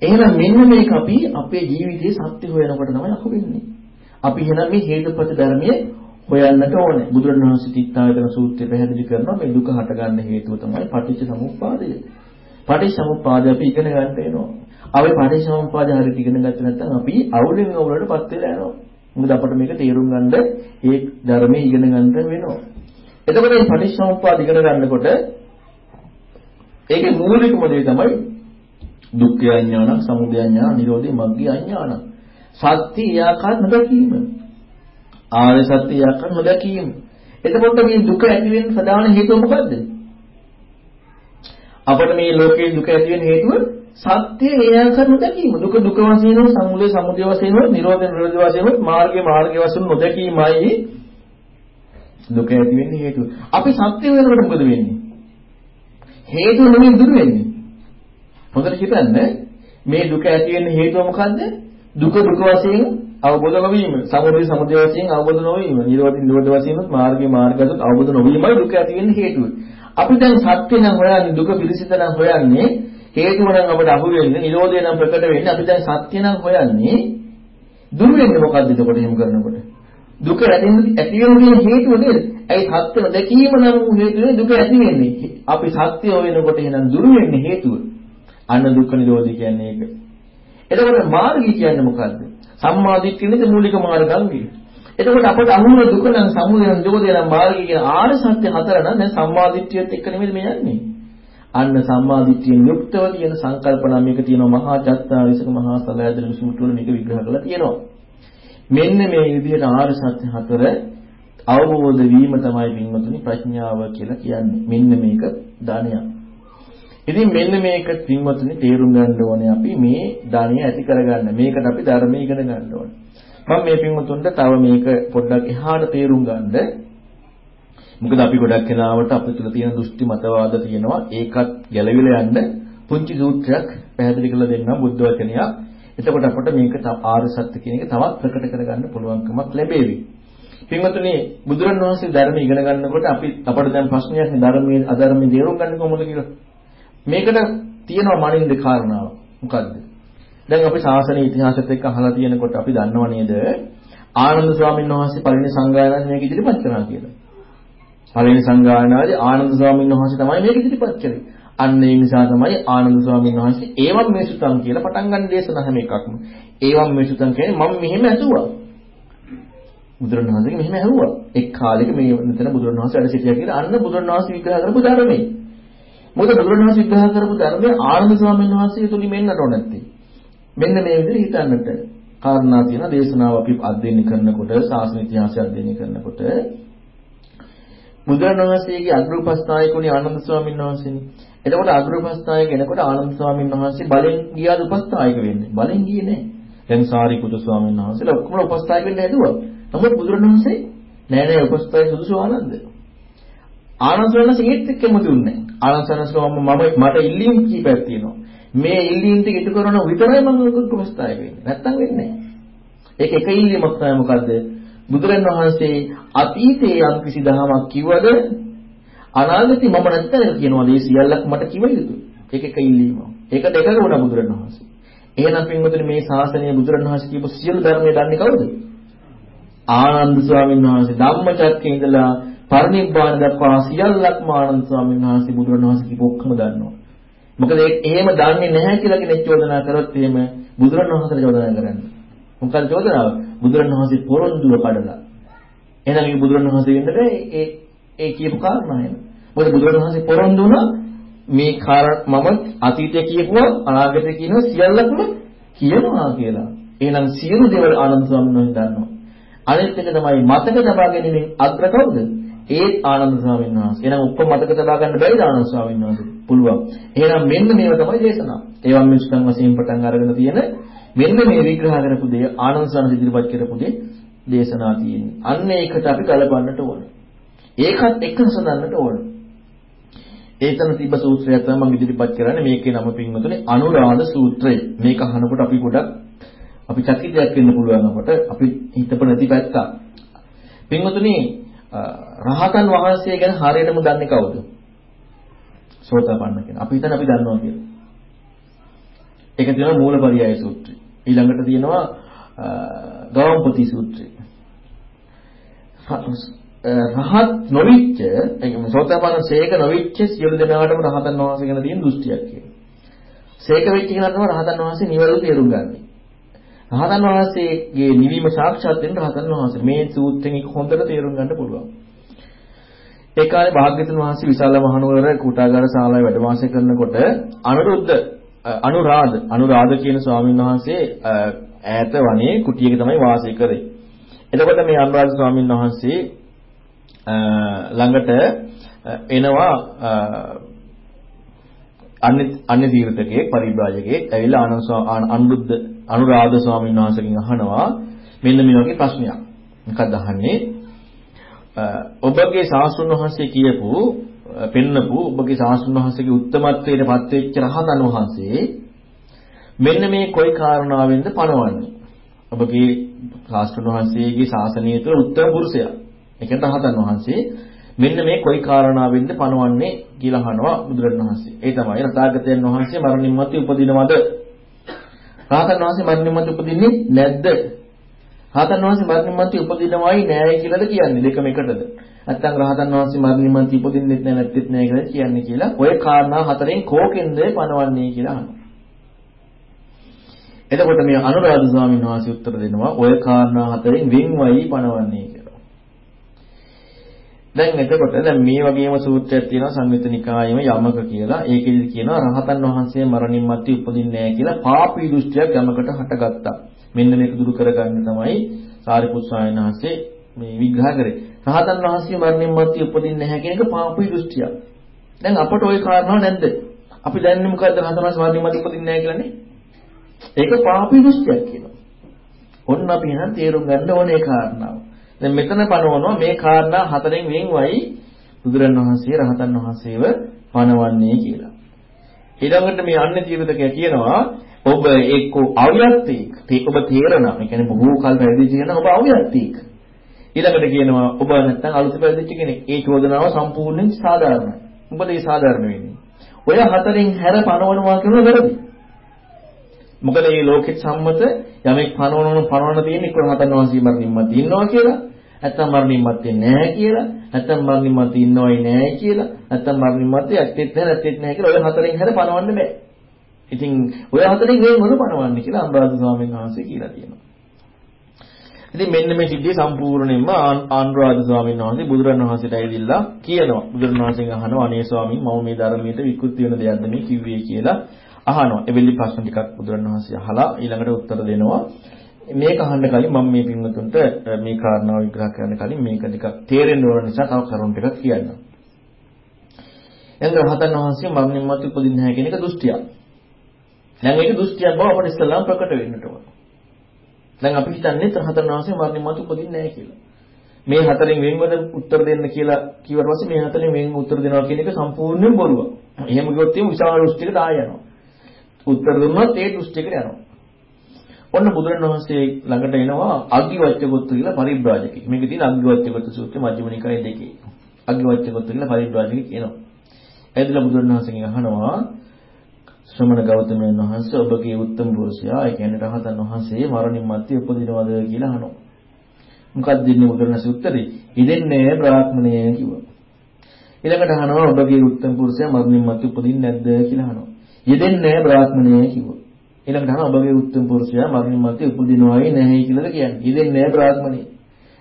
එහෙනම් මෙන්න මේක අපි අපේ ජීවිතයේ සත්‍ය හොයනකොට තමයි අහු වෙන්නේ. අපි එහෙනම් මේ හේතුපත ධර්මයේ හොයන්නට ඕනේ. බුදුරණවහන්සේ තිත්තායතන සූත්‍රය පැහැදිලි කරනවා මේ දුක හටගන්න හේතුව තමයි පටිච්ච සමුප්පාදය. පටිච්ච සමුප්පාදය අපි ඉගෙන ගන්න වෙනවා. අපි පටිච්ච සමුප්පාදය හරියට ඉගෙන ගත්තේ නැත්නම් අපි අවුලෙන් අවුලටපත් වෙලා යනවා. මොකද අපිට මේක තේරුම් ගන්න ඒ ධර්මයේ ඉගෙන ගන්න වෙනවා. එතකොට මේ පටිච්ච සමුප්පාද ඉගෙන ගන්නකොට ඒකේ මූලිකම දේ තමයි දුක්ඛ අඥාන, සමුදය අඥාන, නිරෝධය මග්ගය අඥාන. සත්‍ය යාකාර නොදකීම. ආර්ය සත්‍ය යාකාර නොදකීම. එතකොට මේ දුක ඇති වෙන්න ප්‍රධාන හේතුව මොකද්ද? අපිට මේ ලෝකේ දුක ඇති වෙන්න හේතුව සත්‍ය යාකාර නොදකීම. දුක දුක වශයෙන් හෝ සමුදය සමුදය වශයෙන් හෝ නිරෝධ නිරෝධ වශයෙන් හෝ මාර්ගය මාර්ගය වශයෙන් නොදකීමයි දුක ඇති වෙන්න හේතුව. අපි සත්‍ය වෙනකොට මොකද වෙන්නේ? හේතුව නෙමෙයි දුර වෙන්නේ. හොඳට හිතන්න මේ දුක ඇති වෙන්න හේතුව මොකද්ද? දුක දුක වශයෙන් අවබෝධ නොවීම, සමුදය සමුදය වශයෙන් අවබෝධ නොවීම, නිරෝධ නිරෝධ වශයෙන් මාර්ගය මාර්ගයට අවබෝධ නොවීමයි දුක ඇති වෙන්න හේතුව. අපි දැන් සත්‍ය නම් හොයන්නේ දුක පිළිසිත නම් හොයන්නේ හේතුව නම් අපිට අහු වෙන්නේ, නිරෝධය නම් ප්‍රකට වෙන්නේ. අපි දැන් සත්‍ය නම් හොයන්නේ දුර වෙන්නේ මොකද්ද එතකොට එහෙම කරනකොට? දුක ඇති වෙන හේතුව නේද? ඇයි සත්‍ය නොදැකීම නම් හේතුවේ දුක ඇති වෙන්නේ. අපි සත්‍ය හොයනකොට එහෙනම් දුර වෙන්නේ හේතුව. අන්න දුක්ඛ නිරෝධය කියන්නේ ඒක. එතකොට මාර්ගය කියන්නේ මොකද්ද? සම්මා දිට්ඨියනේ මූලික මාර්ගංගය. එතකොට අපට අහුන දුක නම් සමුදය නම් නිරෝධය නම් මාර්ගය කියන ආර්ය සත්‍ය හතර නම් දැන් සම්මා දිට්ඨියත් එක්ක නෙමෙයි මේ යන්නේ. අන්න සම්මා දිට්ඨියෙන් යුක්තව තියෙන සංකල්පනා මේක තියෙනවා මහා චත්තාරිසක මහා සලයදල සූත්‍රවල මේක විග්‍රහ කරලා තියෙනවා. මෙන්න මේ විදිහට ආර්ය සත්‍ය හතර අවබෝධ වීම තමයි පින්වතුනි ප්‍රඥාව කියලා කියන්නේ. මෙන්න මේක ධනයක්. ඉතින් මෙන්න මේක පින්වතුනි තේරුම් ගන්න ඕනේ අපි මේ ධනිය ඇති කරගන්න. මේකට අපි ධර්මය ඉගෙන ගන්න ඕනේ. මම මේ පින්වතුන්ට තව මේක පොඩ්ඩක් එහාට තේරුම් ගන්න. මොකද අපි ගොඩක් වෙලාවට අපිට තුල තියෙන දෘෂ්ටි මතවාද තියෙනවා. ඒකත් ගැලවිලා යන්න පුංචි සූත්‍රයක් පැහැදිලි කරලා දෙන්නම් බුද්ධ වචනයක්. එතකොට අපට මේක ආර්ය සත්‍ය කියන එක තවත් ප්‍රකට කරගන්න පුළුවන්කමක් ලැබෙවි. පින්වතුනි බුදුරණවහන්සේ ධර්ම ඉගෙන ගන්නකොට අපි අපිට දැන් ප්‍රශ්නයක් නේ ධර්මයේ අධර්මයේ තේරුම් ගන්න කොහොමද කියලා. මේකට තියෙනවා මනින්ද කාරණාව. මොකද්ද? දැන් අපි ශාසන ඉතිහාසෙත් එක්ක අහලා තියෙනකොට අපි දන්නව නේද? ආනන්ද ස්වාමීන් වහන්සේ පළවෙනි සංගායනාවේ මේක ඉදිරිපත් කරා කියලා. පළවෙනි සංගායනාවේ ආනන්ද ස්වාමීන් වහන්සේ තමයි මේක ඉදිරිපත් කරේ. අන්න ඒ නිසා තමයි ආනන්ද ස්වාමීන් වහන්සේ ඒවම් මේසුතං කියලා පටන් ගන්න දේශන හැම එකක්ම. ඒවම් මේසුතං කියන්නේ මම මෙහෙම ඇසුවා. බුදුරණවහන්සේගෙන් මෙහෙම ඇහුවා. එක් කාලෙක මේ මෙතන බුදුරණවහන්සේ වැඩ සිටියා කියලා අන්න බුදුරණවහන්සේ විග්‍රහ කරපු ධර්මයේ. මොකද බුදුරණවහන්සේ විග්‍රහ කරපු ධර්මයේ ආනන්ද ස්වාමීන් වහන්සේ තුලින් මෙන්නට ඕන නැත්තේ. මෙන්න මේ විදිහට හිතන්නට කාරණා තියෙන දේශනාව අපි අධ්‍යයනය කරනකොට ශාසන ඉතිහාසය අධ්‍යයනය කරනකොට බුදුරණවහන්සේගේ අග්‍රෝපස්ථායකුනේ ආනන්ද ස්වාමීන් වහන්සේනේ. එතකොට අග්‍රෝපස්ථායක එනකොට ආනන්ද ස්වාමීන් වහන්සේ බලෙන් ගියාද උපස්ථායක වෙන්නේ? බලෙන් ගියේ නෑ. දැන් සාරිපුත්‍ර ස්වාමීන් වහන්සේලා ඔක්කොම උපස්ථායක වෙන්න හැදුවා. නමුත් බුදුරණවහන්සේ නෑ නෑ උපස්ථායක සුදුසු ආනන්ද. ආනන්ද ස්වාමීන් වහන්සේ ඒත් එක්කම දුන්නේ. ආනන්ද ස්වාමීන් මම මට ඉල්ලීම් කීපයක් තියෙනවා. මේ ඉල්ලීම් ටික ඉටු කරන විතරයි මම උපස්ථායක වෙන්නේ. නැත්තම් වෙන්නේ නෑ. ඒක එක ඉල්ලීමක් තමයි මොකද්ද? බුදුරණවහන්සේ අතීතයේ යම් කිසි දහමක් කිව්වද අනාගතේ මම නැත්තර කියනවා මේ සියල්ලක් මට කිව යුතුයි. ඒක එක ඉල්ලීමක්. ඒක දෙකක වුණා බුදුරණවහන්සේ. එහෙනම් පින්වතුනි මේ ශාසනය බුදුරණවහන්සේ කියපු සියලු ධර්මය දන්නේ කවුද? ආනන්ද ස්වාමීන් වහන්සේ ධම්මචක්කේ ඉඳලා පරිනිබ්බාන දක්වා සියල්ලක්ම ආනන්ද ස්වාමීන් වහන්සේ බුදුරණවහන්සේ කියපු ඔක්කොම දන්නවා. මොකද එහෙම දන්නේ නැහැ කියලා කෙනෙක් චෝදනා කරොත් එහෙම බුදුරණවහන්සේට චෝදනා කරන්නේ. මොකද චෝදනාව? බුදුරණවහන්සේ පොරොන්දුව කඩලා. එහෙනම් මේ බුදුරණවහන්සේ වෙන්නේ ඒ ඒ කියපු කාරණා එහෙම. මොකද බුදුරණවහන්සේ පොරොන්දු වුණා මේ කාර මම අතීතයේ කියපුවා අනාගතයේ කියනවා සියල්ලක්ම කියනවා කියලා. එහෙනම් සියලු දේවල් ආනන්ද ස්වාමීන් වහන්සේ දන්නවා. අනිත් එක තමයි මතක තබා ගැනීමෙන් අග්‍ර කවුද? ඒත් ආනන්ද ස්වාමීන් වහන්සේ. එහෙනම් ඔක්කොම මතක තබා ගන්න බැරිද ආනන්ද ස්වාමීන් වහන්සේ? පුළුවන්. එහෙනම් මෙන්න මේව තමයි දේශනාව. ඒවම් මිස්කන් වශයෙන් පටන් අරගෙන තියෙන මෙන්න මේ විග්‍රහ කරපු දේ ආනන්ද ස්වාමීන් ඉදිරිපත් කරපු දේ දේශනා තියෙන්නේ. අන්න ඒකට අපි කලබන්නට ඕනේ. ඒකත් එක්ක සඳහන්නට ඕනේ. ඒතන තිබ්බ සූත්‍රය තමයි මම ඉදිරිපත් කරන්නේ මේකේ නම පින්වතුනි අනුරාධ සූත්‍රය. මේක අහනකොට අපි ගොඩක් අපි චකිතයක් වෙන්න පුළුවන් අපට අපි හිතපො නැති පැත්ත. පින්වතුනි රහතන් වහන්සේ ගැන හරියටම දන්නේ කවුද? සෝතාපන්න කෙනා. අපි හිතන අපි දන්නවා කියලා. ඒක තියෙනවා මූලපරියාය සූත්‍රය. ඊළඟට තියෙනවා ගෞරවපති සූත්‍රය. රහත් නොවිච්ච ඒ කියන්නේ සෝතාපන්න සේක නොවිච්ච සියලු දෙනාටම රහතන් වහන්සේ ගැන තියෙන දෘෂ්ටියක් කියලා. සේක වෙච්ච කෙනා තමයි රහතන් වහන්සේ නිවැරදිව තේරුම් ගන්නේ. රහතන් වහන්සේගේ නිවීම සාක්ෂාත් වෙන රහතන් වහන්සේ මේ සූත්‍රයෙන් එක හොඳට තේරුම් ගන්න පුළුවන්. ඒ කාලේ භාග්‍යතුන් වහන්සේ විශාල මහනුවර කුටාගාර ශාලාවේ වැඩ වාසය කරනකොට අනුරුද්ධ අනුරාධ අනුරාධ කියන ස්වාමීන් වහන්සේ ඈත වනේ කුටියක තමයි වාසය කරේ. එතකොට මේ අනුරාධ ස්වාමීන් වහන්සේ ළඟට එනවා අන්‍ය අන්‍ය තීර්ථකයේ පරිබ්‍රාජකයේ ඇවිල්ලා අනුරුද්ධ අනුරාධ ස්වාමීන් වහන්සේගෙන් අහනවා මෙන්න මේ වගේ ප්‍රශ්නයක්. මොකක්ද අහන්නේ? ඔබගේ ශාස්ත්‍රඥ වහන්සේ කියපු පෙන්නපු ඔබගේ ශාස්ත්‍රඥ වහන්සේගේ උත්තමත්වයට පත්වෙච්ච රහතන් වහන්සේ මෙන්න මේ කොයි කාරණාවෙන්ද පණවන්නේ? ඔබගේ ශාස්ත්‍රඥ වහන්සේගේ ශාසනය තුළ උත්තම පුරුෂයා. ඒ කියන්නේ රහතන් වහන්සේ මෙන්න මේ කොයි කාරණාවෙන්ද පණවන්නේ කියලා අහනවා බුදුරණවහන්සේ. ඒ තමයි රතාගතයන් වහන්සේ මරණින් මතු උපදිනවද? රහතන් වහන්සේ මරණින් මතු උපදින්නේ නැද්ද? රහතන් වහන්සේ මරණින් මතු උපදිනවයි නෑයි කියලාද කියන්නේ දෙකම එකටද? නැත්නම් රහතන් වහන්සේ මරණින් මතු උපදින්නෙත් නෑ නැත්තේත් නෑ කියලා කියන්නේ කියලා ඔය කාරණා හතරෙන් කෝකෙන්ද පණවන්නේ කියලා අහනවා. එතකොට මේ අනුරාධ ස්වාමීන් වහන්සේ උත්තර දෙනවා ඔය කාරණා හතරෙන් වෙන්වයි පණවන්නේ කියලා. දැන් එතකොට දැන් මේ වගේම සූත්‍රයක් තියෙනවා සංයුත්ත නිකායෙම යමක කියලා. ඒකෙදි කියනවා රහතන් වහන්සේ මරණින් මතු උපදින්නේ නැහැ කියලා පාපී දෘෂ්ටියක් යමකට හටගත්තා. මෙන්න මේක දුරු කරගන්න තමයි සාරිපුත් ස්වාමීන් වහන්සේ මේ විග්‍රහ කරේ. රහතන් වහන්සේ මරණින් මතු උපදින්නේ නැහැ කියන එක පාපී දෘෂ්ටියක්. දැන් අපට ওই කාරණාව නැද්ද? අපි දන්නේ මොකද්ද රහතන් වහන්සේ මරණින් මතු උපදින්නේ නැහැ කියලානේ? ඒක පාපී දෘෂ්ටියක් කියනවා. ඔන්න අපි එහෙනම් තේරුම් ගන්න ඕනේ කාරණාව. දැන් මෙතන පනවනවා මේ කාරණා හතරෙන් වෙන්වයි බුදුරණවහන්සේ රහතන් වහන්සේව පනවන්නේ කියලා. ඊළඟට මේ අන්න ජීවිතකය කියනවා ඔබ එක්ක අව්‍යක්තික ඔබ තේරෙනවා. ඒ කියන්නේ බොහෝ කල් පැවිදිච්ච කෙනා ඔබ අව්‍යක්තික. ඊළඟට කියනවා ඔබ නැත්තම් අලුත් පැවිදිච්ච කෙනෙක්. ඒ චෝදනාව සම්පූර්ණයෙන් සාධාරණයි. මොකද ඒ සාධාරණ වෙන්නේ. ඔය හතරෙන් හැර පනවනවා කියන වැරදි. මොකද මේ ලෝකෙත් සම්මත යමෙක් පනවනවන පනවන තියෙන්නේ එක්ක රහතන් වහන්සේ මරණින්මත් ඉන්නවා කියලා. නැත්තම් මරණින්මත් නැහැ කියලා. නැත්තම් මරණින්මත් ඉන්නවයි නැහැ කියලා. නැත්තම් මරණින්මත් ඇත්තෙත් නැහැ නැත්තෙත් නැහැ කියලා ඔය හතරෙන් හැර පනවන්න බෑ. ඉතින් ඔය හතරෙන් වෙන මොන පනවන්නේ කියලා අනුරාධ ස්වාමීන් වහන්සේ කියලා තියෙනවා. ඉතින් මෙන්න මේ සිද්ධිය සම්පූර්ණයෙන්ම ආනුරාධ ස්වාමීන් වහන්සේ බුදුරණන් වහන්සේට ඇවිදilla කියනවා. බුදුරණන් වහන්සේගෙන් අහනවා අනේ ස්වාමීන් මම මේ ධර්මයට විකෘති වෙන දෙයක්ද මේ කිව්වේ කියලා අහනවා. එවෙලි ප්‍රශ්න ටිකක් බුදුරණන් වහන්සේ අහලා ඊළඟට උත්තර දෙනවා. මේක අහන්න කලින් මම මේ පින්වතුන්ට මේ කාරණාව විග්‍රහ කරන්න කලින් මේක ටිකක් තේරෙන්න ඕන නිසා තව කරුණු ටිකක් කියන්නම්. එතන රහතන් වහන්සේ මරණින් මතු උපදින්න නැහැ කියන එක දෘෂ්ටියක්. දැන් මේක දෘෂ්ටියක් බව අපිට ඉස්සෙල්ලාම ප්‍රකට වෙන්නට ඕන. දැන් අපි හිතන්නේ රහතන් වහන්සේ මරණින් මතු උපදින්නේ නැහැ කියලා. මේ හතරෙන් වෙන්වද උත්තර දෙන්න කියලා කිව්වට පස්සේ මේ හතරෙන් වෙන් උත්තර දෙනවා කියන එක සම්පූර්ණයෙන් බොරුවක්. එහෙම කිව්වොත් එහෙම විශාල දෘෂ්ටියකට ආය යනවා. උත්තර දුන්නොත් ඒ දෘෂ්ටියකට යනවා. ඔන්න බුදුරණවහන්සේ ළඟට එනවා අග්ගිවච්ඡගොත්තු කියලා පරිබ්‍රාජකෙක්. මේකේ තියෙන අග්ගිවච්ඡගොත්තු සූත්‍රය මජ්ක්‍ධිම නිකායේ දෙකේ. අග්ගිවච්ඡගොත්තු කියලා පරිබ්‍රාජකෙක් එනවා. එදිලා බුදුරණවහන්සේගෙන් අහනවා ශ්‍රමණ ගෞතමයන් වහන්සේ ඔබගේ උත්තම පුරුෂයා ඒ කියන්නේ රහතන් වහන්සේ මරණින් මත්තේ උපදිනවද කියලා අහනවා. මොකක්ද දෙන්නේ බුදුරණස් උත්තරේ? ඉදෙන්නේ බ්‍රාහ්මණය කිව්වා. ඊළඟට අහනවා ඔබගේ උත්තම පුරුෂයා මරණින් මත්තේ උපදින්නේ නැද්ද කියලා අහනවා. යෙදෙන්නේ බ්‍රාහ්මණය කිව්වා. ඊළඟට අහනවා ඔබගේ උත්තම පුරුෂයා මරණින් මත්තේ උපදිනවයි නැහැ කියලාද කියන්නේ. යෙදෙන්නේ බ්‍රාහ්මණය.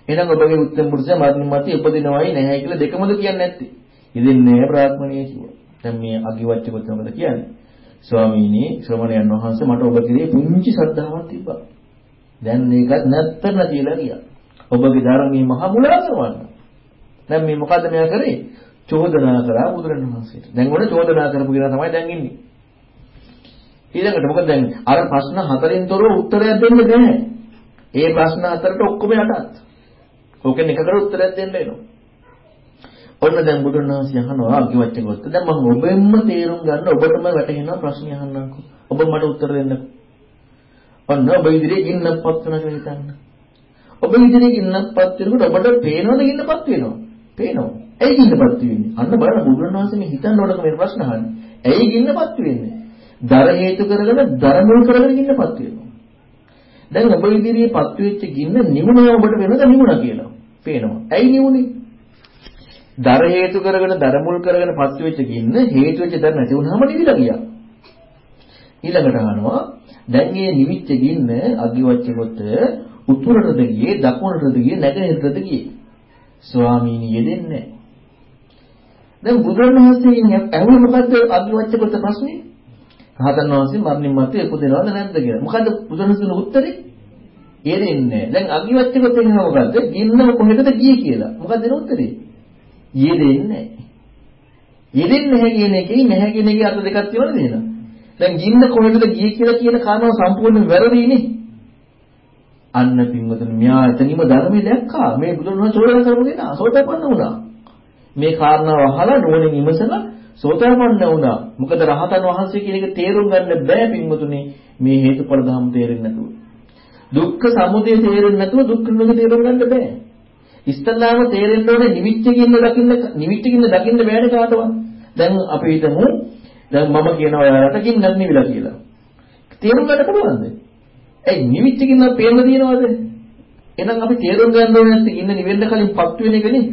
එහෙනම් ඔබගේ උත්තම පුරුෂයා මරණින් මත්තේ උපදිනවයි නැහැ කියලා දෙකමද කියන්නේ නැත්තේ. යෙදෙන්නේ බ්‍රාහ්මණය කිව්වා. දැන් මේ අගිවච්ච කොතනද කියන්නේ? ස්වාමීනි ශ්‍රමණයන් වහන්සේ මට ඔබ කෙරේ පුංචි ශ්‍රද්ධාවක් තිබ්බා. දැන් මේකත් නැත්තර නැතිලා ගියා. ඔබගේ ධර්මයේ මහ මුලාසවන්න. දැන් මේ මොකද්ද මෙයා කරේ? චෝදනා කරා බුදුරණවහන්සේට. දැන් ඔන්න චෝදනා කරපු කෙනා තමයි දැන් ඉන්නේ. ඊළඟට මොකද දැන් අර ප්‍රශ්න හතරින් තොරව උත්තරයක් දෙන්න බෑ. ඒ ප්‍රශ්න හතරට ඔක්කොම යටත්. ඕකෙන් එකකට උත්තරයක් දෙන්න වෙනවා. ඔන්න දැන් බුදුන් වහන්සේ අහනවා අගිවච්චකොත්. දැන් මම ඔබෙන්ම තේරුම් ගන්න ඔබටම වැටහෙනවා ප්‍රශ්නේ අහන්නම්කෝ. ඔබ මට උත්තර දෙන්නකෝ. ඔන්න ඔබ ඉදිරියේ ගින්නක්පත් වෙනවා කියලා හිතන්න. ඔබ ඉදිරියේ ගින්නක්පත් වෙනකොට ඔබට පේනවද ගින්නපත් වෙනවා? පේනවා. ඇයි ගින්නපත් වෙන්නේ? අන්න බලන්න බුදුන් වහන්සේ මේ හිතන්න ඕනක මේ ප්‍රශ්න අහන්නේ. ඇයි ගින්නපත් වෙන්නේ? දර හේතු කරගෙන දර මුල් කරගෙන ගින්නපත් වෙනවා. දැන් ඔබ ඉදිරියේ පත් වෙච්ච ගින්න නිමුණ ඔබට වෙනද නිමුණ කියලා. පේනවා. ඇයි නිමුනේ? දර හේතු කරගෙන දර මුල් කරගෙන පත් වෙච්ච ගින්න හේතු වෙච්ච දර නැති වුනහම නිවිලා ගියා. ඊළඟට අහනවා දැන් මේ නිවිච්ච ගින්න අගිවච්චකොට උතුරටද ගියේ දකුණටද ගියේ නැගෙනහිරටද ගියේ ස්වාමීනි යෙදෙන්නේ දැන් බුදුරණවහන්සේ ඇහුවේ මොකද්ද අගිවච්චකොට ප්‍රශ්නේ රහතන් වහන්සේ මරණින් මත්තේ උපදිනවද නැද්ද කියලා. මොකද්ද බුදුරණවහන්සේ උත්තරේ? යෙදෙන්නේ දැන් අගිවච්චකොට එන්නේ මොකද්ද ගින්නම කොහෙටද ගියේ කියලා. මොකද්ද එන උත්තරේ? යෙදෙන්නේ යෙදෙන්නේ නැහැ කියන එකේ නැහැ කියන එකේ අර්ථ දෙකක් තියෙනවද නේද දැන් ගින්න කොහෙද ගියේ කියලා කියන කාරණාව සම්පූර්ණයෙන් වැරදිනේ. අන්න පින්වතුනි මෙයා එතනින්ම ධර්මයේ දැක්කා. මේ බුදුන් වහන්සේ සෝදන කරපු කෙනා සෝතපන්න වුණා. මේ කාරණාව අහලා නුවණින් විමසලා සෝතපන්න වුණා. මොකද රහතන් වහන්සේ කියන එක තේරුම් ගන්න බෑ පින්වතුනි මේ හේතුඵල ධර්ම තේරෙන්නේ නැතුව. දුක්ඛ සමුදය තේරෙන්නේ නැතුව දුක්ඛ නිරෝධ තේරුම් ගන්න බෑ. ඉස්තලාම තේරෙන්න ඕනේ නිමිත්තකින් දකින්න නිමිත්තකින් දකින්න බෑනේ කාටවත්. දැන් අපි හිතමු දැන් මම කියනවා ඔයාලට ගින්නක් නිවිලා කියලා. තේරුම් ගන්න පුළුවන්ද? ඒ නිවිච්ච ගින්න පේන්න තියනවද? එහෙනම් අපි තේරුම් ගන්න ඕනේ නැත්නම් ගින්න නිවෙන්න කලින් පත් වෙන එකනේ.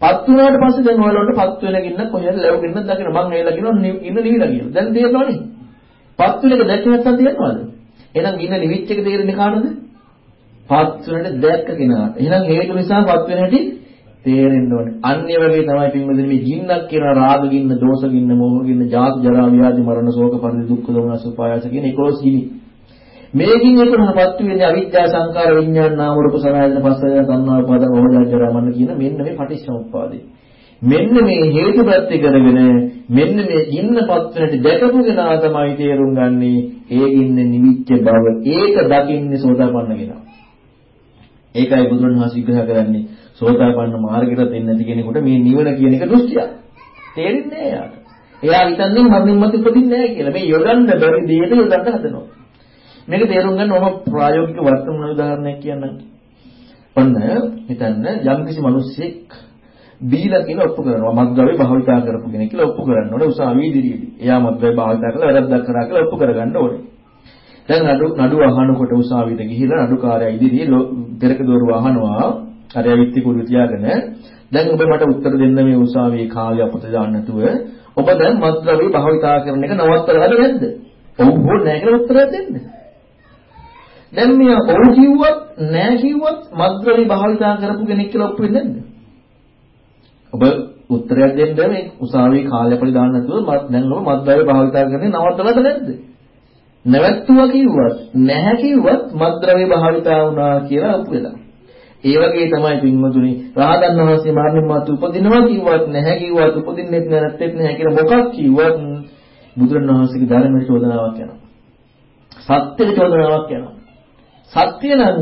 පත් වුණාට පස්සේ දැන් ඔයාලට පත් වෙන ගින්න කොහෙද ලැබු ගින්නක් දකින්න මං ඇවිල්ලා කියනවා ගින්න නිවිලා කියලා. දැන් තේරෙනවනේ. පත් වෙන එක දැක්ක නැත්නම් තේරෙනවද? එහෙනම් ගින්න නිවිච්ච එක තේරෙන්නේ කාටද? පත් වෙනට දැක්ක කෙනාට. එහෙනම් හේතු නිසා පත් වෙන හැටි තේරෙන්න ඕනේ. අන්‍ය වගේ තමයි පින්වදින මේ ගින්නක් කියන රාග ගින්න, දෝෂ ගින්න, මෝහ ගින්න, ජාති ජරා ව්‍යාධි මරණ ශෝක පරිදි දුක්ඛ දෝමනස් උපායස කියන 11 ගිනි. මේකින් එකමපත් වෙන්නේ අවිද්‍යා සංකාර විඥාන නාම රූප සලආයතන පස්සය තණ්හා උපාද මොහොදා ජරා මරණ කියන මෙන්න මේ පටිච්චසමුප්පාදේ. මෙන්න මේ හේතු ප්‍රත්‍ය කරගෙන මෙන්න මේ ගින්නපත් වෙනට දැකපු කෙනා තමයි තේරුම් ගන්නේ ඒ ගින්න නිවිච්ච බව. ඒක දකින්නේ සෝදාපන්න කෙනා. ඒකයි බුදුරණවහන්සේ විග්‍රහ කරන්නේ සෝතාපන්න මාර්ගයට දෙන්නේ නැති කෙනෙකුට මේ නිවන කියන එක දෘෂ්ටියක්. තේරෙන්නේ නැහැ යාට. එයා හිතන්නේ මරණින් මතු උපදින්නේ නැහැ කියලා. මේ යොදන්න බැරි දෙයට යොදන්න හදනවා. මේක තේරුම් ගන්න ඕම ප්‍රායෝගික වර්තමාන උදාහරණයක් කියන්නම්. ඔන්න හිතන්න යම්කිසි මිනිස්සෙක් බීලා කියලා ඔප්පු කරනවා මත්ද්‍රව්‍ය භාවිතා කරපු කෙනෙක් කියලා ඔප්පු කරන්න ඕනේ උසාවියේ ඉදිරියේදී. එයා මත්ද්‍රව්‍ය භාවිතා කරලා වැරද්දක් කරා කියලා ඔප්පු කරගන්න ඕනේ. දැන් නඩු නඩු අහනකොට උසාවියට ගිහිලා නඩුකාරයා ඉදිරියේ පෙරක දෝරුව අහනවා අර යවිත්ති කුරු තියාගෙන දැන් ඔබ මට උත්තර දෙන්න මේ උසාවියේ කාලය අපත දාන්න නැතුව ඔබ දැන් මත්ද්‍රව්‍ය භාවිතා කරන එක නවත්තලාද නැද්ද? ඔව් හෝ නැහැ කියලා උත්තරයක් දෙන්න. දැන් මේ ඔව් කිව්වත් නැහැ කිව්වත් මත්ද්‍රව්‍ය භාවිතා කරපු කෙනෙක් කියලා ඔප්පු වෙන්නේ නැද්ද? ඔබ උත්තරයක් දෙන්න මේ උසාවියේ කාලය අපත දාන්න නැතුව දැන් ඔබ මත්ද්‍රව්‍ය භාවිතා කරන්නේ නවත්තලාද නැද්ද? නැවැත්තුවා කිව්වත් නැහැ කිව්වත් මත්ද්‍රව්‍ය භාවිතා වුණා කියලා ඔප්පු වෙලා. ඒ වගේ තමයි පින්වතුනි රහතන් වහන්සේ මරණින් මතු උපදිනවා කිව්වත් නැහැ කිව්වත් උපදින්නෙත් නැත්තේත් නැහැ කියලා මොකක් කිව්වත් බුදුරණවහන්සේගේ ධර්මයේ චෝදනාවක් යනවා. සත්‍යෙට චෝදනාවක් යනවා. සත්‍ය නම්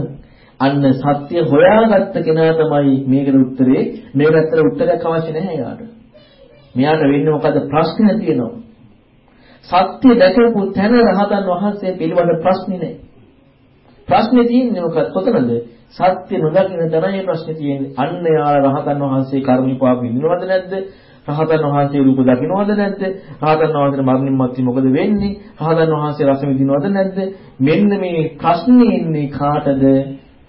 අන්න සත්‍ය හොයාගත්ත කෙනා තමයි මේකට උත්තරේ මේ පැත්තට උත්තරයක් අවශ්‍ය නැහැ යාට. මෙයාට වෙන්නේ මොකද ප්‍රශ්න තියෙනවා. සත්‍ය දැකපු තැන රහතන් වහන්සේ පිළිබඳ ප්‍රශ්නේ නැහැ. ප්‍රශ්නේ තියෙන්නේ මොකක්ද? කොතනද? සත්‍ය නොදකින තරමේ ප්‍රශ්නේ තියෙන්නේ. අන්න යාල රහතන් වහන්සේ කර්ම විපාක විඳිනවද නැද්ද? රහතන් වහන්සේ රූප දකින්නවද නැද්ද? රහතන් වහන්සේ මරණින් මත්තේ මොකද වෙන්නේ? රහතන් වහන්සේ රස විඳිනවද නැද්ද? මෙන්න මේ ප්‍රශ්නේ ඉන්නේ කාටද?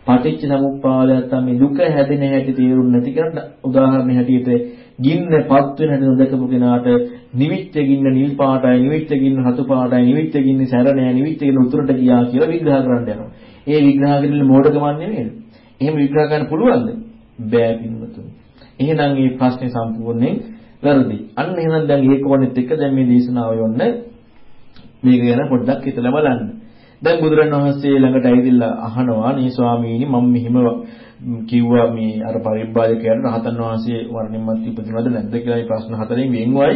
පටිච්ච සමුප්පාදය තමයි දුක හැදෙන හැටි තේරුම් නැති කරන උදාහරණ හැටියට ගින්නපත් වෙන හැටි නොදකපු කෙනාට නිවිච්ච ගින්න නිල් පාටයි නිවිච්ච ගින්න රතු පාටයි නිවිච්ච ගින්න සැරණයි නිවිච්ච ගින්න උතුරට ගියා කියලා විග්‍රහ කරන්න යනවා. ඒ විග්‍රහ කරන්නේ මෝඩකමක් නෙමෙයි. එහෙම විග්‍රහ කරන්න පුළුවන්ද? බෑ පින්වතුනි. එහෙනම් මේ ප්‍රශ්නේ සම්පූර්ණයෙන් වැරදි. අන්න එහෙනම් දැන් ඒකෝනෙත් එක්ක දැන් මේ දේශනාව යොන්න මේක ගැන පොඩ්ඩක් හිතලා බලන්න. දැන් බුදුරණවහන්සේ ළඟට ඇවිදලා අහනවා නේ ස්වාමීනි මම මෙහිම කිව්වා මේ අර පරිබ්බාජකයන් රහතන් වහන්සේ වර්ණින් මත් ඉපදිනවද නැද්ද කියලා මේ ප්‍රශ්න හතරෙන් වෙන්වයි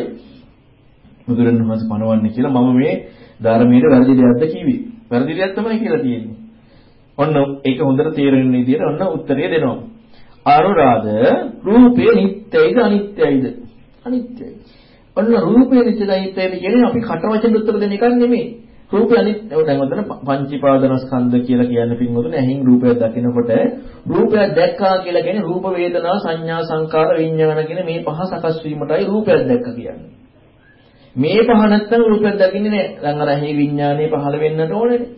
බුදුරණවහන්සේ පනවන්නේ කියලා මම මේ ධර්මයේ වැරදි දෙයක්ද කිව්වේ. වැරදි දෙයක් තමයි කියලා තියෙන්නේ. ඔන්න ඒක හොඳට තේරෙන විදිහට ඔන්න උත්තරය දෙනවා. අනුරාධ රූපේ නිට්ටයයිද අනිත්‍යයිද? අනිත්‍යයි. ඔන්න රූපේ නිට්ටයයිද අනිත්‍යයිද කියන්නේ අපි කට වචන උත්තර දෙන එකක් නෙමෙයි. රූපය අනිත් දැන් ඔතන පංචීපාදනස්කන්ධ කියලා කියන්නේ පින්වතුනි ඇහින් රූපයක් දකිනකොට රූපයක් දැක්කා කියලා කියන්නේ රූප වේදනා සංඥා සංකාර විඤ්ඤාණ කියන මේ පහ සකස් වීමටයි රූපයක් දැක්ක කියන්නේ. මේ පහ නැත්තම් රූපයක් දකින්නේ නැහැ. දැන් අර ඇහි විඤ්ඤාණය පහළ වෙන්නට ඕනේනේ.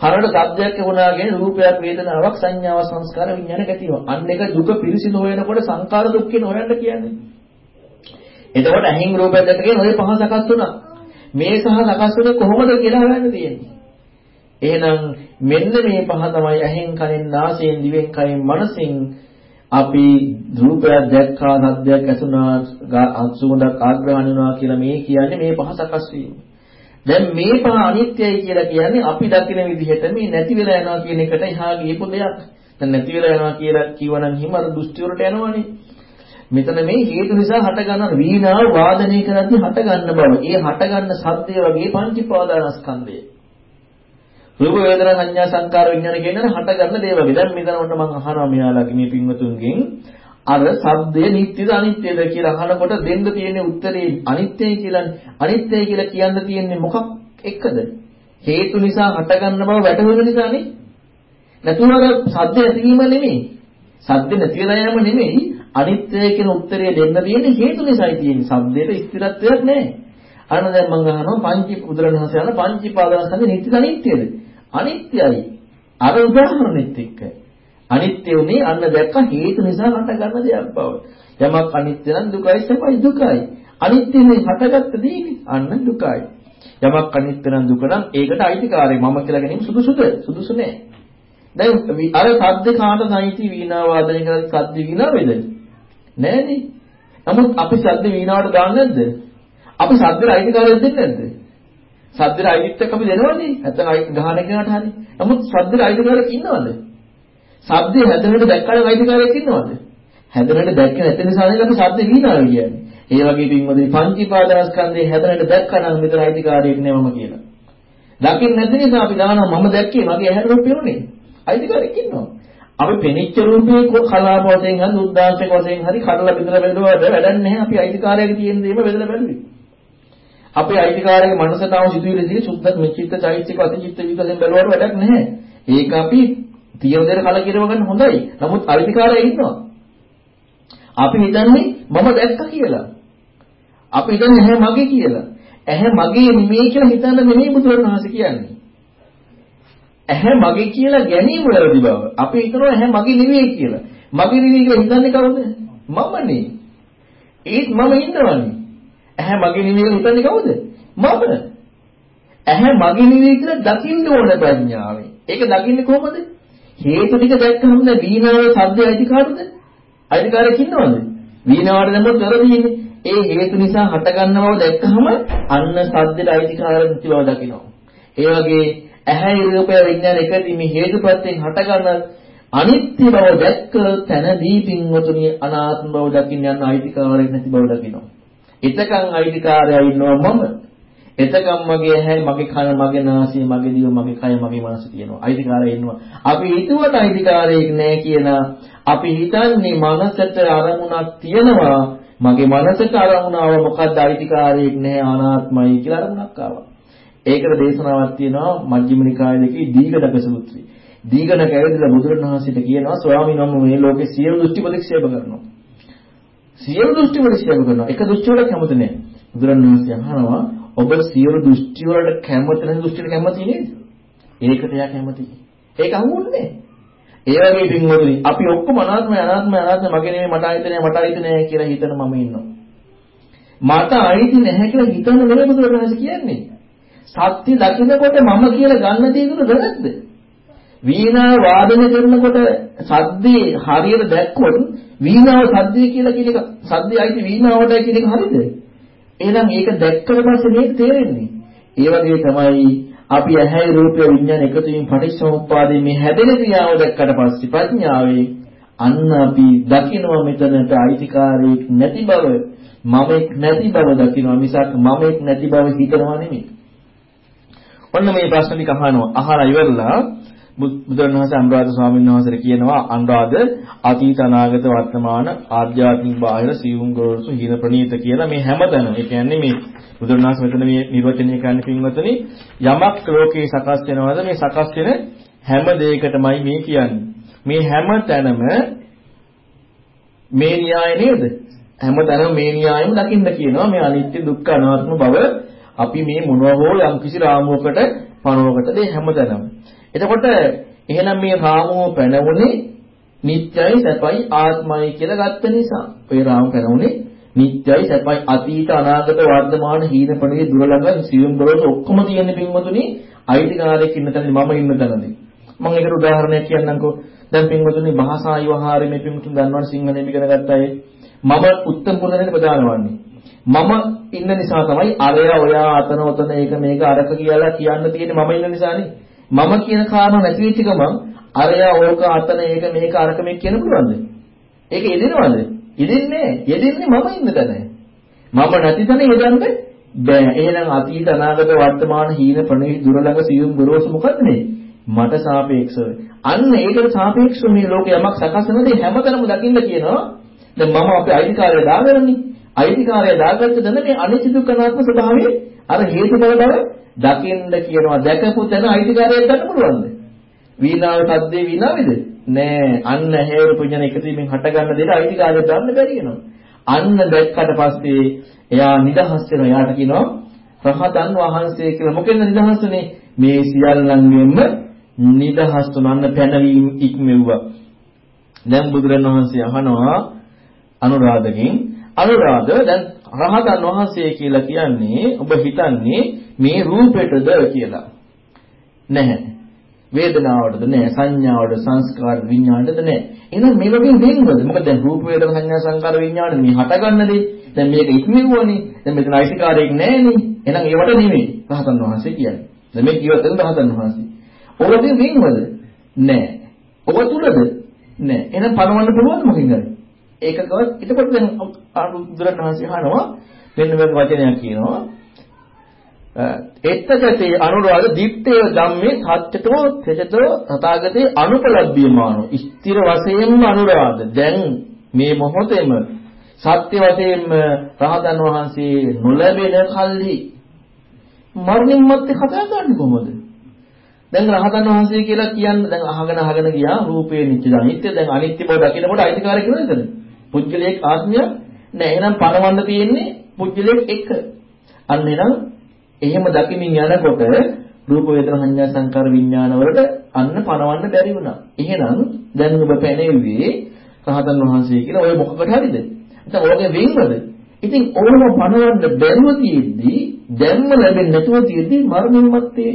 හරණ සබ්දයක් වුණා කියන්නේ රූපයක් වේදනාවක් සංඥාවක් සංස්කාර විඤ්ඤාණයක් ඇති වෙනවා. අන්න එක දුක පිරිසිදු හොයනකොට සංකාර දුක් කියන හොයන්න කියන්නේ. එතකොට ඇහින් රූපයක් දැක්ක ඔය පහ සකස් වුණා. මේ සහ සකස් වෙන්නේ කොහොමද කියලා හොයන්න තියෙන්නේ. එහෙනම් මෙන්න මේ පහ තමයි ඇහෙන් කනෙන් නාසයෙන් දිවෙන් කයෙන් මනසෙන් අපි රූපයක් දැක්කා සද්දයක් ඇසුණා අසුගඳක් ආග්‍රහණය වුණා කියලා මේ කියන්නේ මේ පහ සකස් වීම. දැන් මේ පහ අනිත්‍යයි කියලා කියන්නේ අපි දකින විදිහට මේ නැති වෙලා යනවා කියන එකට එහා ගියපු දෙයක්. දැන් නැති වෙලා යනවා කියලා කියවනම් හිම අර දෘෂ්ටි වලට යනවනේ. මෙතන මේ හේතු නිසා හටගන්න වීණාව වාදනය කරද්දී හටගන්න බව. ඒ හටගන්න සත්‍ය වගේ පංචීපාදානස්කන්ධය. රූප වේදනා සංඥා සංකාර විඥාන කියන්නේ හටගන්න දේ වගේ. දැන් මෙතන ඔන්න මම අහනවා මෙයාලගේ මේ පින්වතුන්ගෙන් අර සබ්දය නිට්ටයද අනිත්‍යද කියලා අහනකොට දෙන්න තියෙන උත්තරේ අනිත්‍යයි කියලා අනිත්‍යයි කියලා කියන්න තියෙන්නේ මොකක් එක්කද? හේතු නිසා හටගන්න බව වැටහෙන නිසානේ. නැතුව අර සද්ද ඇතිවීම නෙමෙයි. සද්ද නැති වෙලා යෑම නෙමෙයි. අනිත්‍යය කියන උත්තරය දෙන්න තියෙන්නේ හේතු නිසායි තියෙන්නේ. සද්දේට ස්ථිරත්වයක් නැහැ. අන්න දැන් මම අහනවා පංච බුදුරණවහන්සේ යන පංචීපාදවස්කන්ධ නිත්‍ය අනිත්‍යද? අනිත්‍යයි. අර උදාහරණෙත් එක්ක. අනිත්‍ය උනේ අන්න දැක්ක හේතු නිසා හටගන්න දෙයක් බව. යමක් අනිත්‍ය නම් දුකයි සමයි දුකයි. අනිත්‍ය මේ හටගත්ත දෙයනේ අන්න දුකයි. යමක් අනිත්‍ය නම් දුක නම් ඒකට අයිතිකාරයි මම කියලා ගැනීම සුදුසුද? සුදුසු නෑ. දැන් අර සද්ද කාටද අයිති වීණා වාදනය කරලා සද්ද වීණා වේද? නෑනේ. නමුත් අපි සද්ද වීණාවට දාන්නේ නැද්ද? අපි සද්දට අයිතිකාරයෙක් දෙන්නේ නැද්ද? සද්දට අයිතිත්වයක් අපි දෙනවනේ. නැත්නම් අයිති ගහන කෙනාට හරි. නමුත් සද්දට අයිතිකාරයෙක් ඉන්නවද? සද්දේ හැදෙනට දැක්කම අයිතිකාරයෙක් ඉන්නවද? හැදෙනට දැක්ක නැති නිසා නේද අපි සද්ද වීණාව කියන්නේ. ඒ වගේ පින්වදින පංචීපාදනස්කන්ධේ හැදෙනට දැක්කනම් මෙතන අයිතිකාරයෙක් නෑ මම කියලා. දකින්න නැති නිසා අපි දානවා මම දැක්කේ මගේ ඇහැට රූපෙන්නේ. අයිතිකාරයෙක් ඉන්නවා. අපි පෙනිච්ච රූපේ කලාප වශයෙන් හරි උද්දාංශක වශයෙන් හරි කඩලා බෙදලා බැලුවාට වැඩක් නැහැ. අපි අයිතිකාරයෙක් තියෙන දේම බෙදලා බැලුවේ. අපේ අයිතිකාරයේ මනසතාව සිදුවිලිදී සුද්ධ මෙචිත්ත චෛත්‍යක අතිචිත්ත විකසෙන් බැලුවාට වැඩක් නැහැ. ඒක අපි තියෙන දේට කලකිරව ගන්න හොඳයි. නමුත් අයිතිකාරය ඉන්නවා. අපි හිතන්නේ මම දැක්ක කියලා. අපි හිතන්නේ ඇහැ මගේ කියලා. ඇහැ මගේ නෙමෙයි කියලා හිතන්න නෙමෙයි බුදුරණවහන්සේ කියන්නේ. ඇහැ මගේ කියලා ගැනීම වැරදි බව. අපි හිතනවා ඇහැ මගේ නෙවෙයි කියලා. මගේ නෙවෙයි කියලා හිතන්නේ කවුද? මමනේ. ඒත් මම ඉන්නවනේ. ඇහැ මගේ නෙවෙයි හිතන්නේ කවුද? මම. ඇහැ මගේ නෙවෙයි කියලා දකින්න ඕන ප්‍රඥාවෙන්. ඒක දකින්නේ කොහොමද? හේතු ටික දැක්කම දැන් වීණාවේ ශබ්ද අයිතිකාරද? අයිතිකාරයෙක් ඉන්නවද? වීණාවට දැම්මොත් වැරදීනේ. ඒ හේතු නිසා හටගන්න බව දැක්කහම අන්න ශබ්දෙට අයිතිකාර නැති බව දකිනවා. ඒ වගේ ඇහැ රූපය විඥාන එකදී මේ හේතුපත්යෙන් හටගන්න අනිත්‍ය බව දැක්ක තැනදී පින්වතුනි අනාත්ම බව දකින්න යන අයිතිකාරයෙක් නැති බව දකිනවා. එතකන් අයිතිකාරයා ඉන්නවා මම. එතකන් මගේ ඇහැ, මගේ කන, මගේ නාසය, මගේ දිව, මගේ කය, මගේ මනස තියෙනවා. අයිතිකාරයා ඉන්නවා. අපි හිතුවට අයිතිකාරයෙක් නැහැ කියන අපි හිතන්නේ මනසට අරමුණක් තියෙනවා. මගේ මනසට අරමුණාව මොකද්ද අයිතිකාරයෙක් නැහැ අනාත්මයි කියලා අරමුණක් ආවා. ඒකට දේශනාවක් තියෙනවා මජ්ක්‍ධිම නිකාය දෙකේ දීඝදක සූත්‍රය. දීඝදක ඇවිදලා බුදුරණවහන්සේට කියනවා ස්වාමීන් වහන්සේ මේ ලෝකේ සියලු දෘෂ්ටි ප්‍රතික්ෂේප කරනවා. සියලු දෘෂ්ටි ප්‍රතික්ෂේප කරනවා. එක දෘෂ්ටි වලට කැමති නෑ. බුදුරණවහන්සේ අහනවා ඔබ සියලු දෘෂ්ටි වලට කැමති නැති දෘෂ්ටියට කැමති නේද? ඒකට එයා කැමති. ඒක අහුන්නේ ඒ වගේ පින්වතුනි අපි ඔක්කොම අනාත්මයි අනාත්මයි අනාත්මයි මගේ නෙමෙයි මට අයිති නෑ මට අයිති නෑ කියලා හිතන මම ඉන්නවා. මට අයිති නැහැ කියලා හිතන නෙමෙයි බුදුරජාණන් කියන්නේ. සත්‍ය දකිනකොට මම කියලා ගන්න දේ තුන වැරද්ද. වීණාව වාදනය කරනකොට සද්දේ හරියට දැක්කොත් වීණාව සද්දේ කියලා කියන එක සද්දේ අයිති වීණාවටයි කියන එක හරියද? එහෙනම් ඒක දැක්කට පස්සේ මේක තේරෙන්නේ. ඒ වගේ තමයි අපි ඇහැයි රූපය විඥාන එකතු වීම පටිච්චසමුප්පාදයේ මේ හැදෙන ක්‍රියාව දැක්කට පස්සේ ප්‍රඥාවේ අන්න අපි දකිනවා මෙතනට අයිතිකාරයෙක් නැති බව මමෙක් නැති බව දකිනවා මිසක් මමෙක් නැති බව හිතනවා නෙමෙයි. ඔන්න මේ ප්‍රශ්න ටික අහනවා. අහලා ඉවරලා බුදුරණවහන්සේ අනුරාධ ස්වාමීන් වහන්සේට කියනවා අනුරාධ අතීත අනාගත වර්තමාන ආධ්‍යාත්මික බාහිර සියුම් ගොරසු හිර ප්‍රණීත කියලා මේ හැමතැනම ඒ කියන්නේ මේ බුදුරණවහන්සේ මෙතන මේ නිර්වචනය කරන්නේ පින්වතුනි යමක් ලෝකේ සකස් වෙනවද? මේ සකස් වෙන හැම දෙයකටමයි මේ කියන්නේ. මේ හැම තැනම මේ න්‍යාය නේද? හැමතැනම මේ න්‍යායෙම දකින්න කියනවා. මේ අනිත්‍ය දුක්ඛ අනාත්ම බව අපි මේ මොනවා හෝ යම්කිසි රාමුවකට පනවකට දෙ හැමතැනම. එතකොට එහෙනම් මේ රාමුව පැනවුනේ නිත්‍යයි සැපයි ආත්මයි කියලා ගත්ත නිසා. ඔය රාමුව පැනවුනේ නිත්‍යයි සැපයි අතීත අනාගත වර්තමාන හීන පණිවිඩ දුර ළඟ සියුම් දොරට ඔක්කොම තියෙන පින්වතුනි අයිතිකාරයෙක් ඉන්න තැනදී මම ඉන්න තැනදී. මම ඒකට උදාහරණයක් කියන්නම්කෝ. දැන් පින්වතුනි භාෂා විවහාරයේ මේ පින්වතුන් දන්නවනේ සිංහලෙන් ඉගෙන ගත්තා ඒ මම උත්තර පුරදෙනේ ප්‍රධාන වන්නේ. මම ඉන්න නිසා තමයි අරයා ඔයා අතන ඔතන ඒක මේක අරක කියලා කියන්න තියෙන්නේ මම ඉන්න නිසානේ. මම කියන කාරණා නැති වෙච්ච ගමන් අරයා ඕක අතන ඒක මේක අරක මේක කියන්න පුළුවන්ද? ඒක යෙදෙනවද? යෙදෙන්නේ යෙදෙන්නේ මම ඉන්න තැන. මම නැති තැන යෙදන්න බෑ. එහෙනම් අතීත අනාගත වර්තමාන හීන ප්‍රණීත දුර ළඟ සියුම් ගොරෝසු මොකද්ද මේ? මට සාපේක්ෂව. අන්න ඒකට සාපේක්ෂව මේ ලෝකේ යමක් සකස් වෙනදී හැමතැනම දකින්න කියනවා. දැන් මම අපේ අයිතිකාරය දාගන්නේ. අයිතිකාරය දාගත්ත දන මේ අනිත්‍ය දුක්ඛනාත්ම ස්වභාවයේ අර හේතුඵල බව දකින්න කියනවා. දැකපු තැන අයිතිකාරයක් ගන්න පුළුවන්ද? වීණාවේ සද්දේ වීණාවේද? නෑ. අන්න හේරු පුඤ්ජන එකතුවීමෙන් හටගන්න දෙයට අයිතිකාරයක් ගන්න බැරි වෙනවා. අන්න දැක්කට පස්සේ එයා නිදහස් වෙනවා. එයාට කියනවා රහතන් වහන්සේ කියලා. මොකෙන්ද නිදහස් වෙන්නේ? මේ සියල්ලන්ගෙන්ම නිදහස් තුනන්න පැනවීම ඉක්මෙව්වා. දැන් බුදුරණවහන්සේ අහනවා අනුරාධගෙන් අනුරාධ දැන් රහතන් වහන්සේ කියලා කියන්නේ ඔබ හිතන්නේ මේ රූපෙටද කියලා. නැහැ. වේදනාවටද නැහැ. සංඥාවට සංස්කාර විඥාණයටද නැහැ. එහෙනම් මේ වගේ දෙන්නද? මොකද දැන් රූප වේදනා සංඥා සංකාර විඥාණ මේ හටගන්න දේ. දැන් මේක ඉක්මෙව්වනේ. දැන් මෙතන අයිතිකාරයෙක් නැහැනේ. එහෙනම් ඒවට නෙමෙයි රහතන් වහන්සේ කියන්නේ. දැන් මේ කියවත් රහතන් වහන්සේ. ඔබදී වෙන්වද? නැහැ. ඔබ තුලද? නැහැ. එහෙනම් පණවන්න පුළුවන්ද මොකින්ද? ඒකකවත් එතකොට දැන් බුදුරණවහන්සේ අහනවා මෙන්න මේ වචනයක් කියනවා. එත්තකතේ අනුරාග දිත්තේ ධම්මේ සත්‍යතෝ තෙජතෝ තථාගතේ අනුපලබ්බියමානෝ ස්ථිර වශයෙන්ම අනුරාග දැන් මේ මොහොතේම සත්‍ය වශයෙන්ම රහතන් වහන්සේ නොලැබෙන කල්හි මරණින් මත්තේ කතා කරන්නේ කොහොමද? දැන් රහතන් වහන්සේ කියලා කියන්නේ දැන් අහගෙන අහගෙන ගියා රූපේ නිත්‍ය අනිත්‍ය දැන් අනිත්‍ය බව දකිනකොට අයිතිකාරය කියලා නේද? පුජ්‍යලයක් ආත්මය නෑ එහෙනම් පණවන්න තියෙන්නේ පුජ්‍යලයක් එක. අන්න එහෙනම් එහෙම දකිමින් යනකොට රූප වේදනා සංඥා සංකාර විඥාන වලට අන්න පණවන්න බැරි වුණා. එහෙනම් දැන් ඔබ පැනෙන්නේ රහතන් වහන්සේ කියලා ඔය මොකකට හරිද? නැත්නම් ඔයගේ වෙන්වද? ඉතින් ඕනම පණවන්න බැරුව තියෙද්දි දැම්ම ලැබෙන්නේ නැතුව තියෙද්දි මරණින් මත්තේ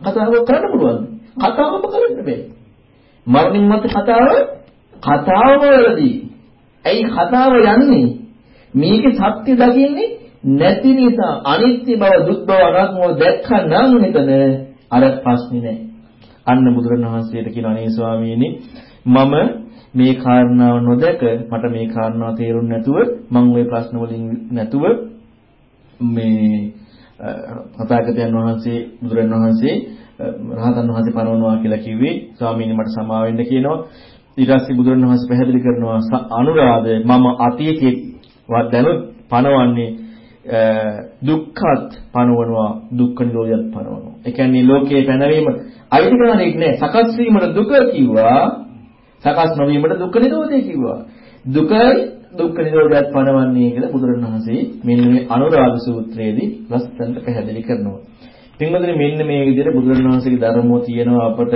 කතාව කරන්න පුළුවන්. කතාවම කරන්න බෑ. මරණින් මත්තේ කතාව කතාවම වලදී ඇයි කතාව යන්නේ? මේකේ සත්‍ය දකින්නේ නැති නිසා අනිත්‍ය බව දුක් බව අනාත්ම බව දැක්කනම් මෙතන අර ප්‍රශ්නේ නැහැ. අන්න බුදුරණවහන්සේට කියනවා නේ ස්වාමීනි මම මේ කාරණාව නොදක මට මේ කාරණාව තේරුන්නේ නැතුව මම ওই ප්‍රශ්න වලින් නැතුව මේ තථාගතයන් වහන්සේ බුදුරණවහන්සේ රහතන් වහන්සේ පනවනවා කියලා කිව්වේ ස්වාමීනි මට සමා වෙන්න කියනවා ඊට පස්සේ බුදුරණවහන්සේ පැහැදිලි කරනවා අනුරාධ මම අතීතයේ දැනුත් පණවන්නේ දුක්ඛත් පණවනවා දුක්ඛ නිරෝධයත් පණවනවා. ඒ කියන්නේ ලෝකයේ පැනවීම අයිතිකාරයක් නෑ. සකස් වීමට දුක කිව්වා. සකස් නොවීමට දුක්ඛ නිරෝධය කිව්වා. දුකයි දුක්ඛ නිරෝධයත් පණවන්නේ කියලා බුදුරණවහන්සේ මෙන්න මේ අනුරාධ සූත්‍රයේදී ලස්සනට පැහැදිලි කරනවා. පින්වතුනි මෙන්න මේ විදිහට බුදුරණවහන්සේගේ ධර්මෝ තියෙනවා අපට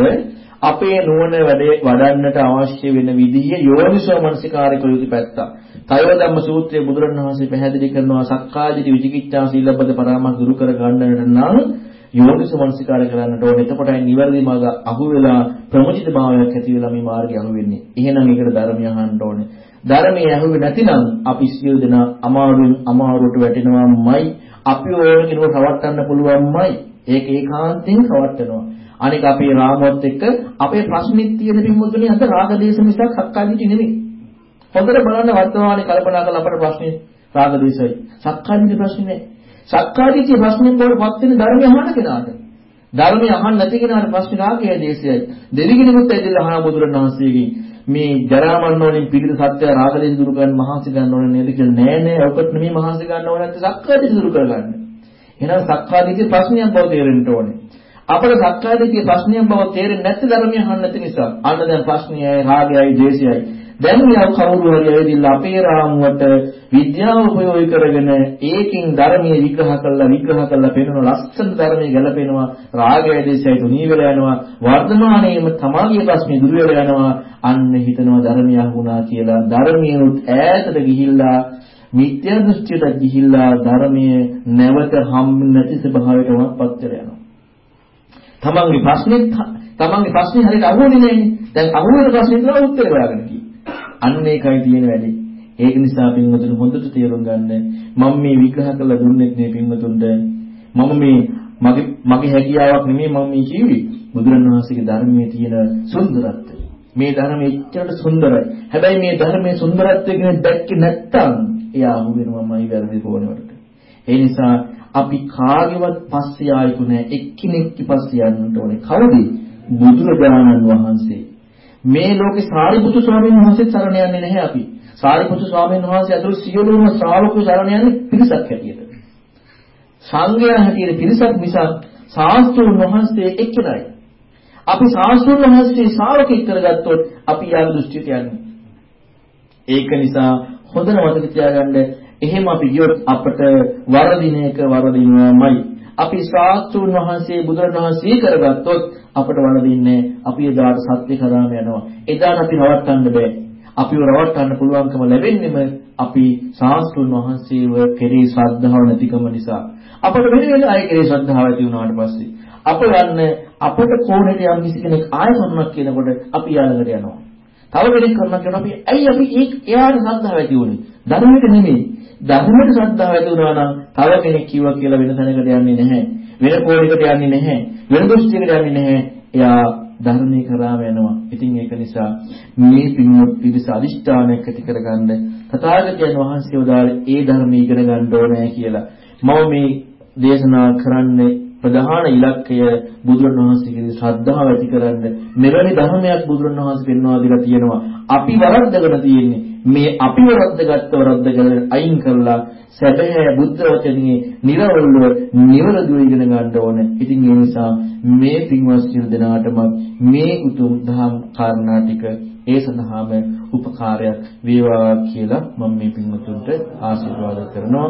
අපේ නුවණ වැඩේ වඩන්නට අවශ්‍ය වෙන විදිහේ යෝනිසෝ මනසිකාරය කළ යුතු පැත්ත. තයෝ ධම්ම සූත්‍රයේ බුදුරණවහන්සේ පැහැදිලි කරනවා සක්කාදිට විචිකිච්ඡා සීලබ්බත පරාමස් දුරු කර ගන්නට නම් යෝනිසෝ මනසිකාරය කරන්නට ඕනේ. එතකොටයි නිවැරදි මාර්ග අහු වෙලා ප්‍රමුජිත භාවයක් ඇති වෙලා මේ මාර්ගය අහු වෙන්නේ. එහෙනම් ඒකට ධර්මය අහන්න ඕනේ. ධර්මයේ ඇහුවේ නැතිනම් අපි සියලු දෙනා අමාරුවෙන් අමාරුවට වැටෙනවාමයි. අපි ඕන කෙනෙකුට රවට්ටන්න පුළුවන්මයි. ඒක ඒකාන්තයෙන් රවට්ටනවා. අනික අපේ රාමුවත් එක්ක අපේ ප්‍රශ්නෙත් තියෙන පින්මුතුනේ අද රාගදේශ මිසක් සක්කාදිටි නෙමෙයි. හොඳට බලන්න වර්තමානයේ කල්පනා කරලා අපේ ප්‍රශ්නේ රාගදේශයි. සක්කාදිටි ප්‍රශ්නේ නෑ. සක්කාදිටි ප්‍රශ්නේ වලපත් වෙන ධර්මය අහන කෙනාට. ධර්මය අහන්න නැති කෙනාට ප්‍රශ්න රාගයයි දේශයයි. දෙවිගෙනෙකුත් ඇදලා අහන බුදුරණවහන්සේගෙන් මේ ජරා මරණ වලින් පිළිද සත්‍ය රාගයෙන් දුරු කරන්න මහන්සි ගන්න ඕනේ නේද කියලා නෑ නෑ ඔකට නෙමෙයි මහන්සි ගන්න ඕනේ නැත්නම් සක්කාදිට දුරු කරගන්න. එහෙනම් සක්කාදිටේ ප්‍රශ්නයක් බව තේරෙන්න ඕනේ. අපේ සක්කාදිටේ ප්‍රශ්නයක් බව තේරෙන්නේ නැති ධර්මය අහන්න නැති නිසා. අන්න දැන් ප්‍රශ්නයයි රාගයයි දේශයයි දැන් මේ කවුරු හරි ඇවිදilla අපේ රාමුවට විද්‍යාව උපයෝගී කරගෙන ඒකින් ධර්මයේ විග්‍රහ කළා විග්‍රහ කළා පෙන්වන ලස්සන ධර්මයේ ගැලපෙනවා රාගය දේශය තුනී වෙලා යනවා. වර්තමානයේම තමාගේ ප්‍රශ්නේ දුර වෙලා යනවා. අන්න හිතනවා ධර්මය අහුණා කියලා. ධර්මයේ උත් ඈතට ගිහිල්ලා මිත්‍යා දෘෂ්ටියට ගිහිල්ලා ධර්මයේ නැවත හම් නැති ස්වභාවයටමපත් වෙලා යනවා තමන්ගේ ප්‍රශ්නේ තමන්ගේ ප්‍රශ්නේ හරියට අහුවෙන්නේ නැහැ දැන් අහුවෙන ප්‍රශ්නෙට උත්තර හොයාගන්න කි අන්න ඒකයි තියෙන වැඩේ. ඒක නිසා පින්වතුනි හොඳට තේරුම් ගන්න මම මේ විග්‍රහ කරලා දුන්නෙත් මේ පින්වතුන්ට මම මේ මගේ මගේ හැකියාවක් නෙමෙයි මම මේ කිව්වේ බුදුරණවහන්සේගේ ධර්මයේ තියෙන සුන්දරත්වය. මේ ධර්මයේ එච්චරට සුන්දරයි. හැබැයි මේ ධර්මයේ සුන්දරත්වය ගැන දැක්කේ නැත්තම් එයා අහු වෙනවමයි වැරදි කෝණවලට. ඒ නිසා අපි කාගේවත් පස්සේ ආයුතු නැහැ. එක්කෙනෙක්ගේ පස්සේ යන්නට ඕනේ. කවුද? බුදුරජාණන් වහන්සේ. මේ ලෝකේ සාරිපුත්තු ස්වාමීන් වහන්සේ සරණ යන්නේ නැහැ අපි. සාරිපුත්තු ස්වාමීන් වහන්සේ ඇතුළු සියලුම ශ්‍රාවකයෝ සරණ යන්නේ පිරිසක් හැටියට. සංඝයා හැටියට පිරිසක් මිසක් සාස්ත්‍රුන් වහන්සේ එක්කෙනයි. අපි සාස්ත්‍රුන් වහන්සේ ශ්‍රාවකෙක් කරගත්තොත් අපි යාගේ දෘෂ්ටියට යන්නේ. ඒක නිසා හොඳට මතක තියාගන්න එහෙම අපි ගියොත් අපට වරදින එක වරදිනවමයි. අපි ශාස්ත්‍රුන් වහන්සේ බුදුරණවහන්සේ කරගත්තොත් අපට වරදින්නේ අපි එදාට සත්‍ය කරාම යනවා. එදාට අපි රවට්ටන්න බෑ. අපිව රවට්ටන්න පුළුවන්කම ලැබෙන්නෙම අපි ශාස්ත්‍රුන් වහන්සේව කෙරෙහි ශ්‍රද්ධාව නැතිකම නිසා. අපට වෙන වෙන අය කෙරෙහි ශ්‍රද්ධාව ඇති වුණාට පස්සේ අප යන්න අපට කොහොමද යම් කිසි කෙනෙක් ආය කරුණක් කියනකොට අපි යාළඟට යනවා. තව කෙනෙක් කරනවා කියනවා අපි ඇයි අපි ඒ එයාට ශ්‍රද්ධාව ඇති වුනේ? ධර්මයට නෙමෙයි. ධර්මයට ශ්‍රද්ධාව ඇති වුණා නම් තව කෙනෙක් කිව්වා කියලා වෙන තැනකට යන්නේ නැහැ. වෙන කෝණයකට යන්නේ නැහැ. වෙන දෘෂ්ටියකට යන්නේ නැහැ. එයා ධර්මයේ කරාම යනවා. ඉතින් ඒක නිසා මේ පින්වත් පිරිස අදිෂ්ඨානයක් ඇති කරගන්න තථාගතයන් වහන්සේ උදාලේ ඒ ධර්මය ඉගෙන ගන්න ඕනේ කියලා. මම මේ දේශනා කරන්නේ ප්‍රධාන ඉලක්කය බුදුරන් වහන්සේගේ ශ්‍රද්ධාව ඇති කරන්න මෙවැනි ධර්මයක් බුදුරන් වහන්සේ පෙන්වා දීලා තියෙනවා අපි වරද්දගෙන තියෙන්නේ මේ අපි වරද්දගත්ත වරද්දගෙන අයින් කරලා සැබෑ බුද්ධ වචනේ නිර්වලව නිවරදිව ඉගෙන ගන්න ඕනේ. ඉතින් ඒ නිසා මේ පින්වත් සියලු දෙනාටම මේ උතුම් ධම් කාරණා ටික ඒ සඳහාම උපකාරයක් වේවා කියලා මම මේ පින්වතුන්ට ආශිර්වාද කරනවා.